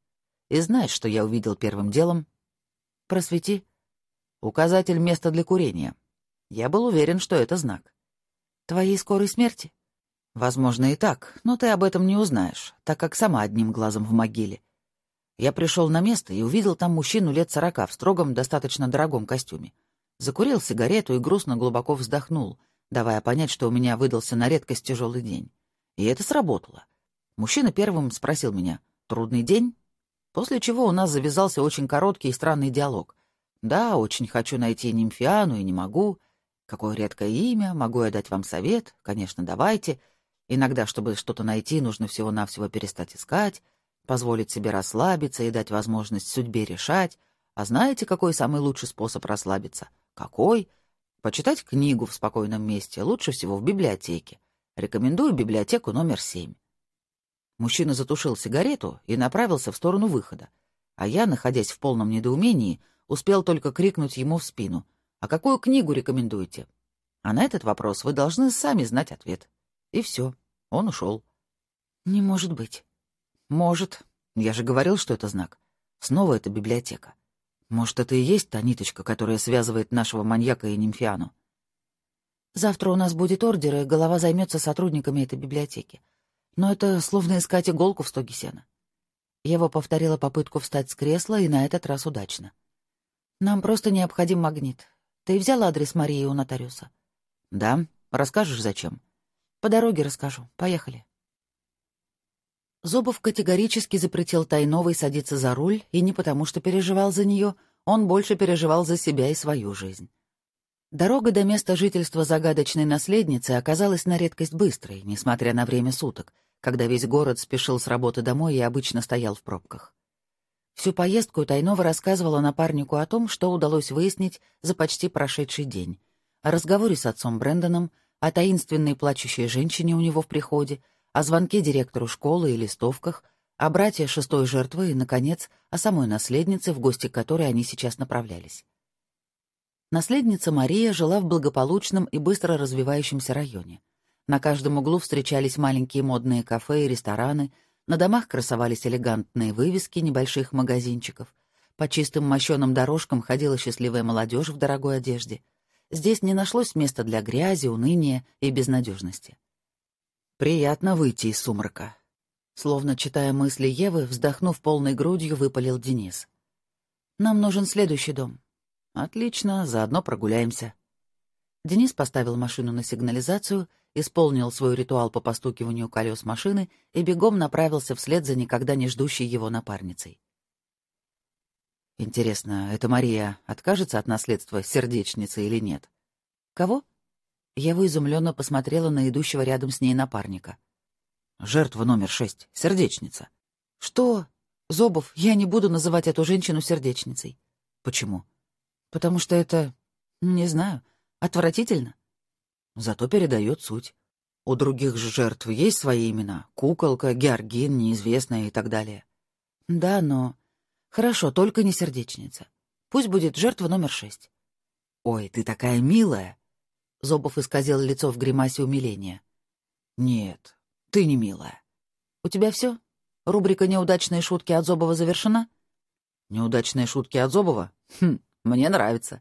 И знаешь, что я увидел первым делом? Просвети. Указатель места для курения. Я был уверен, что это знак. Твоей скорой смерти? Возможно и так, но ты об этом не узнаешь, так как сама одним глазом в могиле. Я пришел на место и увидел там мужчину лет сорока в строгом, достаточно дорогом костюме. Закурил сигарету и грустно глубоко вздохнул, давая понять, что у меня выдался на редкость тяжелый день. И это сработало. Мужчина первым спросил меня «Трудный день?», после чего у нас завязался очень короткий и странный диалог. «Да, очень хочу найти нимфиану и не могу. Какое редкое имя, могу я дать вам совет? Конечно, давайте. Иногда, чтобы что-то найти, нужно всего-навсего перестать искать, позволить себе расслабиться и дать возможность судьбе решать. А знаете, какой самый лучший способ расслабиться? Какой? Почитать книгу в спокойном месте, лучше всего в библиотеке. Рекомендую библиотеку номер семь. Мужчина затушил сигарету и направился в сторону выхода, а я, находясь в полном недоумении, успел только крикнуть ему в спину. «А какую книгу рекомендуете?» А на этот вопрос вы должны сами знать ответ. И все, он ушел. «Не может быть». «Может. Я же говорил, что это знак. Снова это библиотека. Может, это и есть та ниточка, которая связывает нашего маньяка и нимфиану?» «Завтра у нас будет ордер, и голова займется сотрудниками этой библиотеки но это словно искать иголку в стоге сена. Ева повторила попытку встать с кресла, и на этот раз удачно. «Нам просто необходим магнит. Ты взял адрес Марии у нотариуса?» «Да. Расскажешь, зачем?» «По дороге расскажу. Поехали». Зубов категорически запретил Тайновой садиться за руль, и не потому что переживал за нее, он больше переживал за себя и свою жизнь. Дорога до места жительства загадочной наследницы оказалась на редкость быстрой, несмотря на время суток — когда весь город спешил с работы домой и обычно стоял в пробках. Всю поездку Тайнова рассказывала напарнику о том, что удалось выяснить за почти прошедший день. О разговоре с отцом Брэндоном, о таинственной плачущей женщине у него в приходе, о звонке директору школы и листовках, о брате шестой жертвы и, наконец, о самой наследнице, в гости которой они сейчас направлялись. Наследница Мария жила в благополучном и быстро развивающемся районе. На каждом углу встречались маленькие модные кафе и рестораны, на домах красовались элегантные вывески небольших магазинчиков. По чистым мощеным дорожкам ходила счастливая молодежь в дорогой одежде. Здесь не нашлось места для грязи, уныния и безнадежности. Приятно выйти из сумрака. Словно читая мысли Евы, вздохнув полной грудью, выпалил Денис. «Нам нужен следующий дом». «Отлично, заодно прогуляемся». Денис поставил машину на сигнализацию исполнил свой ритуал по постукиванию колес машины и бегом направился вслед за никогда не ждущей его напарницей. Интересно, эта Мария откажется от наследства сердечницы или нет? Кого? Ева изумленно посмотрела на идущего рядом с ней напарника. «Жертва номер шесть. Сердечница». «Что? Зобов, я не буду называть эту женщину сердечницей». «Почему?» «Потому что это... не знаю. Отвратительно». «Зато передает суть. У других же жертв есть свои имена. Куколка, Георгин, неизвестная и так далее». «Да, но...» «Хорошо, только не сердечница. Пусть будет жертва номер шесть». «Ой, ты такая милая!» Зобов исказил лицо в гримасе умиления. «Нет, ты не милая». «У тебя все? Рубрика «Неудачные шутки от Зобова» завершена?» «Неудачные шутки от Зобова? Хм, мне нравится».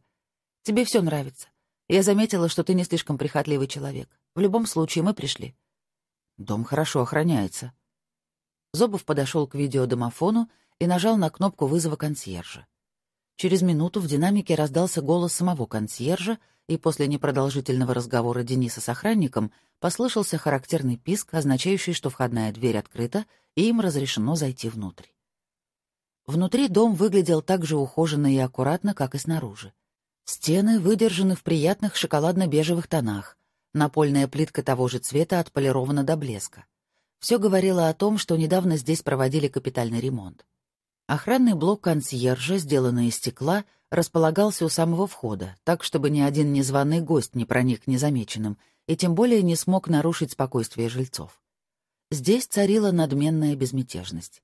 «Тебе все нравится. Я заметила, что ты не слишком прихотливый человек. В любом случае, мы пришли». «Дом хорошо охраняется». Зобов подошел к видеодомофону и нажал на кнопку вызова консьержа. Через минуту в динамике раздался голос самого консьержа, и после непродолжительного разговора Дениса с охранником послышался характерный писк, означающий, что входная дверь открыта, и им разрешено зайти внутрь. Внутри дом выглядел так же ухоженно и аккуратно, как и снаружи. Стены выдержаны в приятных шоколадно-бежевых тонах, напольная плитка того же цвета отполирована до блеска. Все говорило о том, что недавно здесь проводили капитальный ремонт. Охранный блок консьержа, сделанный из стекла, располагался у самого входа, так, чтобы ни один незваный гость не проник незамеченным и тем более не смог нарушить спокойствие жильцов. Здесь царила надменная безмятежность.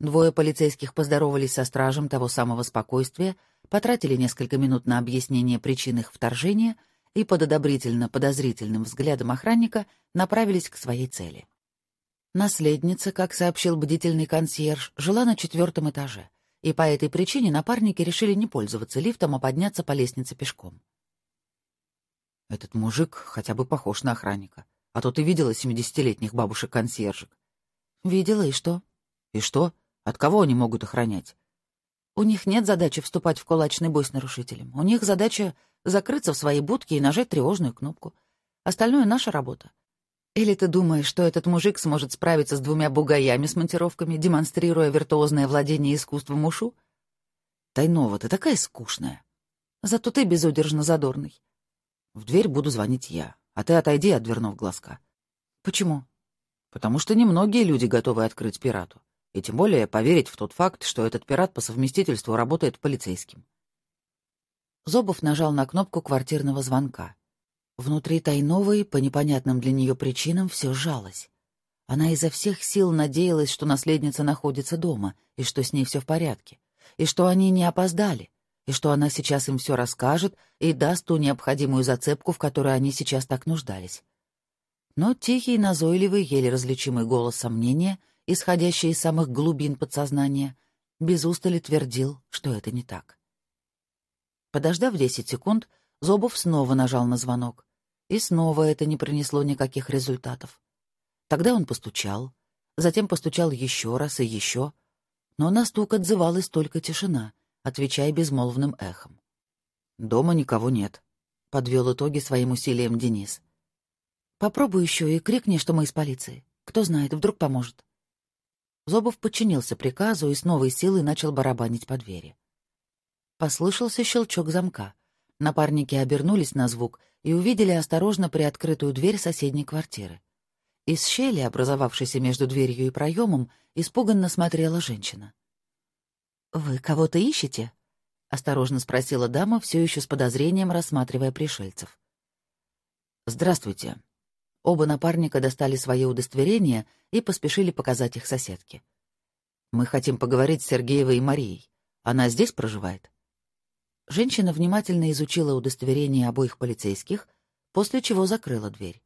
Двое полицейских поздоровались со стражем того самого спокойствия, потратили несколько минут на объяснение причин их вторжения и под одобрительно-подозрительным взглядом охранника направились к своей цели. Наследница, как сообщил бдительный консьерж, жила на четвертом этаже, и по этой причине напарники решили не пользоваться лифтом, а подняться по лестнице пешком. «Этот мужик хотя бы похож на охранника. А то ты видела семидесятилетних бабушек-консьержек?» «Видела, и что?» «И что? От кого они могут охранять?» «У них нет задачи вступать в кулачный бой с нарушителем. У них задача закрыться в своей будке и нажать тревожную кнопку. Остальное — наша работа. Или ты думаешь, что этот мужик сможет справиться с двумя бугаями с монтировками, демонстрируя виртуозное владение искусством ушу? Тайнова, ты такая скучная. Зато ты безудержно задорный. В дверь буду звонить я, а ты отойди от дверного глазка. Почему? Потому что немногие люди готовы открыть пирату. И тем более поверить в тот факт, что этот пират по совместительству работает полицейским. Зобов нажал на кнопку квартирного звонка. Внутри Тайновой, по непонятным для нее причинам, все сжалось. Она изо всех сил надеялась, что наследница находится дома, и что с ней все в порядке, и что они не опоздали, и что она сейчас им все расскажет и даст ту необходимую зацепку, в которой они сейчас так нуждались. Но тихий, назойливый, еле различимый голос сомнения, исходящий из самых глубин подсознания, без устали твердил, что это не так. Подождав десять секунд, Зобов снова нажал на звонок. И снова это не принесло никаких результатов. Тогда он постучал, затем постучал еще раз и еще, но на стук отзывалась только тишина, отвечая безмолвным эхом. «Дома никого нет», — подвел итоги своим усилиям Денис. «Попробуй еще и крикни, что мы из полиции. Кто знает, вдруг поможет». Зобов подчинился приказу и с новой силой начал барабанить по двери. Послышался щелчок замка. Напарники обернулись на звук и увидели осторожно приоткрытую дверь соседней квартиры. Из щели, образовавшейся между дверью и проемом, испуганно смотрела женщина. «Вы кого-то ищете?» — осторожно спросила дама, все еще с подозрением рассматривая пришельцев. «Здравствуйте». Оба напарника достали свои удостоверения и поспешили показать их соседке. «Мы хотим поговорить с Сергеевой и Марией. Она здесь проживает?» Женщина внимательно изучила удостоверение обоих полицейских, после чего закрыла дверь.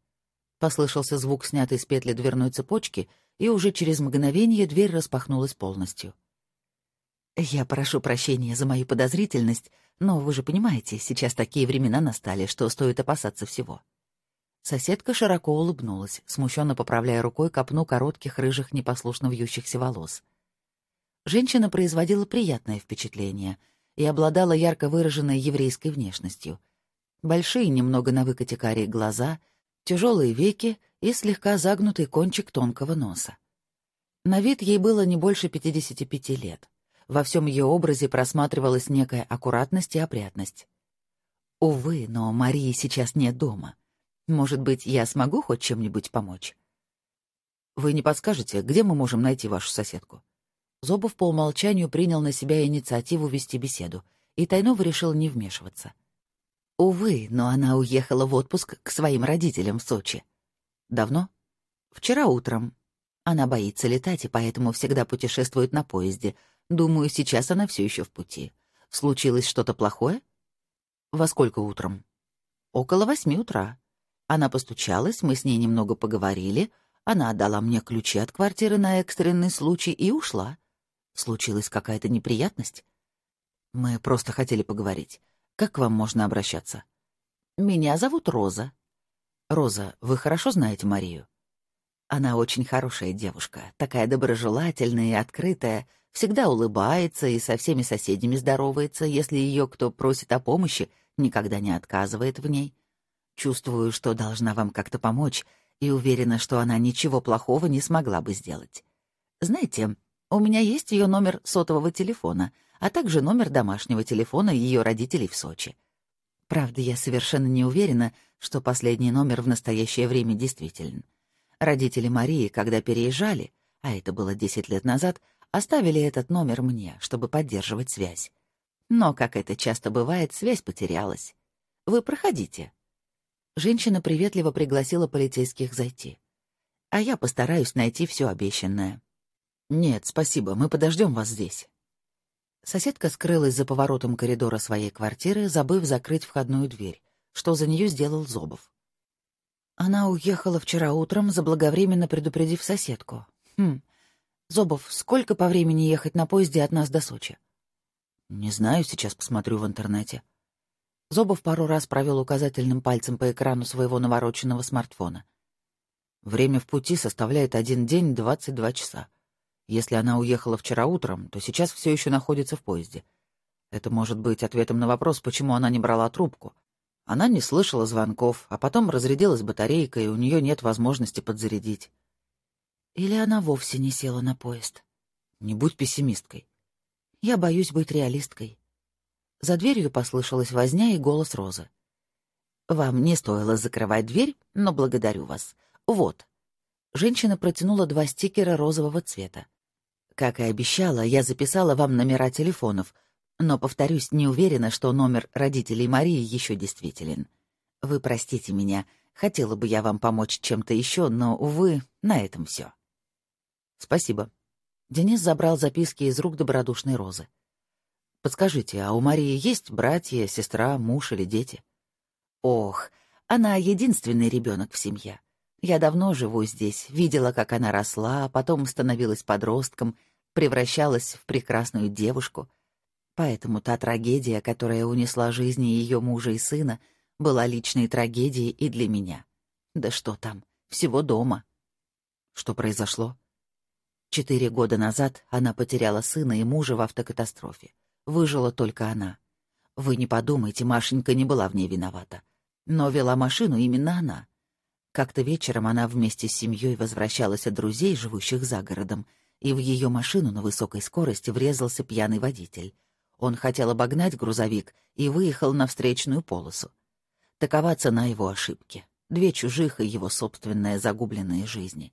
Послышался звук, снятый с петли дверной цепочки, и уже через мгновение дверь распахнулась полностью. «Я прошу прощения за мою подозрительность, но вы же понимаете, сейчас такие времена настали, что стоит опасаться всего». Соседка широко улыбнулась, смущенно поправляя рукой копну коротких рыжих непослушно вьющихся волос. Женщина производила приятное впечатление — и обладала ярко выраженной еврейской внешностью. Большие, немного на выкате карие глаза, тяжелые веки и слегка загнутый кончик тонкого носа. На вид ей было не больше 55 лет. Во всем ее образе просматривалась некая аккуратность и опрятность. Увы, но Марии сейчас нет дома. Может быть, я смогу хоть чем-нибудь помочь? Вы не подскажете, где мы можем найти вашу соседку? Зобов по умолчанию принял на себя инициативу вести беседу, и Тайнова решил не вмешиваться. Увы, но она уехала в отпуск к своим родителям в Сочи. Давно? Вчера утром. Она боится летать и поэтому всегда путешествует на поезде. Думаю, сейчас она все еще в пути. Случилось что-то плохое? Во сколько утром? Около восьми утра. Она постучалась, мы с ней немного поговорили. Она отдала мне ключи от квартиры на экстренный случай и ушла. Случилась какая-то неприятность? Мы просто хотели поговорить. Как к вам можно обращаться? Меня зовут Роза. Роза, вы хорошо знаете Марию? Она очень хорошая девушка, такая доброжелательная и открытая, всегда улыбается и со всеми соседями здоровается, если ее кто просит о помощи, никогда не отказывает в ней. Чувствую, что должна вам как-то помочь, и уверена, что она ничего плохого не смогла бы сделать. Знаете, у меня есть ее номер сотового телефона, а также номер домашнего телефона ее родителей в Сочи. Правда, я совершенно не уверена, что последний номер в настоящее время действителен. Родители Марии, когда переезжали, а это было 10 лет назад, оставили этот номер мне, чтобы поддерживать связь. Но, как это часто бывает, связь потерялась. Вы проходите. Женщина приветливо пригласила полицейских зайти. А я постараюсь найти все обещанное. Нет, спасибо, мы подождем вас здесь. Соседка скрылась за поворотом коридора своей квартиры, забыв закрыть входную дверь, что за нее сделал Зобов. Она уехала вчера утром, заблаговременно предупредив соседку. Хм. Зобов, сколько по времени ехать на поезде от нас до Сочи? Не знаю, сейчас посмотрю в интернете. Зобов пару раз провел указательным пальцем по экрану своего навороченного смартфона. Время в пути составляет один день двадцать два часа. Если она уехала вчера утром, то сейчас все еще находится в поезде. Это может быть ответом на вопрос, почему она не брала трубку. Она не слышала звонков, а потом разрядилась батарейка, и у нее нет возможности подзарядить. Или она вовсе не села на поезд. Не будь пессимисткой. Я боюсь быть реалисткой. За дверью послышалась возня и голос Розы. «Вам не стоило закрывать дверь, но благодарю вас. Вот». Женщина протянула два стикера розового цвета. Как и обещала, я записала вам номера телефонов, но, повторюсь, не уверена, что номер родителей Марии еще действителен. Вы простите меня, хотела бы я вам помочь чем-то еще, но, увы, на этом все. Спасибо. Денис забрал записки из рук добродушной Розы. Подскажите, а у Марии есть братья, сестра, муж или дети? Ох, она единственный ребенок в семье. Я давно живу здесь, видела, как она росла, потом становилась подростком, превращалась в прекрасную девушку — Поэтому та трагедия, которая унесла жизни ее мужа и сына, была личной трагедией и для меня. Да что там, всего дома. Что произошло? Четыре года назад она потеряла сына и мужа в автокатастрофе. Выжила только она. Вы не подумайте, Машенька не была в ней виновата. Но вела машину именно она. Как-то вечером она вместе с семьей возвращалась от друзей, живущих за городом, и в ее машину на высокой скорости врезался пьяный водитель. Он хотел обогнать грузовик и выехал на встречную полосу. Такова цена его ошибки. Две чужих и его собственные загубленные жизни.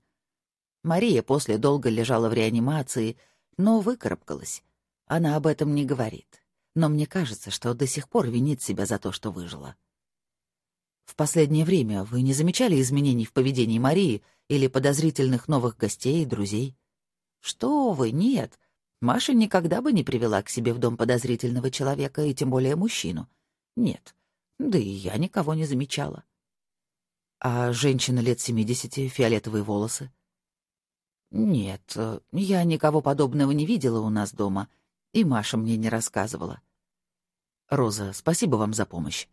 Мария после долго лежала в реанимации, но выкарабкалась. Она об этом не говорит. Но мне кажется, что до сих пор винит себя за то, что выжила. В последнее время вы не замечали изменений в поведении Марии или подозрительных новых гостей и друзей? Что вы, нет. Маша никогда бы не привела к себе в дом подозрительного человека, и тем более мужчину. Нет, да и я никого не замечала. А женщина лет семидесяти, фиолетовые волосы? Нет, я никого подобного не видела у нас дома, и Маша мне не рассказывала. Роза, спасибо вам за помощь.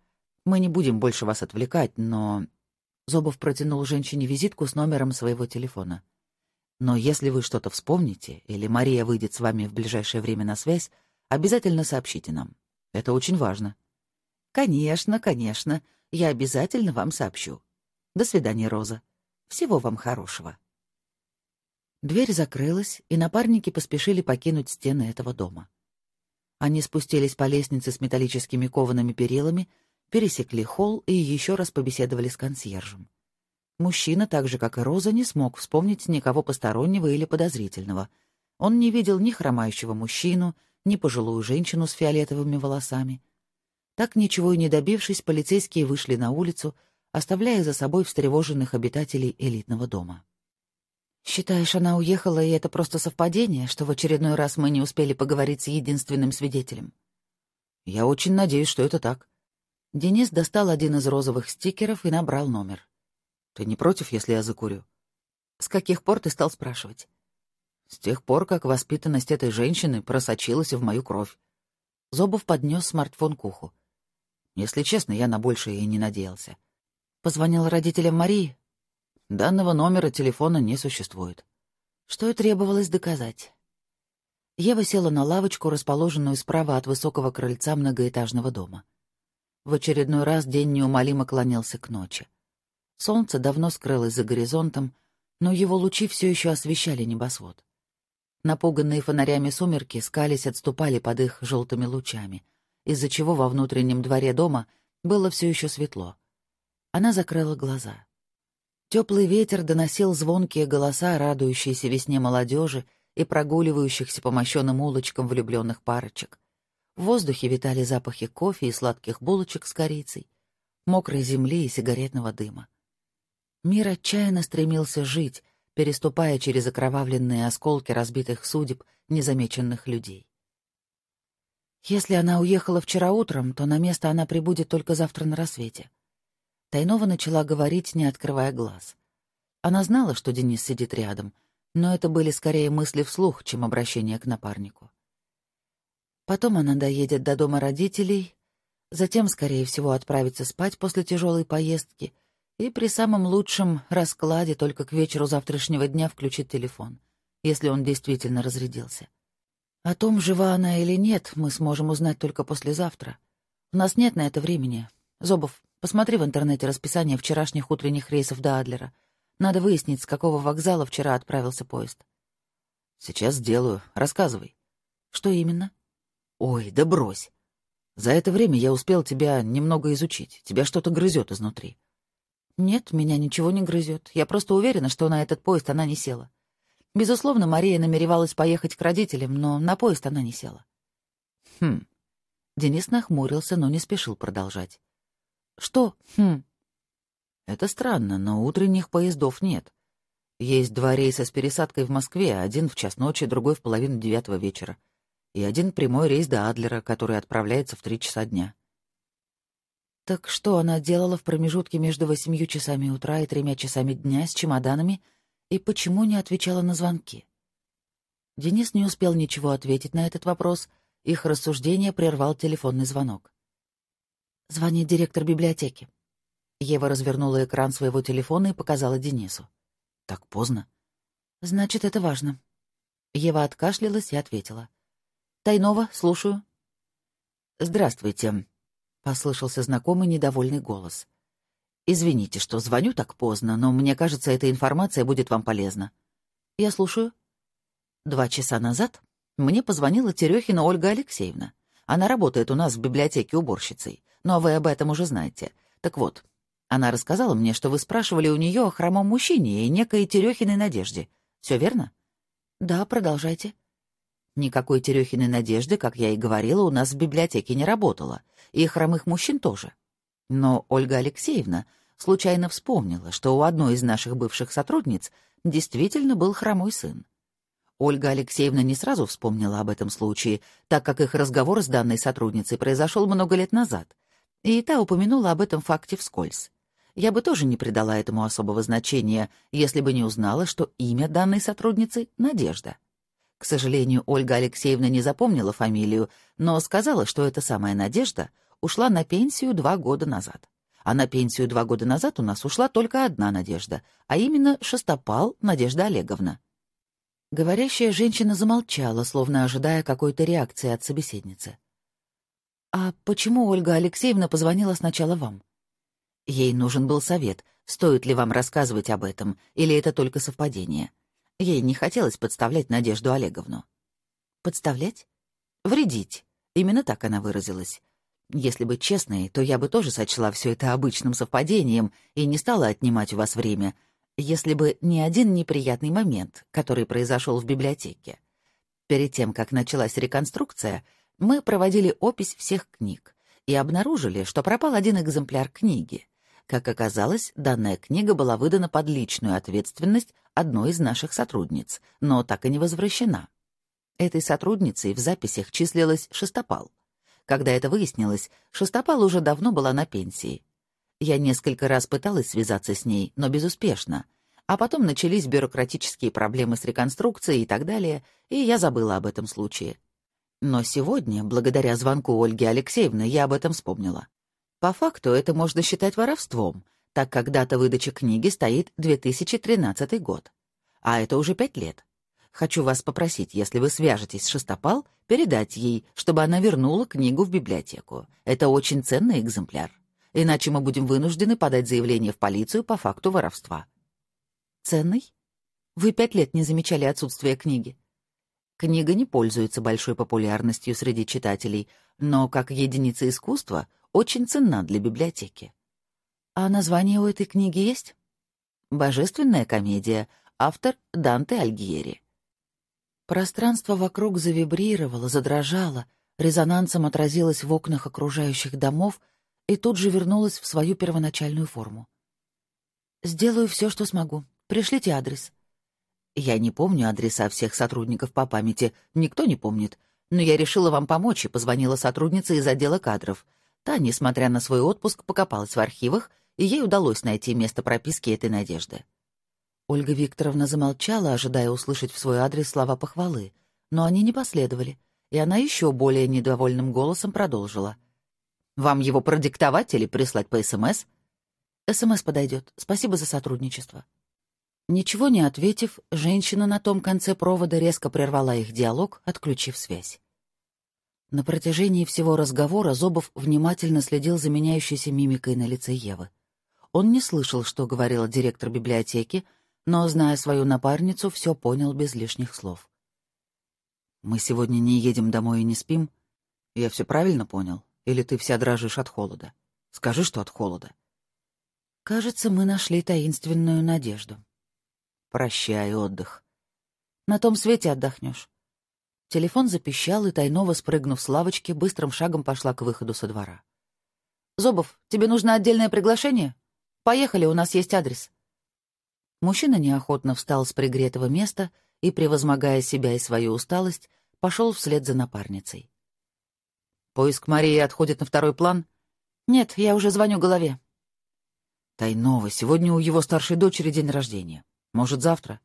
Мы не будем больше вас отвлекать, но... Зобов протянул женщине визитку с номером своего телефона. Но если вы что-то вспомните, или Мария выйдет с вами в ближайшее время на связь, обязательно сообщите нам. Это очень важно. Конечно, конечно. Я обязательно вам сообщу. До свидания, Роза. Всего вам хорошего. Дверь закрылась, и напарники поспешили покинуть стены этого дома. Они спустились по лестнице с металлическими коваными перилами пересекли холл и еще раз побеседовали с консьержем. Мужчина, так же как и Роза, не смог вспомнить никого постороннего или подозрительного. Он не видел ни хромающего мужчину, ни пожилую женщину с фиолетовыми волосами. Так ничего и не добившись, полицейские вышли на улицу, оставляя за собой встревоженных обитателей элитного дома. «Считаешь, она уехала, и это просто совпадение, что в очередной раз мы не успели поговорить с единственным свидетелем?» «Я очень надеюсь, что это так». Денис достал один из розовых стикеров и набрал номер. «Ты не против, если я закурю?» «С каких пор ты стал спрашивать?» «С тех пор, как воспитанность этой женщины просочилась в мою кровь». Зобов поднес смартфон к уху. Если честно, я на большее и не надеялся. Позвонил родителям Марии. Данного номера телефона не существует. Что и требовалось доказать. Ева села на лавочку, расположенную справа от высокого крыльца многоэтажного дома. В очередной раз день неумолимо клонился к ночи. Солнце давно скрылось за горизонтом, но его лучи все еще освещали небосвод. Напуганные фонарями сумерки скались отступали под их желтыми лучами, из-за чего во внутреннем дворе дома было все еще светло. Она закрыла глаза. Теплый ветер доносил звонкие голоса, радующиеся весне молодежи и прогуливающихся по мощенным улочкам влюбленных парочек. В воздухе витали запахи кофе и сладких булочек с корицей, мокрой земли и сигаретного дыма. Мир отчаянно стремился жить, переступая через окровавленные осколки разбитых судеб незамеченных людей. Если она уехала вчера утром, то на место она прибудет только завтра на рассвете. Тайнова начала говорить, не открывая глаз. Она знала, что Денис сидит рядом, но это были скорее мысли вслух, чем обращение к напарнику. Потом она доедет до дома родителей, затем, скорее всего, отправится спать после тяжелой поездки и при самом лучшем раскладе только к вечеру завтрашнего дня включит телефон, если он действительно разрядился. О том, жива она или нет, мы сможем узнать только послезавтра. У нас нет на это времени. Зобов, Посмотри в интернете расписание вчерашних утренних рейсов до Адлера. Надо выяснить, с какого вокзала вчера отправился поезд. Сейчас сделаю. Рассказывай. Что именно? Ой, да брось. За это время я успел тебя немного изучить. Тебя что-то грызет изнутри. Нет, меня ничего не грызет. Я просто уверена, что на этот поезд она не села. Безусловно, Мария намеревалась поехать к родителям, но на поезд она не села. Хм. Денис нахмурился, но не спешил продолжать. Что? Хм. Это странно, но утренних поездов нет. Есть два рейса с пересадкой в Москве, один в час ночи, другой в половину девятого вечера. И один прямой рейс до Адлера, который отправляется в три часа дня. Так что она делала в промежутке между восемью часами утра и тремя часами дня с чемоданами, и почему не отвечала на звонки? Денис не успел ничего ответить на этот вопрос, их рассуждение прервал телефонный звонок. Звонит директор библиотеки. Ева развернула экран своего телефона и показала Денису. «Так поздно?» «Значит, это важно». Ева откашлялась и ответила. «Тайнова, слушаю». «Здравствуйте», — послышался знакомый недовольный голос. «Извините, что звоню так поздно, но мне кажется, эта информация будет вам полезна». «Я слушаю». Два часа назад мне позвонила Терехина Ольга Алексеевна. Она работает у нас в библиотеке уборщицей но вы об этом уже знаете. Так вот, она рассказала мне, что вы спрашивали у нее о хромом мужчине и некой Терехиной Надежде. Все верно? Да, продолжайте. Никакой Терехиной Надежды, как я и говорила, у нас в библиотеке не работало, и хромых мужчин тоже. Но Ольга Алексеевна случайно вспомнила, что у одной из наших бывших сотрудниц действительно был хромой сын. Ольга Алексеевна не сразу вспомнила об этом случае, так как их разговор с данной сотрудницей произошел много лет назад — и та упомянула об этом факте вскользь. Я бы тоже не придала этому особого значения, если бы не узнала, что имя данной сотрудницы — Надежда. К сожалению, Ольга Алексеевна не запомнила фамилию, но сказала, что эта самая Надежда ушла на пенсию два года назад. А на пенсию два года назад у нас ушла только одна Надежда, а именно Шестопал Надежда Олеговна. Говорящая женщина замолчала, словно ожидая какой-то реакции от собеседницы. «А почему Ольга Алексеевна позвонила сначала вам?» Ей нужен был совет, стоит ли вам рассказывать об этом, или это только совпадение. Ей не хотелось подставлять Надежду Олеговну. «Подставлять?» «Вредить». Именно так она выразилась. Если быть честной, то я бы тоже сочла все это обычным совпадением и не стала отнимать у вас время, если бы не один неприятный момент, который произошел в библиотеке. Перед тем, как началась реконструкция, мы проводили опись всех книг и обнаружили, что пропал один экземпляр книги. Как оказалось, данная книга была выдана под личную ответственность одной из наших сотрудниц, но так и не возвращена. Этой сотрудницей в записях числилась Шестопал. Когда это выяснилось, Шестопал уже давно была на пенсии. Я несколько раз пыталась связаться с ней, но безуспешно. А потом начались бюрократические проблемы с реконструкцией и так далее, и я забыла об этом случае. Но сегодня, благодаря звонку Ольги Алексеевны, я об этом вспомнила. По факту это можно считать воровством, так как дата выдачи книги стоит 2013 год. А это уже пять лет. Хочу вас попросить, если вы свяжетесь с Шестопал, передать ей, чтобы она вернула книгу в библиотеку. Это очень ценный экземпляр. Иначе мы будем вынуждены подать заявление в полицию по факту воровства. Ценный? Вы пять лет не замечали отсутствия книги. Книга не пользуется большой популярностью среди читателей, но как единица искусства очень ценна для библиотеки. А название у этой книги есть? «Божественная комедия», автор Данте Альгьери. Пространство вокруг завибрировало, задрожало, резонансом отразилось в окнах окружающих домов и тут же вернулось в свою первоначальную форму. «Сделаю все, что смогу. Пришлите адрес». Я не помню адреса всех сотрудников по памяти, никто не помнит, но я решила вам помочь и позвонила сотруднице из отдела кадров. Та, несмотря на свой отпуск, покопалась в архивах, и ей удалось найти место прописки этой надежды. Ольга Викторовна замолчала, ожидая услышать в свой адрес слова похвалы, но они не последовали, и она еще более недовольным голосом продолжила. «Вам его продиктовать или прислать по СМС?» «СМС подойдет. Спасибо за сотрудничество». Ничего не ответив, женщина на том конце провода резко прервала их диалог, отключив связь. На протяжении всего разговора Зобов внимательно следил за меняющейся мимикой на лице Евы. Он не слышал, что говорила директор библиотеки, но, зная свою напарницу, все понял без лишних слов. «Мы сегодня не едем домой и не спим? Я все правильно понял? Или ты вся дрожишь от холода? Скажи, что от холода». «Кажется, мы нашли таинственную надежду». «Прощай, отдых. На том свете отдохнешь». Телефон запищал, и Тайнова, спрыгнув с лавочки, быстрым шагом пошла к выходу со двора. «Зобов, тебе нужно отдельное приглашение? Поехали, у нас есть адрес». Мужчина неохотно встал с пригретого места и, превозмогая себя и свою усталость, пошел вслед за напарницей. «Поиск Марии отходит на второй план?» «Нет, я уже звоню голове». «Тайнова, сегодня у его старшей дочери день рождения. Может, завтра?»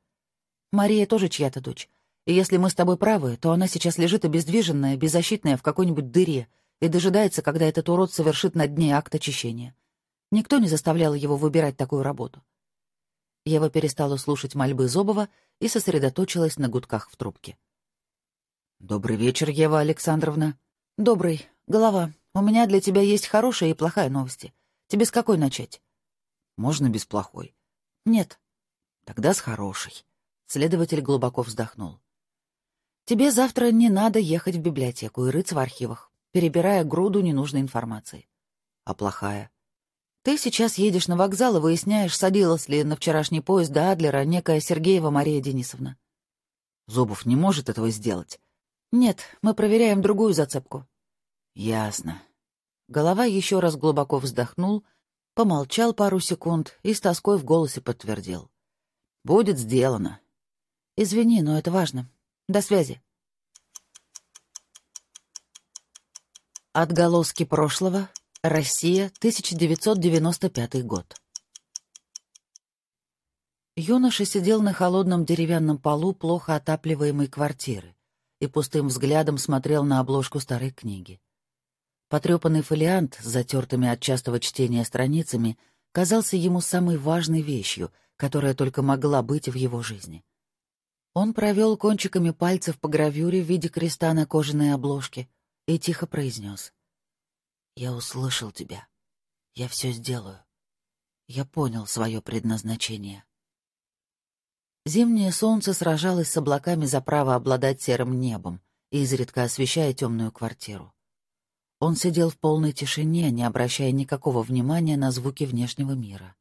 «Мария тоже чья-то дочь. И если мы с тобой правы, то она сейчас лежит обездвиженная, беззащитная в какой-нибудь дыре и дожидается, когда этот урод совершит над ней акт очищения. Никто не заставлял его выбирать такую работу. Ева перестала слушать мольбы Зобова и сосредоточилась на гудках в трубке. «Добрый вечер, Ева Александровна». «Добрый. Голова, у меня для тебя есть хорошая и плохая новости. Тебе с какой начать?» «Можно без плохой?» «Нет». «Тогда с хорошей». Следователь глубоко вздохнул. «Тебе завтра не надо ехать в библиотеку и рыться в архивах, перебирая груду ненужной информации». «А плохая?» Ты сейчас едешь на вокзал и выясняешь, садилась ли на вчерашний поезд до Адлера некая Сергеева Мария Денисовна. Зубов не может этого сделать. Нет, мы проверяем другую зацепку. Ясно. Голова еще раз глубоко вздохнул, помолчал пару секунд и с тоской в голосе подтвердил. Будет сделано. Извини, но это важно. До связи. Отголоски прошлого Россия, 1995 год. Юноша сидел на холодном деревянном полу плохо отапливаемой квартиры и пустым взглядом смотрел на обложку старой книги. Потрепанный фолиант с затертыми от частого чтения страницами казался ему самой важной вещью, которая только могла быть в его жизни. Он провел кончиками пальцев по гравюре в виде креста на кожаной обложке и тихо произнес — я услышал тебя. Я все сделаю. Я понял свое предназначение. Зимнее солнце сражалось с облаками за право обладать серым небом, изредка освещая темную квартиру. Он сидел в полной тишине, не обращая никакого внимания на звуки внешнего мира.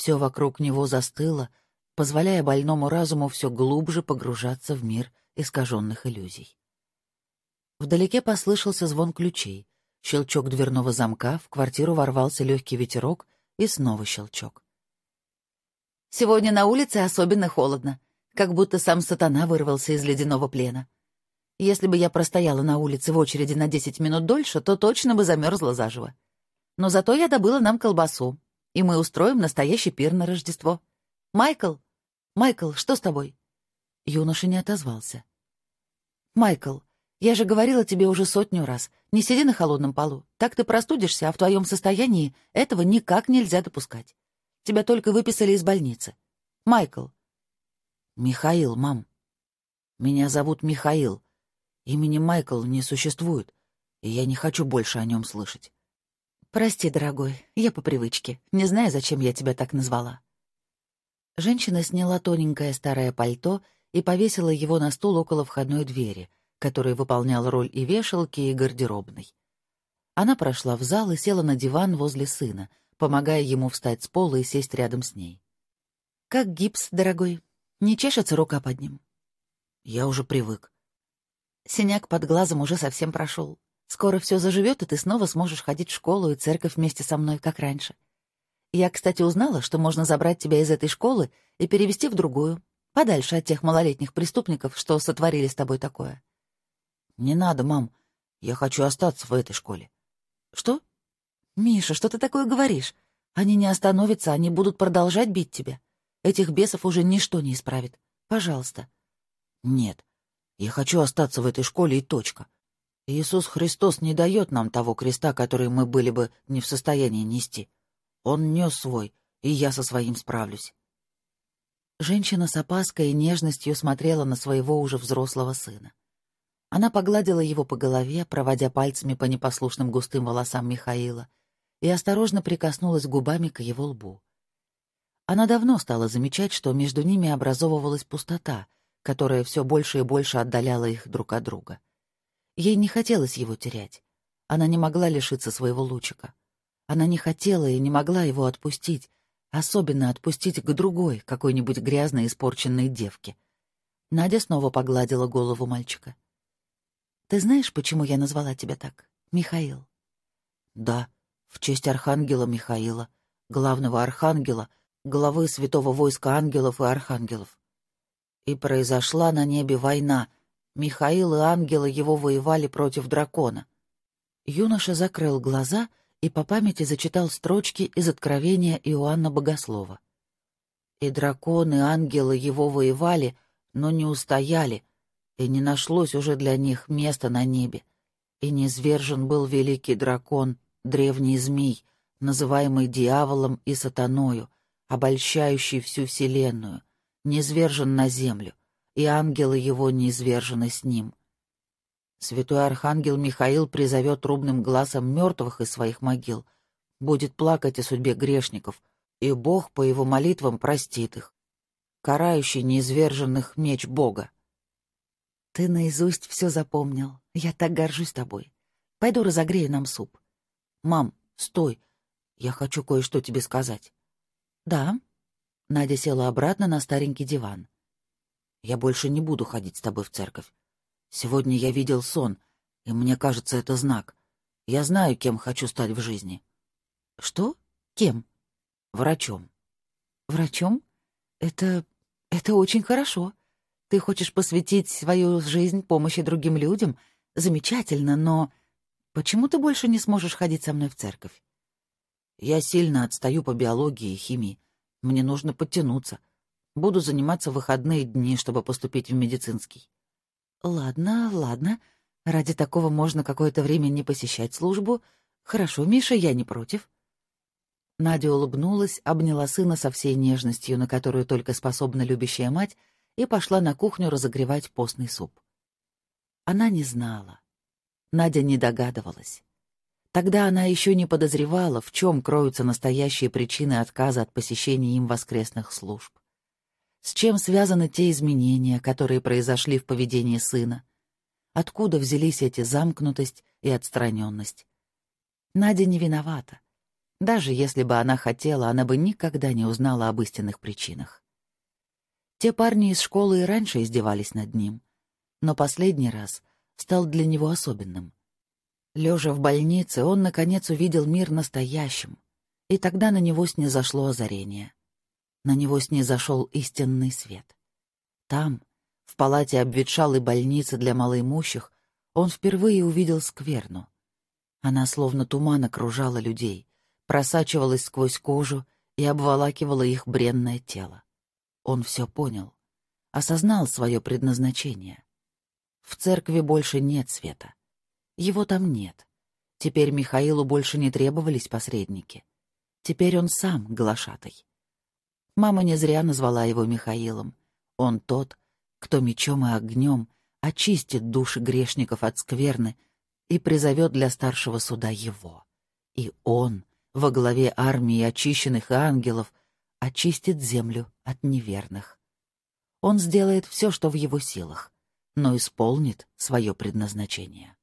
Все вокруг него застыло, позволяя больному разуму все глубже погружаться в мир искаженных иллюзий. Вдалеке послышался звон ключей, щелчок дверного замка, в квартиру ворвался легкий ветерок и снова щелчок. «Сегодня на улице особенно холодно, как будто сам сатана вырвался из ледяного плена. Если бы я простояла на улице в очереди на десять минут дольше, то точно бы замерзла заживо. Но зато я добыла нам колбасу, и мы устроим настоящий пир на Рождество. Майкл! Майкл, что с тобой?» Юноша не отозвался. «Майкл, я же говорила тебе уже сотню раз, не сиди на холодном полу. Так ты простудишься, а в твоем состоянии этого никак нельзя допускать. Тебя только выписали из больницы. Майкл!» «Михаил, мам. Меня зовут Михаил. Имени Майкл не существует, и я не хочу больше о нем слышать. «Прости, дорогой, я по привычке. Не знаю, зачем я тебя так назвала». Женщина сняла тоненькое старое пальто и повесила его на стул около входной двери, который выполнял роль и вешалки, и гардеробной. Она прошла в зал и села на диван возле сына, помогая ему встать с пола и сесть рядом с ней. «Как гипс, дорогой? Не чешется рука под ним?» «Я уже привык. Синяк под глазом уже совсем прошел. Скоро все заживет, и ты снова сможешь ходить в школу и церковь вместе со мной, как раньше. Я, кстати, узнала, что можно забрать тебя из этой школы и перевести в другую, подальше от тех малолетних преступников, что сотворили с тобой такое. Не надо, мам. Я хочу остаться в этой школе. Что? Миша, что ты такое говоришь? Они не остановятся, они будут продолжать бить тебя. Этих бесов уже ничто не исправит. Пожалуйста. Нет, я хочу остаться в этой школе и точка. Иисус Христос не дает нам того креста, который мы были бы не в состоянии нести. Он нес свой, и я со своим справлюсь. Женщина с опаской и нежностью смотрела на своего уже взрослого сына. Она погладила его по голове, проводя пальцами по непослушным густым волосам Михаила, и осторожно прикоснулась губами к его лбу. Она давно стала замечать, что между ними образовывалась пустота — которая все больше и больше отдаляла их друг от друга. Ей не хотелось его терять. Она не могла лишиться своего лучика. Она не хотела и не могла его отпустить, особенно отпустить к другой, какой-нибудь грязной испорченной девке. Надя снова погладила голову мальчика. «Ты знаешь, почему я назвала тебя так, Михаил?» «Да, в честь архангела Михаила, главного архангела, главы святого войска ангелов и архангелов. И произошла на небе война. Михаил и ангелы его воевали против дракона. Юноша закрыл глаза и по памяти зачитал строчки из Откровения Иоанна Богослова. «И драконы, и ангелы его воевали, но не устояли, и не нашлось уже для них места на небе. И низвержен был великий дракон, древний змей, называемый дьяволом и сатаною, обольщающий всю вселенную, низвержен на землю, и ангелы его низвержены с ним. Святой Архангел Михаил призовет трубным глазом мертвых из своих могил, будет плакать о судьбе грешников, и Бог по его молитвам простит их. Карающий неизверженных меч Бога. Ты наизусть все запомнил. Я так горжусь тобой. Пойду разогрею нам суп. Мам, стой. Я хочу кое-что тебе сказать. Да? Надя села обратно на старенький диван. «Я больше не буду ходить с тобой в церковь. Сегодня я видел сон, и мне кажется, это знак. Я знаю, кем хочу стать в жизни». «Что? Кем?» «Врачом». «Врачом? Это... это очень хорошо. Ты хочешь посвятить свою жизнь помощи другим людям? Замечательно, но... Почему ты больше не сможешь ходить со мной в церковь?» «Я сильно отстаю по биологии и химии. Мне нужно подтянуться. Буду заниматься выходные дни, чтобы поступить в медицинский. Ладно, ладно. Ради такого можно какое-то время не посещать службу. Хорошо, Миша, я не против. Надя улыбнулась, обняла сына со всей нежностью, на которую только способна любящая мать, и пошла на кухню разогревать постный суп. Она не знала. Надя не догадывалась. Тогда она еще не подозревала, в чем кроются настоящие причины отказа от посещения им воскресных служб. С чем связаны те изменения, которые произошли в поведении сына. Откуда взялись эти замкнутость и отстраненность? Надя не виновата. Даже если бы она хотела, она бы никогда не узнала об истинных причинах. Те парни из школы и раньше издевались над ним, но последний раз стал для него особенным. Лежа в больнице, он, наконец, увидел мир настоящим, и тогда на него снизошло озарение. На него снизошел истинный свет. Там, в палате обветшалой больницы для малоимущих, он впервые увидел скверну. Она словно туман окружала людей, просачивалась сквозь кожу и обволакивала их бренное тело. Он все понял, осознал свое предназначение. В церкви больше нет света. Его там нет. Теперь Михаилу больше не требовались посредники. Теперь он сам глашатай. Мама не зря назвала его Михаилом. Он тот, кто мечом и огнем очистит души грешников от скверны и призовет для старшего суда его. И он, во главе армии очищенных ангелов, очистит землю от неверных. Он сделает все, что в его силах, но исполнит свое предназначение.